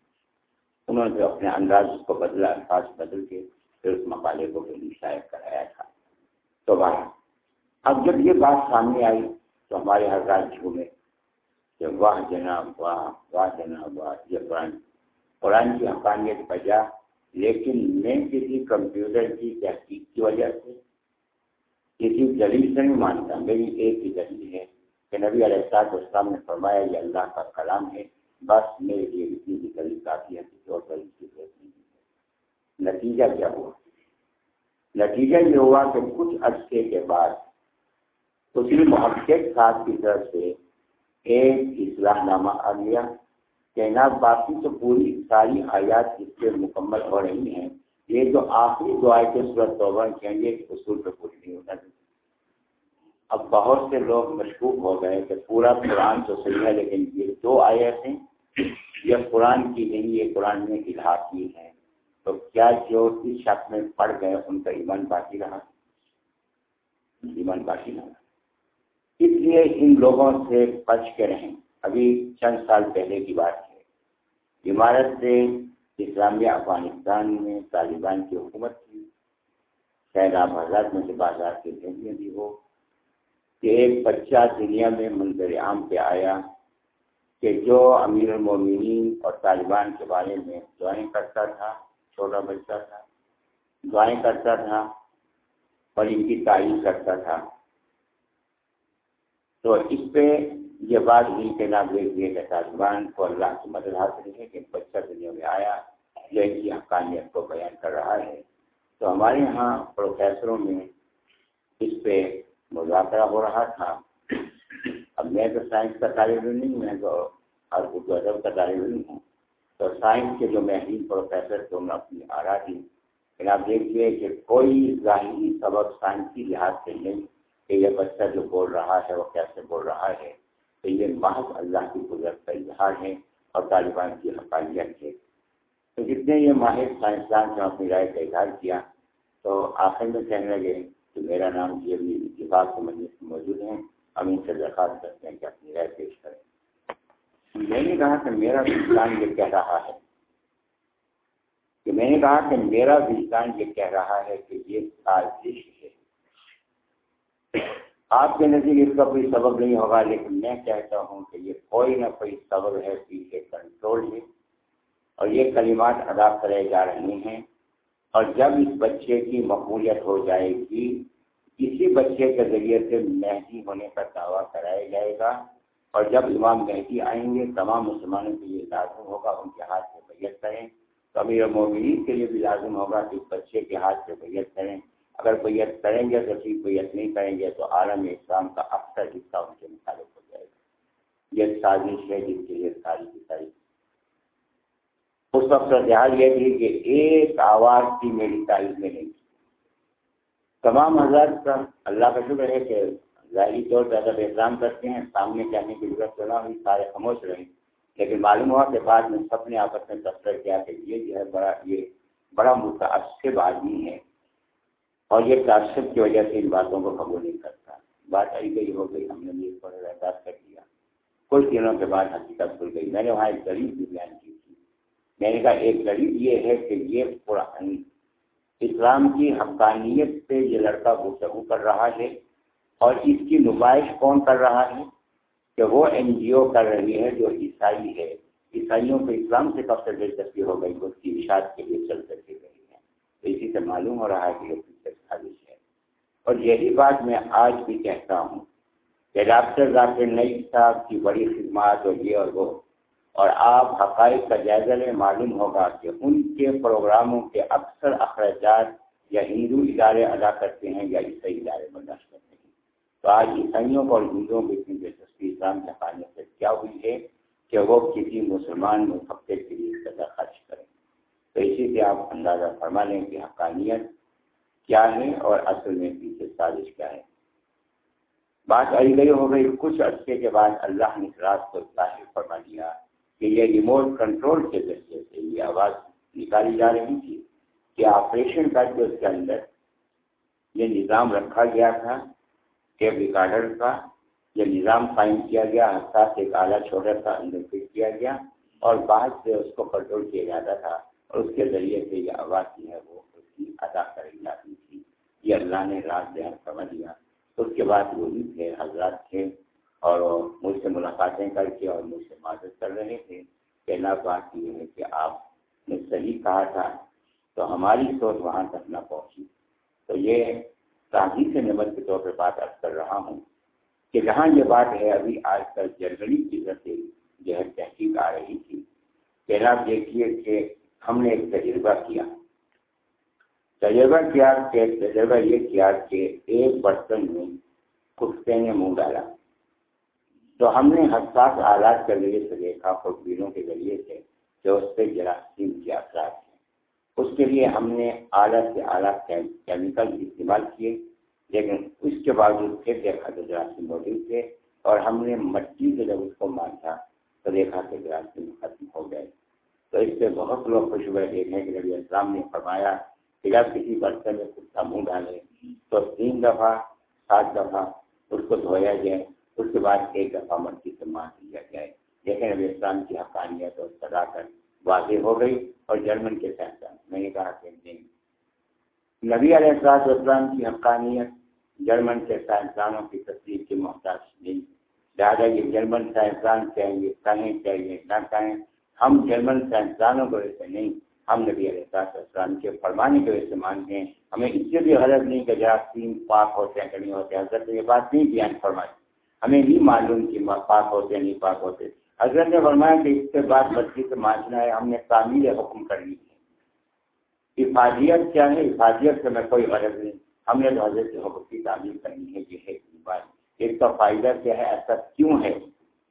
انہوں نے اپنے انداز اس کو بدلا، الفاظ بدل کے پھر اس مقالے کو بھی شائع کرایا تھا۔ تو بھائی اب جب یہ بات سامنے آئی تو ہمارے حضرات جھومے۔ کہ واہ جناب واہ واہ جناب واہ، یہ قرآن۔ قرآن کی حقانیت بجا، لیکن میں کسی کمپیوٹر کی تحقیق کی وجہ سے کسی دلیل سے نہیں مانتا۔ میری ایک ہی دلیل ہے کہ نبی علیہ السلاط اسلام نے فرمایا، یہ اللہ کا کلام ہے۔ بس میرے لیے اتنی بھی دلیل، کافی ہے کسی اور دلیل کی ضرورت نہیں نتیجہ کیا ہوا؟ نتیجہ یہ ہوا کہ کچھ عرصے کے بعد اسی محقق صاحب کی طرف سے ایک اصلاح نامہ آ گیا۔ باقی تو پوری ساری آیات اس سے مکمل ہو رہی ہیں۔ یہ جو آخری دو آئے صورت توبہ یہ اصول پہ پوری نہیں ہوتا۔ اب بہت سے لوگ مشکوک ہو گئے کہ پورا قرآن تو صحیح ہے، لیکن یہ دو آیت ہیں یہ قرآن کی نہیں، یہ قرآن میں کی ہے تو کیا جو اس شخص میں پڑ گئے، ان کا ایمان باقی رہا؟ ایمان باقی رہا۔ اس لیے ان لوگوں سے بچ کے رہیں۔ ابھی چند سال پہلے کی بات ہے۔ عمارت سے اسلامیہ افغانستان میں طالبان کی حکومت تھی شاید آپ حضرات میں سے بازار کے بھیجنے بھی ہو۔ کہ ایک بچہ دنیا میں منظر عام پہ آیا کہ جو امیر المومنین اور طالبان کے بارے میں دعائیں کرتا تھا، چھوٹا بچہ تھا، دعائیں کرتا تھا اور ان کی تعریف کرتا تھا۔ تو اس پہ یہ بات ہوئی کہ نہ دیکھیے کہ طالبان کو اللہ کی مدد حاصل ہے کہ بچہ دنیا میں آیا، جو ان کی حقانیت کو بیان کر رہا ہے۔ تو ہمارے یہاں پروفیسروں میں اس پہ مذاکرہ ہو رہا تھا۔ اب میں تو سائنس کا طالب علم نہیں میں تو اور اردو ادب کا طالب علم ہوں۔ تو سائنس کے جو مہین پروفیسر تھے، انہوں اپنی آرا دی۔ لیکن آپ دیکھیے کہ کوئی ظاہری سبق سائنسی لحاظ سے نہیں کہ یہ بچہ جو بول رہا ہے وہ کیسے بول رہا ہے؟ تو یہ محض اللہ کی قدرت کا اظہار ہے اور طالبان کی حقانیت ہے۔ تو جتنے یہ ماہر سائنسدان نے اپنی رائے کا اظہار کیا، تو آخر میں کہنے لگے کہ میرا نام یہ بھی اتفاق سے مجلس موجود ہیں ہم ان سے درخواست کرتے ہیں کہ اپنی رائے پیش کریں۔ میں نے کہا کہ میرا وجدان یہ کہہ رہا ہے۔ کہ میں نے کہا کہ میرا وجدان یہ کہہ رہا ہے کہ یہ سازش ہے۔ آپ کے نزدیک اس کا کوئی سبب نہیں ہوگا، لیکن میں کہتا ہوں کہ یہ کوئی نہ کوئی سبب ہے پیچھے کنٹرول ہے اور یہ کلمات ادا کرے جا رہے ہیں۔ اور جب اس بچے کی مقبولیت ہو جائے گی، اسی بچے کے ذریعے سے مہدی ہونے کا دعویٰ کرایا جائے گا۔ اور جب امام مہدی آئیں گے، تمام مسلمانوں کے لیے لازم ہوگا، ان کے ہاتھ سے بیت کریں۔ تو امیر مومنین کے لیے بھی لازم ہوگا کہ اس بچے کے ہاتھ سے بیت کریں۔ اگر بیت کریں گے تو ٹھیک بیت نہیں کریں گے، تو عالم اسلام کا اکثر حصہ ان کے متعلق ہو جائے گا۔ یہ سازش ہے جن کے لیے ساری کی ساری۔ اس وقت دھیان یہ تھی کہ ایک آواز کی میری تعریف میں نہیں۔ تمام حضرات کا اللہ کا شکر ہے کہ ظاہری طور پہ ادب احترام کرتے ہیں، سامنے جانے کی ضرورت نہ ہوئی، سارے خاموش رہے لیکن معلوم ہوا کہ بعد میں سب نے آپس میں تبصرہ کیا کہ یہ جو ہے بڑا، یہ بڑا متاثر آدمی ہے۔ اور یہ تعصب کی وجہ سے ان باتوں کو قبول نہیں کرتا۔ بات آئی گئی ہو گئی ہم نے یہ تھوڑا احساس کر دیا کچھ دنوں کے بعد حقیقت کھل گئی۔ میں نے وہاں ایک غریب بھی بیان کی تھی۔ میں نے کہا، ایک غریب یہ ہے کہ یہ قرآن اسلام کی حقانیت سے یہ لڑکا گفتگو کر رہا ہے اور اس کی نمائش کون کر رہا ہے؟ کہ وہ این جی او کر رہی ہے جو عیسائی ہے۔ عیسائیوں کو اسلام سے کب سے دلچسپی ہو گئی، اس کی اشاعت کے لیے چل کر کے گئی ہے۔ تو اسی سے معلوم ہو رہا ہے کہ خالص ہے۔ اور یہی بات میں آج بھی کہتا ہوں کہ ڈاکٹر ذاکر نئی صاحب کی بڑی خدمات اور یہ اور وہ۔ اور آپ حقائق کا جائزہ لیں، معلوم ہوگا کہ ان کے پروگراموں کے اکثر اخراجات یا ہندو ادارے ادا کرتے ہیں یا عیسائی ادارے برداشت کرتے ہیں۔ تو آج عیسائیوں کو اور ہندوؤں کو اتنی دلچسپی اسلام کے خانے سے کیا ہوئی ہے کہ وہ کسی مسلمان مفقے کے لیے سزا خرچ کریں۔ تو اسی سے آپ اندازہ فرما لیں کہ حقانیت کیا ہے اور اصل میں پیچھے سازش کیا ہے بات آئی گئی ہو گئی، کچھ عرصے کے بعد اللہ نے رات کو ظاہر فرما دیا کہ یہ ریموٹ کنٹرول کے ذریعے سے یہ آواز نکالی جا رہی تھی کہ آپریشن کر کے اس کے اندر یہ نظام رکھا گیا تھا ٹیپ ریکارڈر کا، یہ نظام قائم کیا گیا حساس ایک آلہ چھوٹا سا اندر فٹ کیا گیا اور بعد سے اس کو کنٹرول کیا جاتا تھا اور اس کے ذریعے سے یہ آواز کی ہے وہ کی ادا کری جاتی تھی یہ اللہ نے رات بیان سمجھ دیا۔ اس کے بعد وہی تھے حضرات تھے اور مجھ سے ملاقاتیں کر کے اور مجھ سے معذرت کر رہے تھے۔ پہلا بات یہ ہے کہ آپ نے صحیح کہا تھا، تو ہماری سوچ وہاں تک نہ پہنچی۔ تو یہ تازی سے نمت کے طور پہ بات ارد کر رہا ہوں کہ جہاں یہ بات ہے، ابھی آج کل جرمنی کی طرف سے جو ہے تحقیق آ رہی تھی۔ پہلا دیکھیے کہ ہم نے ایک تجربہ کیا۔ تجربہ کیا کہ تجربہ یہ کیا کہ ایک برتن میں کتے نے منہ ڈالا۔ تو ہم نے حساس آلات کے ذریعے سے دیکھا خوشبینوں کے ذریعے سے جو اس پہ جراثیم کے اثرات اس کے لیے ہم نے اعلیٰ سے اعلیٰ کیمیکل استعمال کیے، لیکن اس کے باوجود پھر دیکھا تو جراثیم موجود تھے اور ہم نے مٹی سے جب اس کو مانچا تو دیکھا کہ جراثیم ختم ہو گئے۔ تو اس سے بہت لوگ خوش ہوئے دیکھیں کہ نبی اسلام نے فرمایا کہ کسی برتن میں کتا منہ ڈالے۔ تو تین دفعہ، سات دفعہ اس کو دھویا جائے اس کے بعد ایک دفعہ مٹی سے مانچ لیا جائے لیکن نبی اسلام کی حقانیت اور سدا کر واضح ہو گئی اور جرمن کے سائنسدان میں نے کہا کہ نہیں۔ نبی علیہ السلاط اسلام کی حقانیت جرمن کے سائنسدانوں کی تصدیق کی محتاج نہیں۔ لہٰذا یہ جرمن سائنسدان چاہیے کہیں چاہیے نہ کہیں ہم جرمن سائنسدانوں کو ایسے نہیں ہم نبی علیہ السلاط اسلام کے فرمانے کی وجہ سے مانتے ہیں ہمیں اس سے بھی غلط نہیں کہ جراثیم پاک ہوتے ہیں کہ نہیں ہوتے حضرت یہ بات نہیں بیان فرمائی۔ ہمیں نہیں معلوم کہ پاک ہوتے نہیں پاک ہوتے۔ حضرت نے فرمایا کہ اس کے بعد بچی سے مانچنا ہے، ہم نے تعمیر حکم کرنی ہے۔ افادیت کیا ہے؟ افادیت سے میں کوئی غرض نہیں۔ ہم نے تو حضرت حکم کی تعمیر کرنی ہے یہ ہے بات۔ اس کا فائدہ کیا ہے؟ ایسا کیوں ہے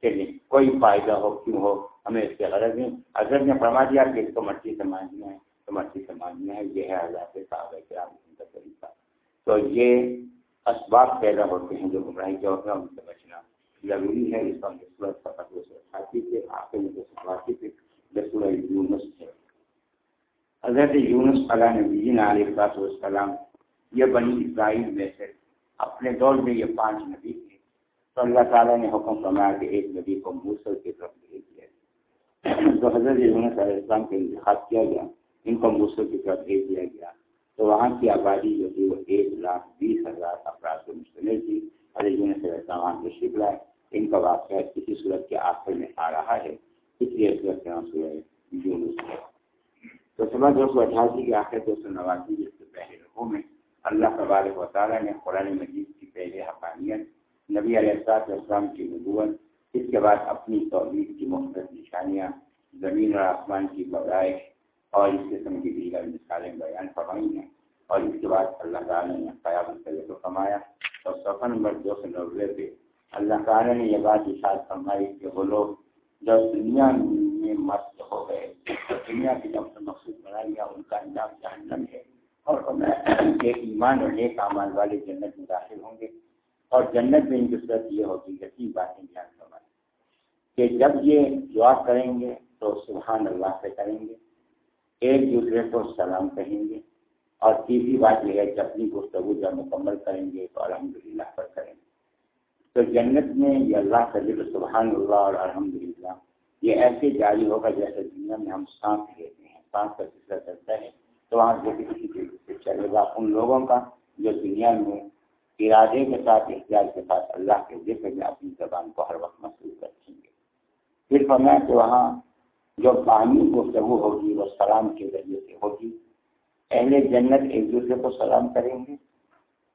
کہ نہیں؟ کوئی فائدہ ہو، کیوں ہو؟ ہمیں اس سے غرض نہیں۔ حضرت نے فرما دیا کہ اس کو مٹی سے مانجنا ہے، تو مٹی سے مانجنا ہے۔ یہ ہے حضرت صاحب کا طریقہ۔ تو یہ اسباب پیدا ہوتے ہیں جو گمراہی کے ہوتے ہیں ان سے بچنا ضروری ہے۔ اس کا نسبت فقط اس ساتھی کے آخر میں ساتھی کے رسول یونس ہے۔ حضرت یونس علیہ نبی علیہ السلام یہ بنی اسرائیل میں سے اپنے دور میں یہ پانچ نبی تھے۔ تو اللہ تعالیٰ نے حکم فرمایا کہ ایک نبی کو موسل کی طرف بھیج دیا۔ تو حضرت یونس علیہ السلام کا انتخاب کیا گیا، ان کو موسل کی طرف بھیج دیا گیا۔ تو وہاں کی آبادی جو تھی وہ ایک لاکھ بیس ہزار افراد سے مشتمل تھی۔ حضرت یونس علیہ السلام وہاں تشریف لائے ان کا واقعہ کسی صورت کے آخر میں آ رہا ہے۔ اس لیے صورت یونس ہے۔ تو صبح دو سو اٹھاسی کے آخر دو سو نواسی جس کے پہلے رقو میں اللہ تبارک و تعالیٰ نے قرآن مجید کی پہلے حقانیت، نبی علیہ السلام کی نبوت اس کے بعد اپنی توحید کی مختلف نشانیاں، زمین اور آسمان کی بغائش اور اس قسم کی دیگر مثالیں بیان فرمائی ہیں۔ اور اس کے بعد اللہ تعالیٰ نے قیام کو کمایا اور صفحہ نمبر دو سو نوے پہ اللہ تعالیٰ نے یہ بات اشاد فرمائی کہ وہ لوگ جب دنیا میں مست ہو گئے تو دنیا کی جب سے مقصود بنا لیا ان کا انجام جہنم ہے۔ اور ایک ایمان اور ایک امان والے جنت میں داخل ہوں گے۔ اور جنت میں ان کی صورت یہ ہوگی کہ باتیں بیان فرمائی۔ کہ جب یہ دعا کریں گے تو سبحان اللہ سے کریں گے، ایک دوسرے کو سلام کہیں گے اور تیسری بات یہ ہے کہ اپنی گفتگو جب مکمل کریں گے تو الحمد للہ پر کریں گے۔ تو جنت میں یہ اللہ کا ذکر سبحان اللہ اور الحمد للہ یہ ایسے جاری ہوگا جیسے دنیا میں ہم سانس لیتے ہیں۔ سانس کا سلسلہ چلتا ہے تو وہاں ذکر کسی طریقے سے چلے گا ان لوگوں کا جو دنیا میں ارادے کے ساتھ، احتیاط کے ساتھ اللہ کے ذکر میں اپنی زبان کو ہر وقت محسوس رکھیں۔ گے پھر فرمایا کہ وہاں جو پانی گفتگو ہوگی، وہ سلام کے ذریعے سے ہوگی۔ اہل جنت ایک دوسرے کو سلام کریں گے۔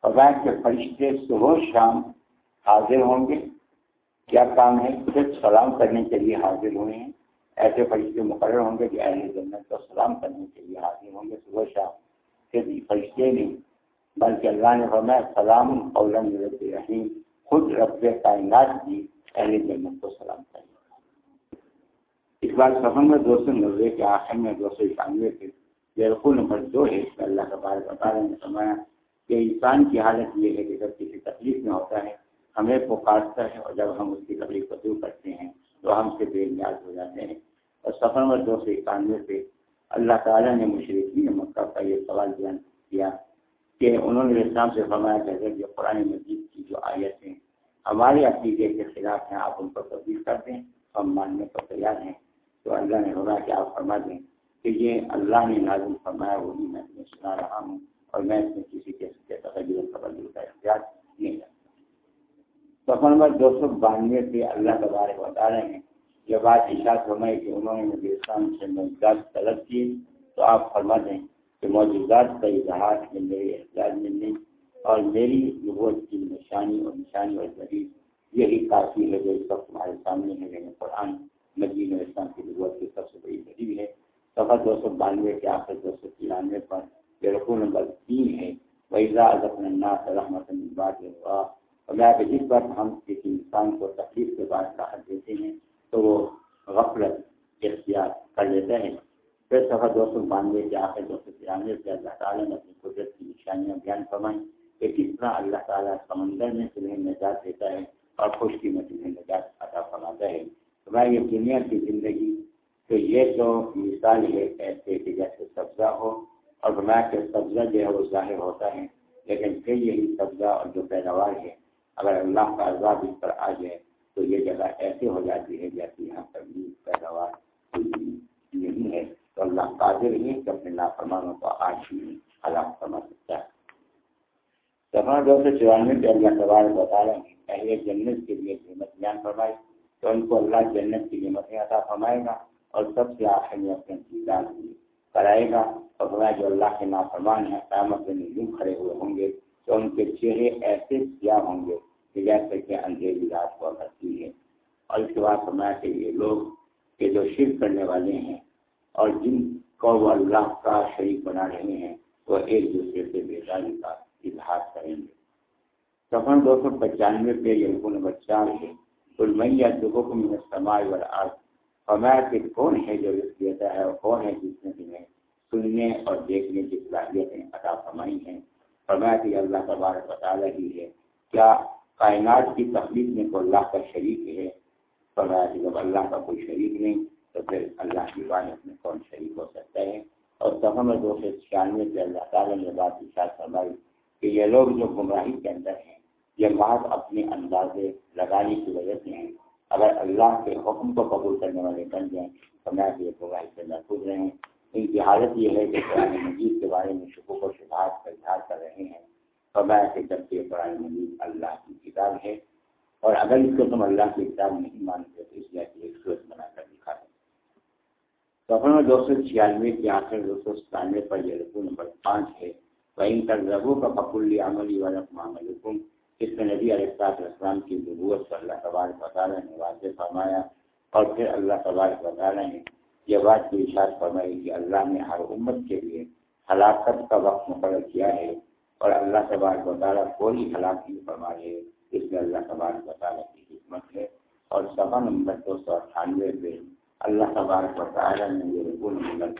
فرمایا کے فرشتے صبح شام حاضر ہوں گے۔ کیا کام ہے؟ صرف سلام کرنے کے لیے حاضر ہوئے ہیں۔ ایسے فرشتے مقرر ہوں گے کہ اہل جنت کو سلام کرنے کے لیے حاضر ہوں گے صبح شام۔ صرف فرشتے نہیں بلکہ اللہ نے فرمایا، سلام اولم رحیم خود رب کائنات بھی اہل جنت کو سلام کریں۔ اس بار سفر میں دو سو نوے کے آخر میں دو سو اکانوے کے بالکل نمبر دو ہے اللہ کا بار بتا رہے فرمایا کہ انسان کی حالت یہ ہے کہ جب کسی تکلیف میں ہوتا ہے، ہمیں پکارتا ہے اور جب ہم اس کی تکلیف کو دور کرتے ہیں تو ہم سے بے نیاز ہو جاتے ہیں۔ اور سفر میں دو سو اکانوے پہ اللہ تعالیٰ نے مشرقی مکہ کا یہ سوال بیان کیا کہ انہوں نے اسلام سے فرمایا کہ اگر یہ قرآن مجید کی جو آیت ہیں ہمارے عقیدے کے خلاف ہیں، آپ ان کو تبدیل کر دیں ہم ماننے کو تیار ہیں۔ تو اللہ نے ہوگا کہ آپ فرما دیں کہ یہ اللہ نے نازم فرمایا، وہی میں تمہیں سنا رہا ہوں اور میں اس میں کسی کے تغیر تبدیل کا اختیار نہیں کرتا سفر نمبر دو سو بانوے پہ اللہ کے بتا رہے ہیں یہ بات اشاعت فرمائی کہ انہوں نے مجھے اسلام سے موجودات طلب کی، تو آپ فرما دیں کہ موجودات کا اظہار ہے میرے احتیاط میں اور میری نبوت کی نشانی اور نشانی اور ذریعہ یہی کافی ہے جو اس وقت تمہارے سامنے ہے یعنی قرآن۔ مدین اسلام کی نبوت کی سب سے بڑی ذریعہ ہے۔ سفر دو سو بانوے کے آخر دو سو ترانوے پر یہ رقو نمبر تین ہے۔ ویزا الناس رحمت بات کہ جس وقت ہم کسی انسان کو تکلیف کے بعد راحت دیتے ہیں، تو وہ غفلت اختیار کر لیتے ہیں پھر سفر دو سو بانوے کے آخر دو سو ترانوے سے اللہ تعالیٰ نے اپنی قدرت کی نشانیاں بیان فرمائیں کہ کس طرح اللہ تعالیٰ سمندر میں تمہیں نجات دیتا ہے اور خشکی میں تمہیں نجات عطا فرماتا ہے۔ تو یہ دنیا کی زندگی تو یہ تو مثال ہے ایسے کہ جیسے سبزہ ہو اور فرمایا کہ سبزہ جو ہے وہ ظاہر ہوتا ہے، لیکن پھر یہی سبزہ اور جو پیداوار ہے، اگر اللہ کا عذاب اس پر آ جائے تو یہ جگہ ایسے ہو جاتی ہے جیسے یہاں پر بھی پیداوار نہیں ہے۔ تو اللہ قادر ہی کہ اپنے نافرمانوں کو آج ہی ہلاک فرما سکتا ہے۔ سفر دو سو چورانوے پہ اللہ تبار بتا رہے ہیں پہلے جنت کے لیے قیمت بیان فرمائی۔ تو ان کو اللہ جنت کی قیمتیں عطا فرمائے گا اور سب سے آخر میں اپنے دیدار کرائے گا اور فرمایا جو اللہ کے نافرمان ہیں قیامت میں یوں کھڑے ہوئے ہوں گے تو ان کے چہرے ایسے سیاہ ہوں گے کہ جیسے کہ اندھیری رات ہوا کرتی ہے۔ اور اس کے بعد فرمایا کہ یہ لوگ کہ جو شرک کرنے والے ہیں اور جن کو وہ اللہ کا شریک بنا رہے ہیں وہ ایک دوسرے سے بیداری کا اظہار کریں گے۔ سفر دو سو پچانوے پہ یہ نمبر چار ہے۔ کل میاں دکھوں کو میں سماج اور آج فرمایا کہ کون ہے جو رس دیتا ہے اور کون ہے جس نے تمہیں سننے اور دیکھنے کی صلاحیتیں عطا فرمائی ہیں؟ فرمایا کہ اللہ تبارک بتا رہی ہے۔ کیا کائنات کی تخلیق میں کوئی اللہ کا شریک ہے؟ فرمایا کہ جب اللہ کا کوئی شریک نہیں، تو پھر اللہ کی عبادت میں کون شریک ہو سکتا ہے؟ اور تہم دو سو چھیانوے سے اللہ تعالیٰ نے بات اشاعت فرمائی کہ یہ لوگ جو گمراہی کے اندر ہیں یہ محض اپنے اندازے لگانے کی وجہ سے ہیں۔ اگر اللہ کے حکم کو قبول کرنے والے بن جائیں تو میں یہ گمراہی سے محفوظ رہیں۔ ان کی حالت یہ ہے کہ قرآن مجید کے بارے میں شکوک و شبہات کا اظہار کر رہے ہیں تو میں کہ جبکہ قرآن مجید اللہ کی کتاب ہے اور اگر اس کو تم اللہ کی کتاب نہیں مانتے تو اس لیے ایک سوچ بنا کر دکھا دیں۔ سفر میں دو سو چھیانوے کے آخر دو سو ستانوے پر یہ رقو نمبر پانچ ہے۔ وہیں تک ربو کا پکلی عملی والا معامل حکم اس میں نبی علیہ السلام کی ضرورت سے اللہ تبارک بطالہ نے واضح فرمایا اور پھر اللہ تبارک بطالہ نے یہ بات کی اشاعت فرمائی کہ اللہ نے ہر امت کے لیے ہلاکت کا وقت مقرر کیا ہے اور اللہ تبارک بطالہ کوئی ہلاک نہیں فرما ہے اس میں اللہ تبارک بطالہ کی حکمت ہے اور سفا نمبر دو سو اٹھانوے پہ اللہ تبارک و نے یہ رکن ملک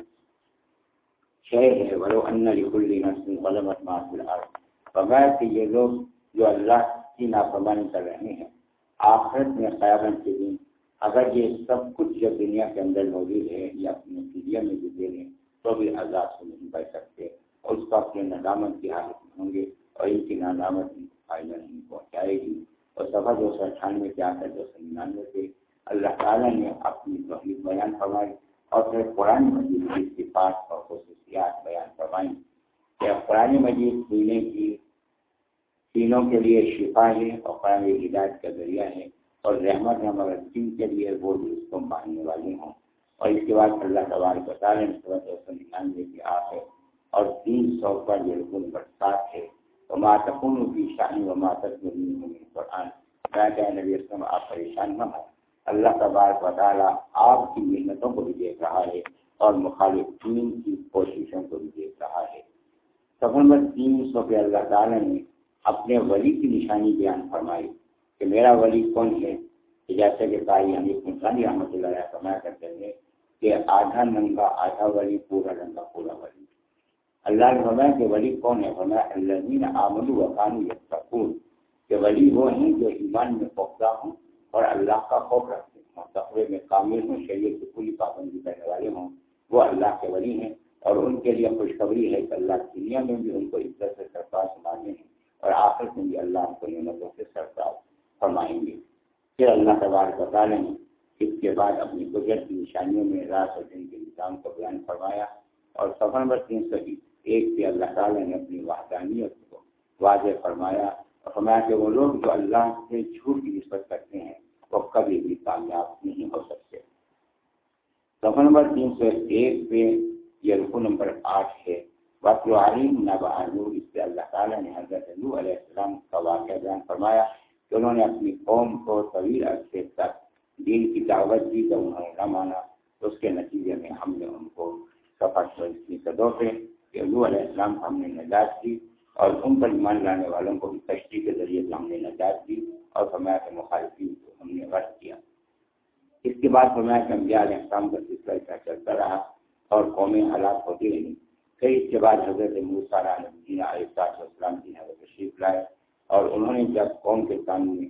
شے ہے۔ ولو ان لکل نفس غلبت ما فی الارض بغیر کہ یہ لوگ جو اللہ کی نافرمانی کر رہے ہیں۔ آخرت میں قیامت کے دن اگر یہ سب کچھ جو دنیا کے اندر موجود ہے یا اپنے فیڈیا میں بھی دے لیں تو بھی عذاب سے نہیں بچ سکتے۔ اور اس کو اپنے ندامت کی حالت میں ہوں گے اور ان کی ندامت فائدہ نہیں پہنچائے گی۔ اور سفر دو سو اٹھانوے کے آخر دو سو ننانوے سے اللہ تعالیٰ نے اپنی توحید بیان فرمائی اور پھر قرآن مجید کی صفات اور خصوصیات بیان فرمائی۔ کہ قرآن مجید سینے کی تینوں کے لیے شفا ہے اور قرآن ہدایت کا ذریعہ ہے اور رحمت ہے تین کے لیے وہ بھی اس کو ماننے والے ہوں۔ اور اس کے بعد اللہ تبارک بتا رہے ہیں ننانوے کی آپ ہے اور تین سو پر یہ رکن ہے۔ تو ماتکن کی شانی و ماتک قرآن۔ نبی اسلم آپ پریشان نہ ہوں۔ اللہ تبارک و تعالیٰ آپ کی محنتوں کو بھی دیکھ رہا ہے اور مخالف دین کی کوششوں کو بھی دیکھ رہا ہے۔ سفر نمبر تین سو پہ اللہ تعالیٰ نے اپنے ولی کی نشانی بیان فرمائی کہ میرا ولی کون ہے؟ کہ جیسے کہ بھائی حمید انسانی رحمۃ اللہ علیہ فرمایا کرتے ہیں کہ آدھا ننگا آدھا ولی، پورا ننگا پورا ولی۔ اللہ نے فرمایا کہ ولی کون ہے؟ فرمایا اللہ آمد و قانو کہ ولی وہ ہیں جو ایمان میں پختہ ہوں اور اللہ کا خوف رکھتے ہوں تقوی میں کامل ہوں، شریعت کی پوری پابندی کرنے والے ہوں۔ وہ اللہ کے ولی ہیں اور ان کے لیے خوشخبری ہے کہ اللہ دنیا میں بھی ان کو عزت سے سرکار سنانے ہیں۔ اور آخر میں بھی اللہ کو نعمتوں سے سرکار فرمائیں گے۔ پھر اللہ تبارک بتا لیں اس کے بعد اپنی قدرت کی نشانیوں میں رات اور دن کے نظام کو بیان فرمایا اور سفر نمبر تین سو ایک سے اللہ تعالیٰ نے اپنی وحدانیت کو واضح فرمایا اور فرمایا کہ وہ لوگ جو اللہ سے جھوٹ کی نسبت کرتے ہیں، وہ کبھی بھی کامیاب نہیں ہو سکتے۔ سفر نمبر تین سو ایک پہ یہ رکو نمبر آٹھ ہے۔ وقت علیم نب اس سے اللہ تعالیٰ نے حضرت علیہ السلام کا واقعہ بیان فرمایا کہ انہوں نے اپنی قوم کو طویل عرصے تک دین کی دعوت دی تو انہوں نے نہ مانا تو اس کے نتیجے میں ہم نے ان کو سفر کی صدوں پہ کہ علیہ السلام ہم نے نجات دی اور ان پر ایمان لانے والوں کو بھی کشتی کے ذریعے سے ہم نے نجات دی اور فرمایا کہ مخالفین کو ہم نے غرض کیا۔ اس کے بعد فرمایا کہ انبیاء علیہ السلام کا سلسلہ کا چلتا رہا اور قومی حالات ہوتی رہی پھر اس کے بعد حضرت موسیٰ علیہ السلام کی حضرت تشریف لائے اور انہوں نے جب قوم کے سامنے،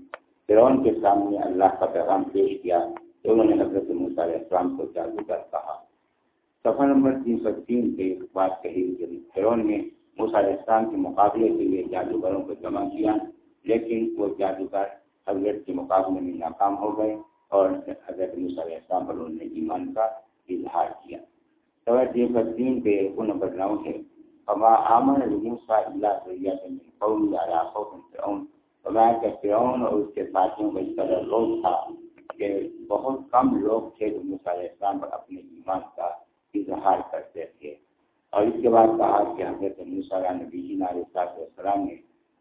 فرعون کے سامنے اللہ کا پیغام پیش کیا تو انہوں نے حضرت موسیٰ علیہ السلام کو جادوگر کہا۔ سفر نمبر تین سو تین سے ایک بات کہی کہ فرعون نے موسیٰ علیہ السلام کے مقابلے کے لیے جادوگروں کو جمع کیا، لیکن وہ جادوگر حضرت کے مقابلے میں ناکام ہو گئے اور حضرت علیہ السلام پر انہوں نے ایمان کا اظہار کیا۔ پہ ہے فما آمن اللہ قوم فرعون کہ فرعون اور اس کے ساتھیوں کا اس طرح لوگ تھا کہ بہت کم لوگ تھے جو موسیٰ علیہ السلام پر اپنے ایمان کا اظہار کرتے تھے۔ اور اس کے بعد کہا کہ حضرت موسیٰ نبی علیہ السلام نے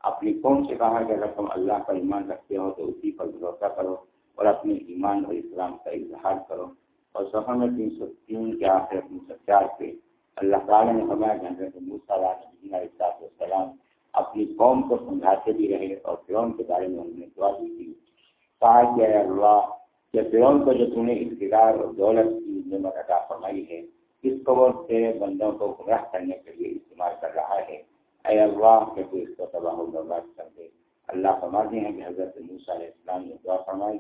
اپنی قوم سے کہا کہ اگر تم اللہ پر ایمان رکھتے ہو تو اسی پر بھروسہ کرو اور اپنے ایمان اور اسلام کا اظہار کرو۔ اور سفر میں تین سو تین کے آخر تین سو چار پہ اللہ تعالیٰ نے فرمایا کہ حضرت علیہ السلام اپنی قوم کو سمجھاتے بھی رہے اور فرعون کے بارے میں انہوں نے دعا دی تھی۔ کہا کہ اللہ کہ فرعون کو جو تم نے اقتدار اور دولت کی نعمت عطا فرمائی ہے، اس قبر سے بندوں کو گمراہ کرنے کے لیے استعمال کر رہا ہے۔ اے اللہ، کہ تو اس کو تباہ و برباد کر دے۔ اللہ فرماتے ہیں کہ حضرت موسیٰ علیہ السلام نے دعا فرمائی۔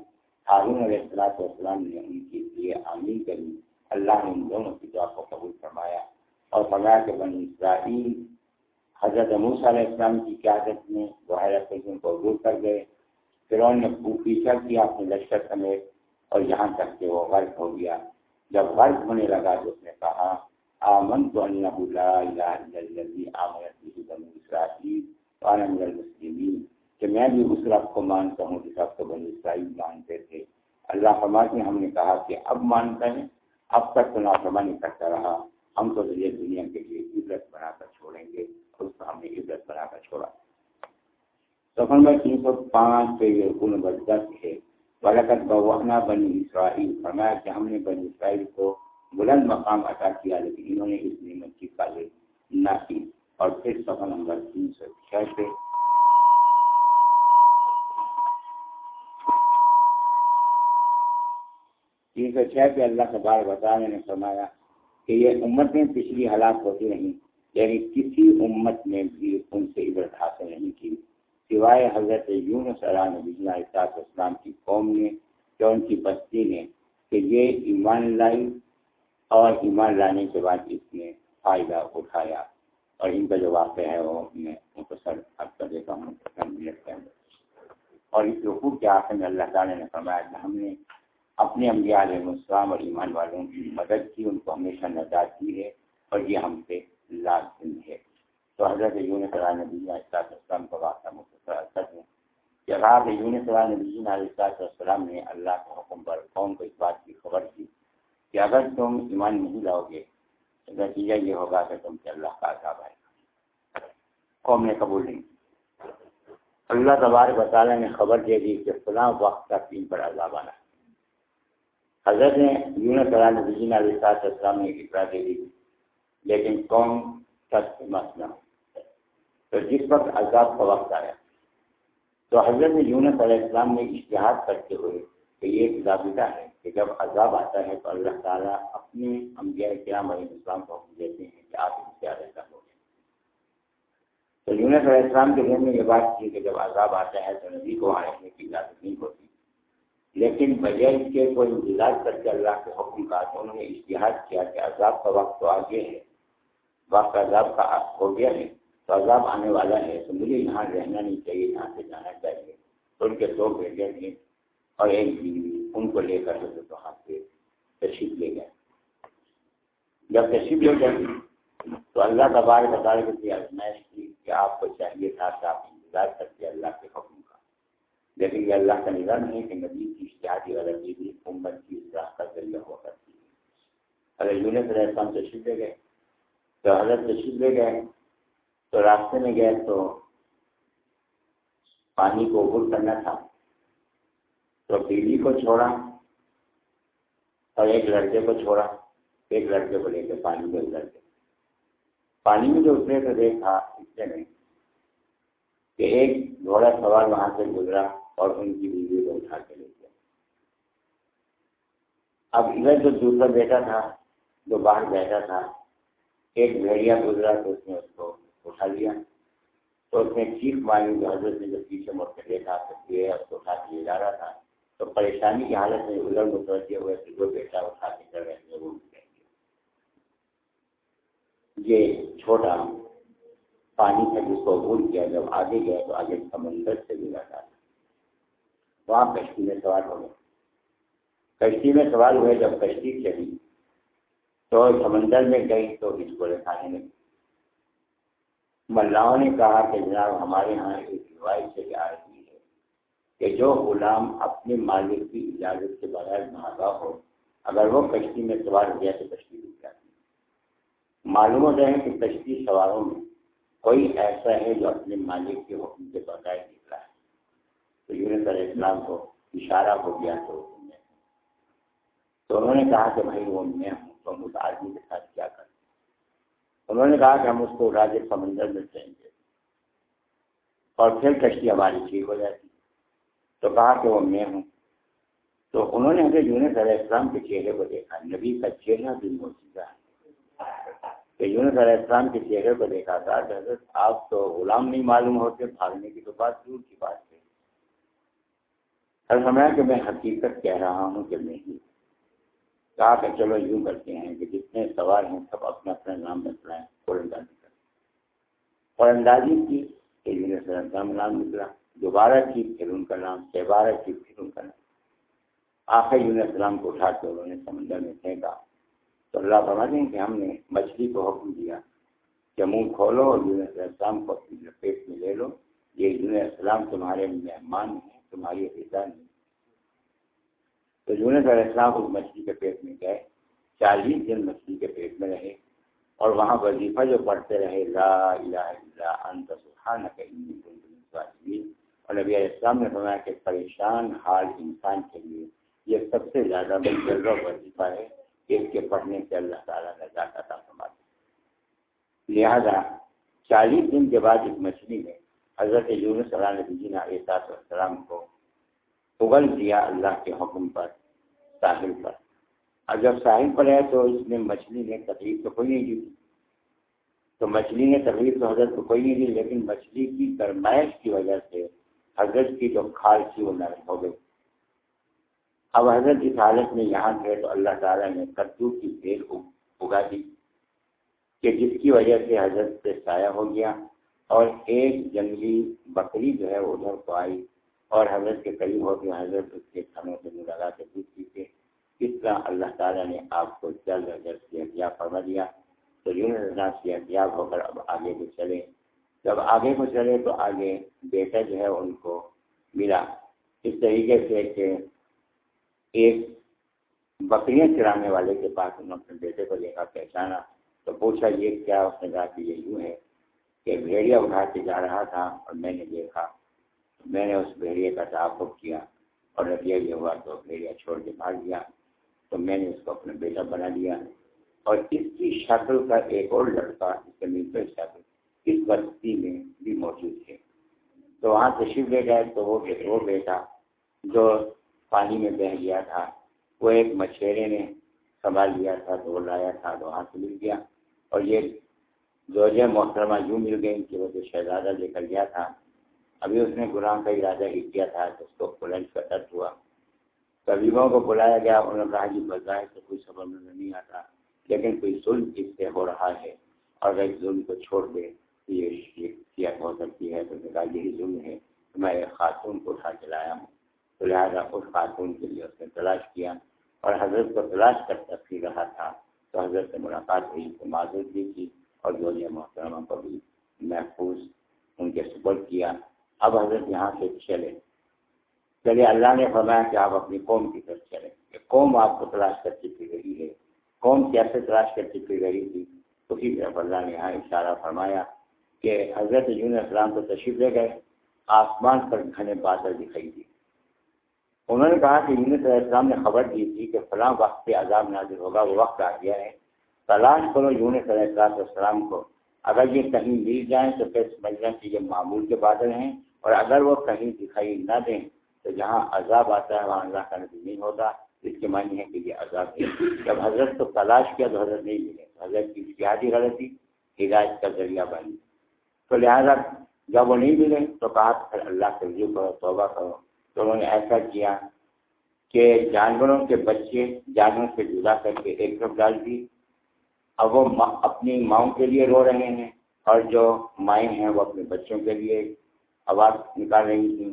ہارون علیہ السلاۃ والسلام نے ان کے لیے عامل کری۔ اللہ نے ان دونوں کی دعا کو قبول فرمایا اور فرمایا کہ بنی اسرائیل حضرت موس علیہ السلام کی قیادت میں بحیرت کو عبور کر گئے۔ پھر انہوں نے پیچھا کیا اپنے لشکر سمیت اور یہاں تک کہ وہ غرق ہو گیا۔ جب غرق ہونے لگا تو اس نے کہا آمن تو اللہ آمن بنی اسرائیل المسلمین۔ کہ میں بھی اس رب کو مانتا ہوں جس رب کو بنی اسرائیل مانتے تھے۔ اللہ فرماتے ہم نے کہا کہ اب مانتا ہے، اب تک تو نافرمانی کرتا رہا۔ ہم تو یہ دنیا کے لیے عزت بنا کر چھوڑیں گے اور اس کو ہم نے عزت بنا کر چھوڑا۔ سفر میں تین سو پانچ پہ یہ نمبر دس ہے۔ برکت بوانا بنی اسرائیل فرمایا کہ ہم نے بنی اسرائیل کو بلند مقام عطا کیا، لیکن انہوں نے اس نعمت کی قدر نہ کی۔ اور پھر سفر نمبر تین سو چھ پہ تین سو چھ پہ اللہ سے بار بتا نے فرمایا کہ یہ امتیں پچھلی حالات ہوتی رہیں۔ یعنی کسی امت نے بھی ان سے عبرت حاصل نہیں کی۔ سوائے حضرت یون سلام نبی اسلام کی قوم نے یا ان کی بستی نے، کہ یہ ایمان لائی اور ایمان لانے کے بعد اس نے فائدہ اٹھایا۔ اور ان کا جو واقعہ ہے، وہ میں مختصر اب کر دیتا ہوں۔ اور اس حقوق کے آخر میں اللہ تعالیٰ نے فرمایا کہ ہم نے اپنے انبیاء علیہ السلام اور ایمان والوں کی مدد کی، ان کو ہمیشہ نجات دی ہے اور یہ ہم سے لازم ہے۔ تو حضرت یون صلاح نبی السلام کا واقعہ مختصر کر دیں کہ رات یون صلاح نبی علیہ السلام نے اللہ کے حکم پر قوم کو اس بات کی خبر دی کہ اگر تم ایمان نہیں لاؤ گے تو نتیجہ یہ ہوگا کہ تم سے اللہ کا عذاب آئے گا۔ قوم نے قبول نہیں اللہ تبارک و تعالیٰ نے خبر دے دی کہ فلاں وقت کا تین پر عذاب آنا۔ حضرت نے یون صلاح نبی علیہ السلام نے اقرا دے دی، لیکن قوم تک مسئلہ تو جس وقت عذاب کا وقت آیا، تو حضرت یونس علیہ السلام نے اشتہار کرتے ہوئے کہ یہ ایک ضابطہ ہے کہ جب عذاب آتا ہے تو اللہ تعالیٰ اپنے انبیاء کرام علیہ السلام کو حکم دیتے ہیں کہ آپ ان سے آگے ہو گئے تو یونس علیہ السلام کے ذہن میں یہ بات تھی کہ جب عذاب آتا ہے تو نبی کو آنے کی اجازت نہیں ہوتی۔ لیکن بغیر اس کے کوئی انتظار کر کے اللہ کے حکم کا تو انہوں نے اشتہار کیا کہ عذاب کا وقت تو آگے ہے۔ وقت عذاب کا ہو گیا ہے، تو عذاب آنے والا ہے، تو مجھے یہاں رہنا نہیں چاہیے، یہاں سے جانا چاہیے۔ تو ان کے دو بیٹے تھے اور ایک بیوی ان کو لے کر تو ہاتھ سے تشریف لے گئے۔ جب تشریف لے گئے، تو اللہ کا بار بتا رہے آزمائش کی کہ آپ کو چاہیے تھا کہ آپ انتظار کرتے اللہ کے حکم لیکن یہ اللہ کا نظام ہے کہ نبی کی اشتہادی غلطی بھی امت کی اصلاح کا ذریعہ ہوا کرتی ہے۔ اگر یونس علیہ السلام تشریف لے گئے، تو حضرت تشریف لے گئے، تو راستے میں گئے تو پانی کو عبور کرنا تھا۔ تو بیوی کو چھوڑا اور ایک لڑکے کو چھوڑا، ایک لڑکے کو لے کے پانی میں اتر گئے۔ پانی میں جو اترے تو دیکھا، اس میں کہ ایک گھوڑا سوار وہاں سے گزرا۔ اور ان کی بیوی کو اٹھا کے لے گیا۔ اب ادھر جو دوسرا بیٹا تھا، جو باہر بیٹھا تھا، ایک بھیڑیا گزرا تو اس نے اس کو اٹھا لیا۔ تو اس نے چیخ ماری جو حضرت نے جو پیچھے مڑ کے دیکھا تو یہ اس کو اٹھا کے لے جا رہا تھا۔ تو پریشانی کی حالت میں ادھر متوجہ ہوئے کہ جو بیٹا اٹھا کے کر رہے تھے وہ یہ چھوٹا پانی سے جس کو بھول کیا، جب آگے گئے تو آگے سمندر سے بھی لگا وہاں کشتی میں سوار ہو گئے۔ کشتی میں سوار ہوئے، جب کشتی چلی تو سمندر میں گئی تو اس کو دکھانے لگی ملاؤں نے کہا کہ جناب، ہمارے یہاں ایک روایت سے آ رہی ہے کہ جو غلام اپنے مالک کی اجازت کے بغیر بھاگا ہو، اگر وہ کشتی میں سوار ہو گیا تو کشتی رک جاتی معلوم ہوتا ہے کہ کشتی سواروں میں کوئی ایسا ہے جو اپنے مالک کے حکم کے بغیر ہے تو یونس علیہ السلام کو اشارہ ہو گیا تو انہوں نے کہا کہ بھائی وہ میں ہوں تو ہم اس آدمی کے ساتھ کیا کریں۔ انہوں نے کہا کہ ہم اس کو راج سمندر میں چلیں گے۔ اور پھر کشتی ہماری ٹھیک ہو جاتی۔ تو کہا کہ وہ میں ہوں۔ تو انہوں نے ہمیں یونس علیہ السلام کے چہرے کو دیکھا۔ نبی کا چہرہ بھی موجودہ ہے۔ کہ یونس علیہ السلام کے چہرے کو دیکھا۔ تھا حضرت، آپ تو غلام نہیں معلوم ہوتے، بھاگنے کی تو بات دور کی بات ہے ہر کہ میں حقیقت کہہ رہا ہوں کہ میں ہی کہا کہ چلو یوں کرتے ہیں کہ جتنے سوال ہیں سب اپنا اپنا نام بتلائیں اور اندازی کریں۔ اور اندازی کی کہ یونس نام نکلا، دوبارہ کی، پھر ان کا نام تہوارہ کی، پھر ان کا نام۔ آخر یون السلام کو اٹھا کے انہوں نے سمندر میں پھینکا۔ تو اللہ فرما کہ ہم نے مچھلی کو حکم دیا کہ منہ کھولو اور یون السلام کو اپنی پیٹ میں لے لو۔ یہ یون السلام تمہارے مہمان ہیں۔ تمہاری غذا نہیں۔ تو یونس علیہ السلام اس مچھلی کے پیٹ میں گئے، چالیس دن مچھلی کے پیٹ میں رہے اور وہاں وظیفہ جو پڑھتے رہے، لا الہ الا انت سبحانک انی کنت من الظالمین۔ اور نبی علیہ السلام نے فرمایا کہ پریشان حال انسان کے لیے یہ سب سے زیادہ بلجرہ وظیفہ ہے اس کے پڑھنے سے اللہ تعالیٰ نجات عطا فرماتے لہذا چالیس دن کے بعد اس مچھلی میں حضرت یونس صلی اللہ علیہ السلام کو اگل دیا اللہ کے حکم پر، ساحل پر۔ اور جب ساحل پر ہے تو اس میں مچھلی نے تکلیف تو کوئی نہیں دی۔ تو مچھلی نے تکلیف تو حضرت کو کوئی نہیں دی، لیکن مچھلی کی گرمائش کی وجہ سے حضرت کی جو کھال تھی وہ نرم ہو گئی۔ اب حضرت اس حالت میں یہاں تھے تو اللہ تعالیٰ نے کدو کی تیل اگا دی، کہ جس کی وجہ سے حضرت سے سایہ ہو گیا۔ اور ایک جنگلی بکری جو ہے وہ ادھر کو آئی اور حضرت کے قریب ہو کے حضرت اس کے کھانوں سے منہ لگا کے دودھ پیتے۔ اس طرح اللہ تعالیٰ نے آپ کو جلد حضرت سے فرما دیا۔ تو یوں صحت ہو کر اب آگے کو چلے۔ جب آگے کو چلے تو آگے بیٹا جو ہے ان کو ملا۔ اس طریقے سے کہ ایک بکریاں چرانے والے کے پاس انہوں نے اپنے بیٹے کو دیکھا، پہچانا۔ تو پوچھا یہ کیا؟ اس نے کہا کہ یہ یوں ہے۔ کہ بھیڑیا اٹھا کے جا رہا تھا اور میں نے دیکھا میں نے اس بھیڑیے کا تعاقب کیا اور نتیجہ یہ ہوا تو بھیڑیا چھوڑ کے بھاگ گیا تو میں نے اس کو اپنا بیٹا بنا لیا اور اس کی شکل کا ایک اور لڑکا اس کے شکل اس بستی میں بھی موجود تھے۔ تو وہاں تشریف لے گئے تو وہ وہ بیٹا جو پانی میں بہ گیا تھا، وہ ایک مچھیرے نے سنبھال لیا تھا تو وہ لایا تھا تو وہاں سے مل گیا اور یہ زوجہ محترمہ یوں مل گئی کہ وہ جو شہزادہ لے کر گیا تھا، ابھی اس نے گناہ کا ارادہ ہی کیا تھا اس کو بلنچ کا درد ہوا۔ طبیبوں کو بلایا گیا، انہوں نے کہا جی بظاہر سے کوئی سبب نظر نہیں آتا، لیکن کوئی ظلم اس سے ہو رہا ہے۔ اور اگر ظلم کو چھوڑ دے تو یہ کیا ہو سکتی ہے؟ تو نے کہا یہی ظلم ہے تو میں ایک خاتون کو اٹھا کے لایا ہوں۔ تو لہٰذا اس خاتون کے لیے اس نے تلاش کیا اور حضرت کو تلاش کرتا پھر رہا تھا۔ تو حضرت سے ملاقات ہوئی تو معذرت بھی کی۔ اور جو یہ محترمہ کو بھی محفوظ ان کے سپرد کیا۔ اب حضرت یہاں سے چلے۔ چلے، اللہ نے فرمایا کہ آپ اپنی قوم کی طرف چلیں کہ قوم آپ کو تلاش کرتی پھر رہی ہے۔ قوم کیسے تلاش کرتی پھر رہی تھی؟ اسی طرف اللہ نے یہاں اشارہ فرمایا کہ حضرت جون اسلام کو تشریف لے گئے، آسمان پر گھنے بادل دکھائی دی انہوں نے کہا کہ یونس علیہ السلام نے خبر دی تھی کہ فلاں وقت پہ عذاب نازل ہوگا، وہ وقت آ گیا ہے۔ تلاش کرو یونس علیہ السلام کو اگر یہ کہیں مل جائیں تو پھر سمجھنا کہ یہ معمول کے بادل ہیں۔ اور اگر وہ کہیں دکھائی نہ دیں تو جہاں عذاب آتا ہے، وہاں اللہ کا نظر نہیں ہوتا۔ اس کے معنی ہے کہ یہ عذاب ہے جب حضرت کو تلاش کیا تو حضرت نہیں ملے۔ حضرت کی اشتہادی غلطی، ہدایت کا ذریعہ بنی۔ تو لہٰذا جب وہ نہیں ملے تو کہا پھر اللہ سے رجوع کرو، توبہ کرو۔ تو انہوں نے ایسا کیا کہ جانوروں کے بچے، جانوروں سے جدا کر کے ایک طرف ڈال دی۔ اب وہ اپنی ماؤں کے لیے رو رہے ہیں اور جو مائیں ہیں وہ اپنے بچوں کے لیے آواز نکال رہی تھیں۔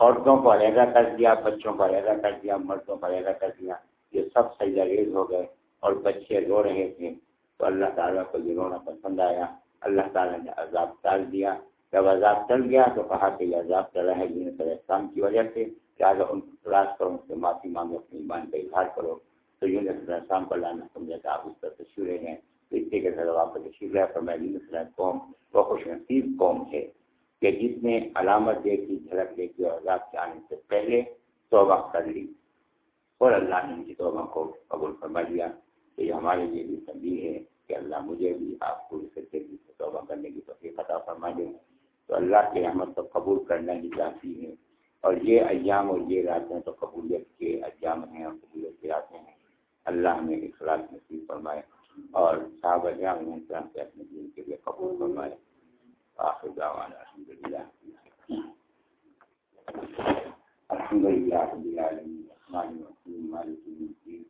عورتوں کو علیحدہ کر دیا، بچوں کو علیحدہ کر دیا، مردوں کو علیحدہ کر دیا۔ یہ سب سجدہ ریز ہو گئے اور بچے رو رہے تھے۔ تو اللہ تعالیٰ کو یہ رونا پسند آیا۔ اللہ تعالیٰ نے عذاب ٹال دیا۔ جب عذاب ٹل گیا تو کہا کہ یہ عذاب ٹلا ہے۔ یونس علیہ السلام کی وجہ سے۔ لہٰذا ان کو تلاش کرو، ان سے معافی مانگو اپنے ایمان کا اظہار کرو۔ تو یونس علیہ السلام کو اللہ نے سمجھا کہ آپ اس پر تشورے ہیں تو اس کے ساتھ آپ کو تشریف ہے پر میں یونس علیہ قوم وہ خوش نصیب قوم ہے کہ جس نے علامت دیکھی جھلک دیکھی اور عذاب کے آنے سے پہلے توبہ کر لی۔ اور اللہ نے ان کی توبہ کو قبول فرما لیا۔ کہ یہ ہمارے لیے بھی تبدیل ہے کہ اللہ مجھے بھی، آپ کو اس سے توبہ کرنے کی توفیق عطا فرما دے۔ تو اللہ کے رحمت کو قبول کرنا ہی چاہتی ہے۔ اور یہ ایام اور یہ راتیں تو قبولیت کے ایام ہیں اور قبولیت کی راتیں ہیں۔ اللہ ہمیں اخلاق نصیب فرمائے اور صاحب اجام سے اپنے دین کے لیے قبول فرمائے۔ آخر دعوانا الحمد للہ الحمد للہ رب العالمین۔ الرحمن الرحیم۔ مالک یوم الدین۔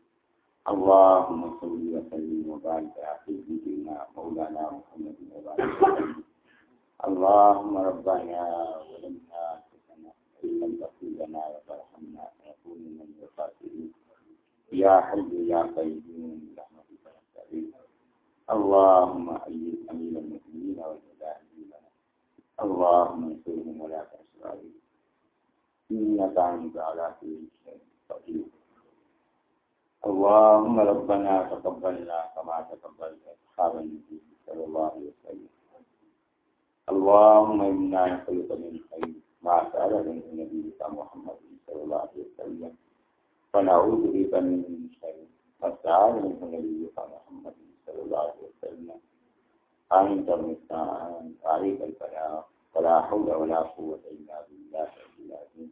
اللهم صل وسلم وبارك على سيدنا مولانا محمد وبارك اللهم ربنا ظلمنا انفسنا ان لم تغفر لنا وترحمنا لنكون من الخاسرين يا حي يا قيوم برحمتك نستعين. اللهم أيد أمير المؤمنين والمجاهدين اللهم انصرهم ولا تنصر عليهم إنك أنت على كل شيء قدير. اللهم ربنا تقبلنا كما تقبلت أصحاب النبي صلى الله عليه وسلم. اللهم إنا نسالك من خير ما من نبيك محمد صلى الله عليه وسلم. ونعوذ بك من شر. فاستعاذ نبيك محمد صلى الله عليه وسلم. أنت المستعان. عليك البلاغ. ولا حول ولا قوة إلا بالله العظيم.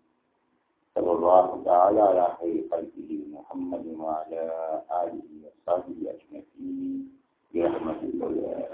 صلى الله تعالى على خير قلبه محمد وعلى آله وصحبه أجمعين. برحمة الله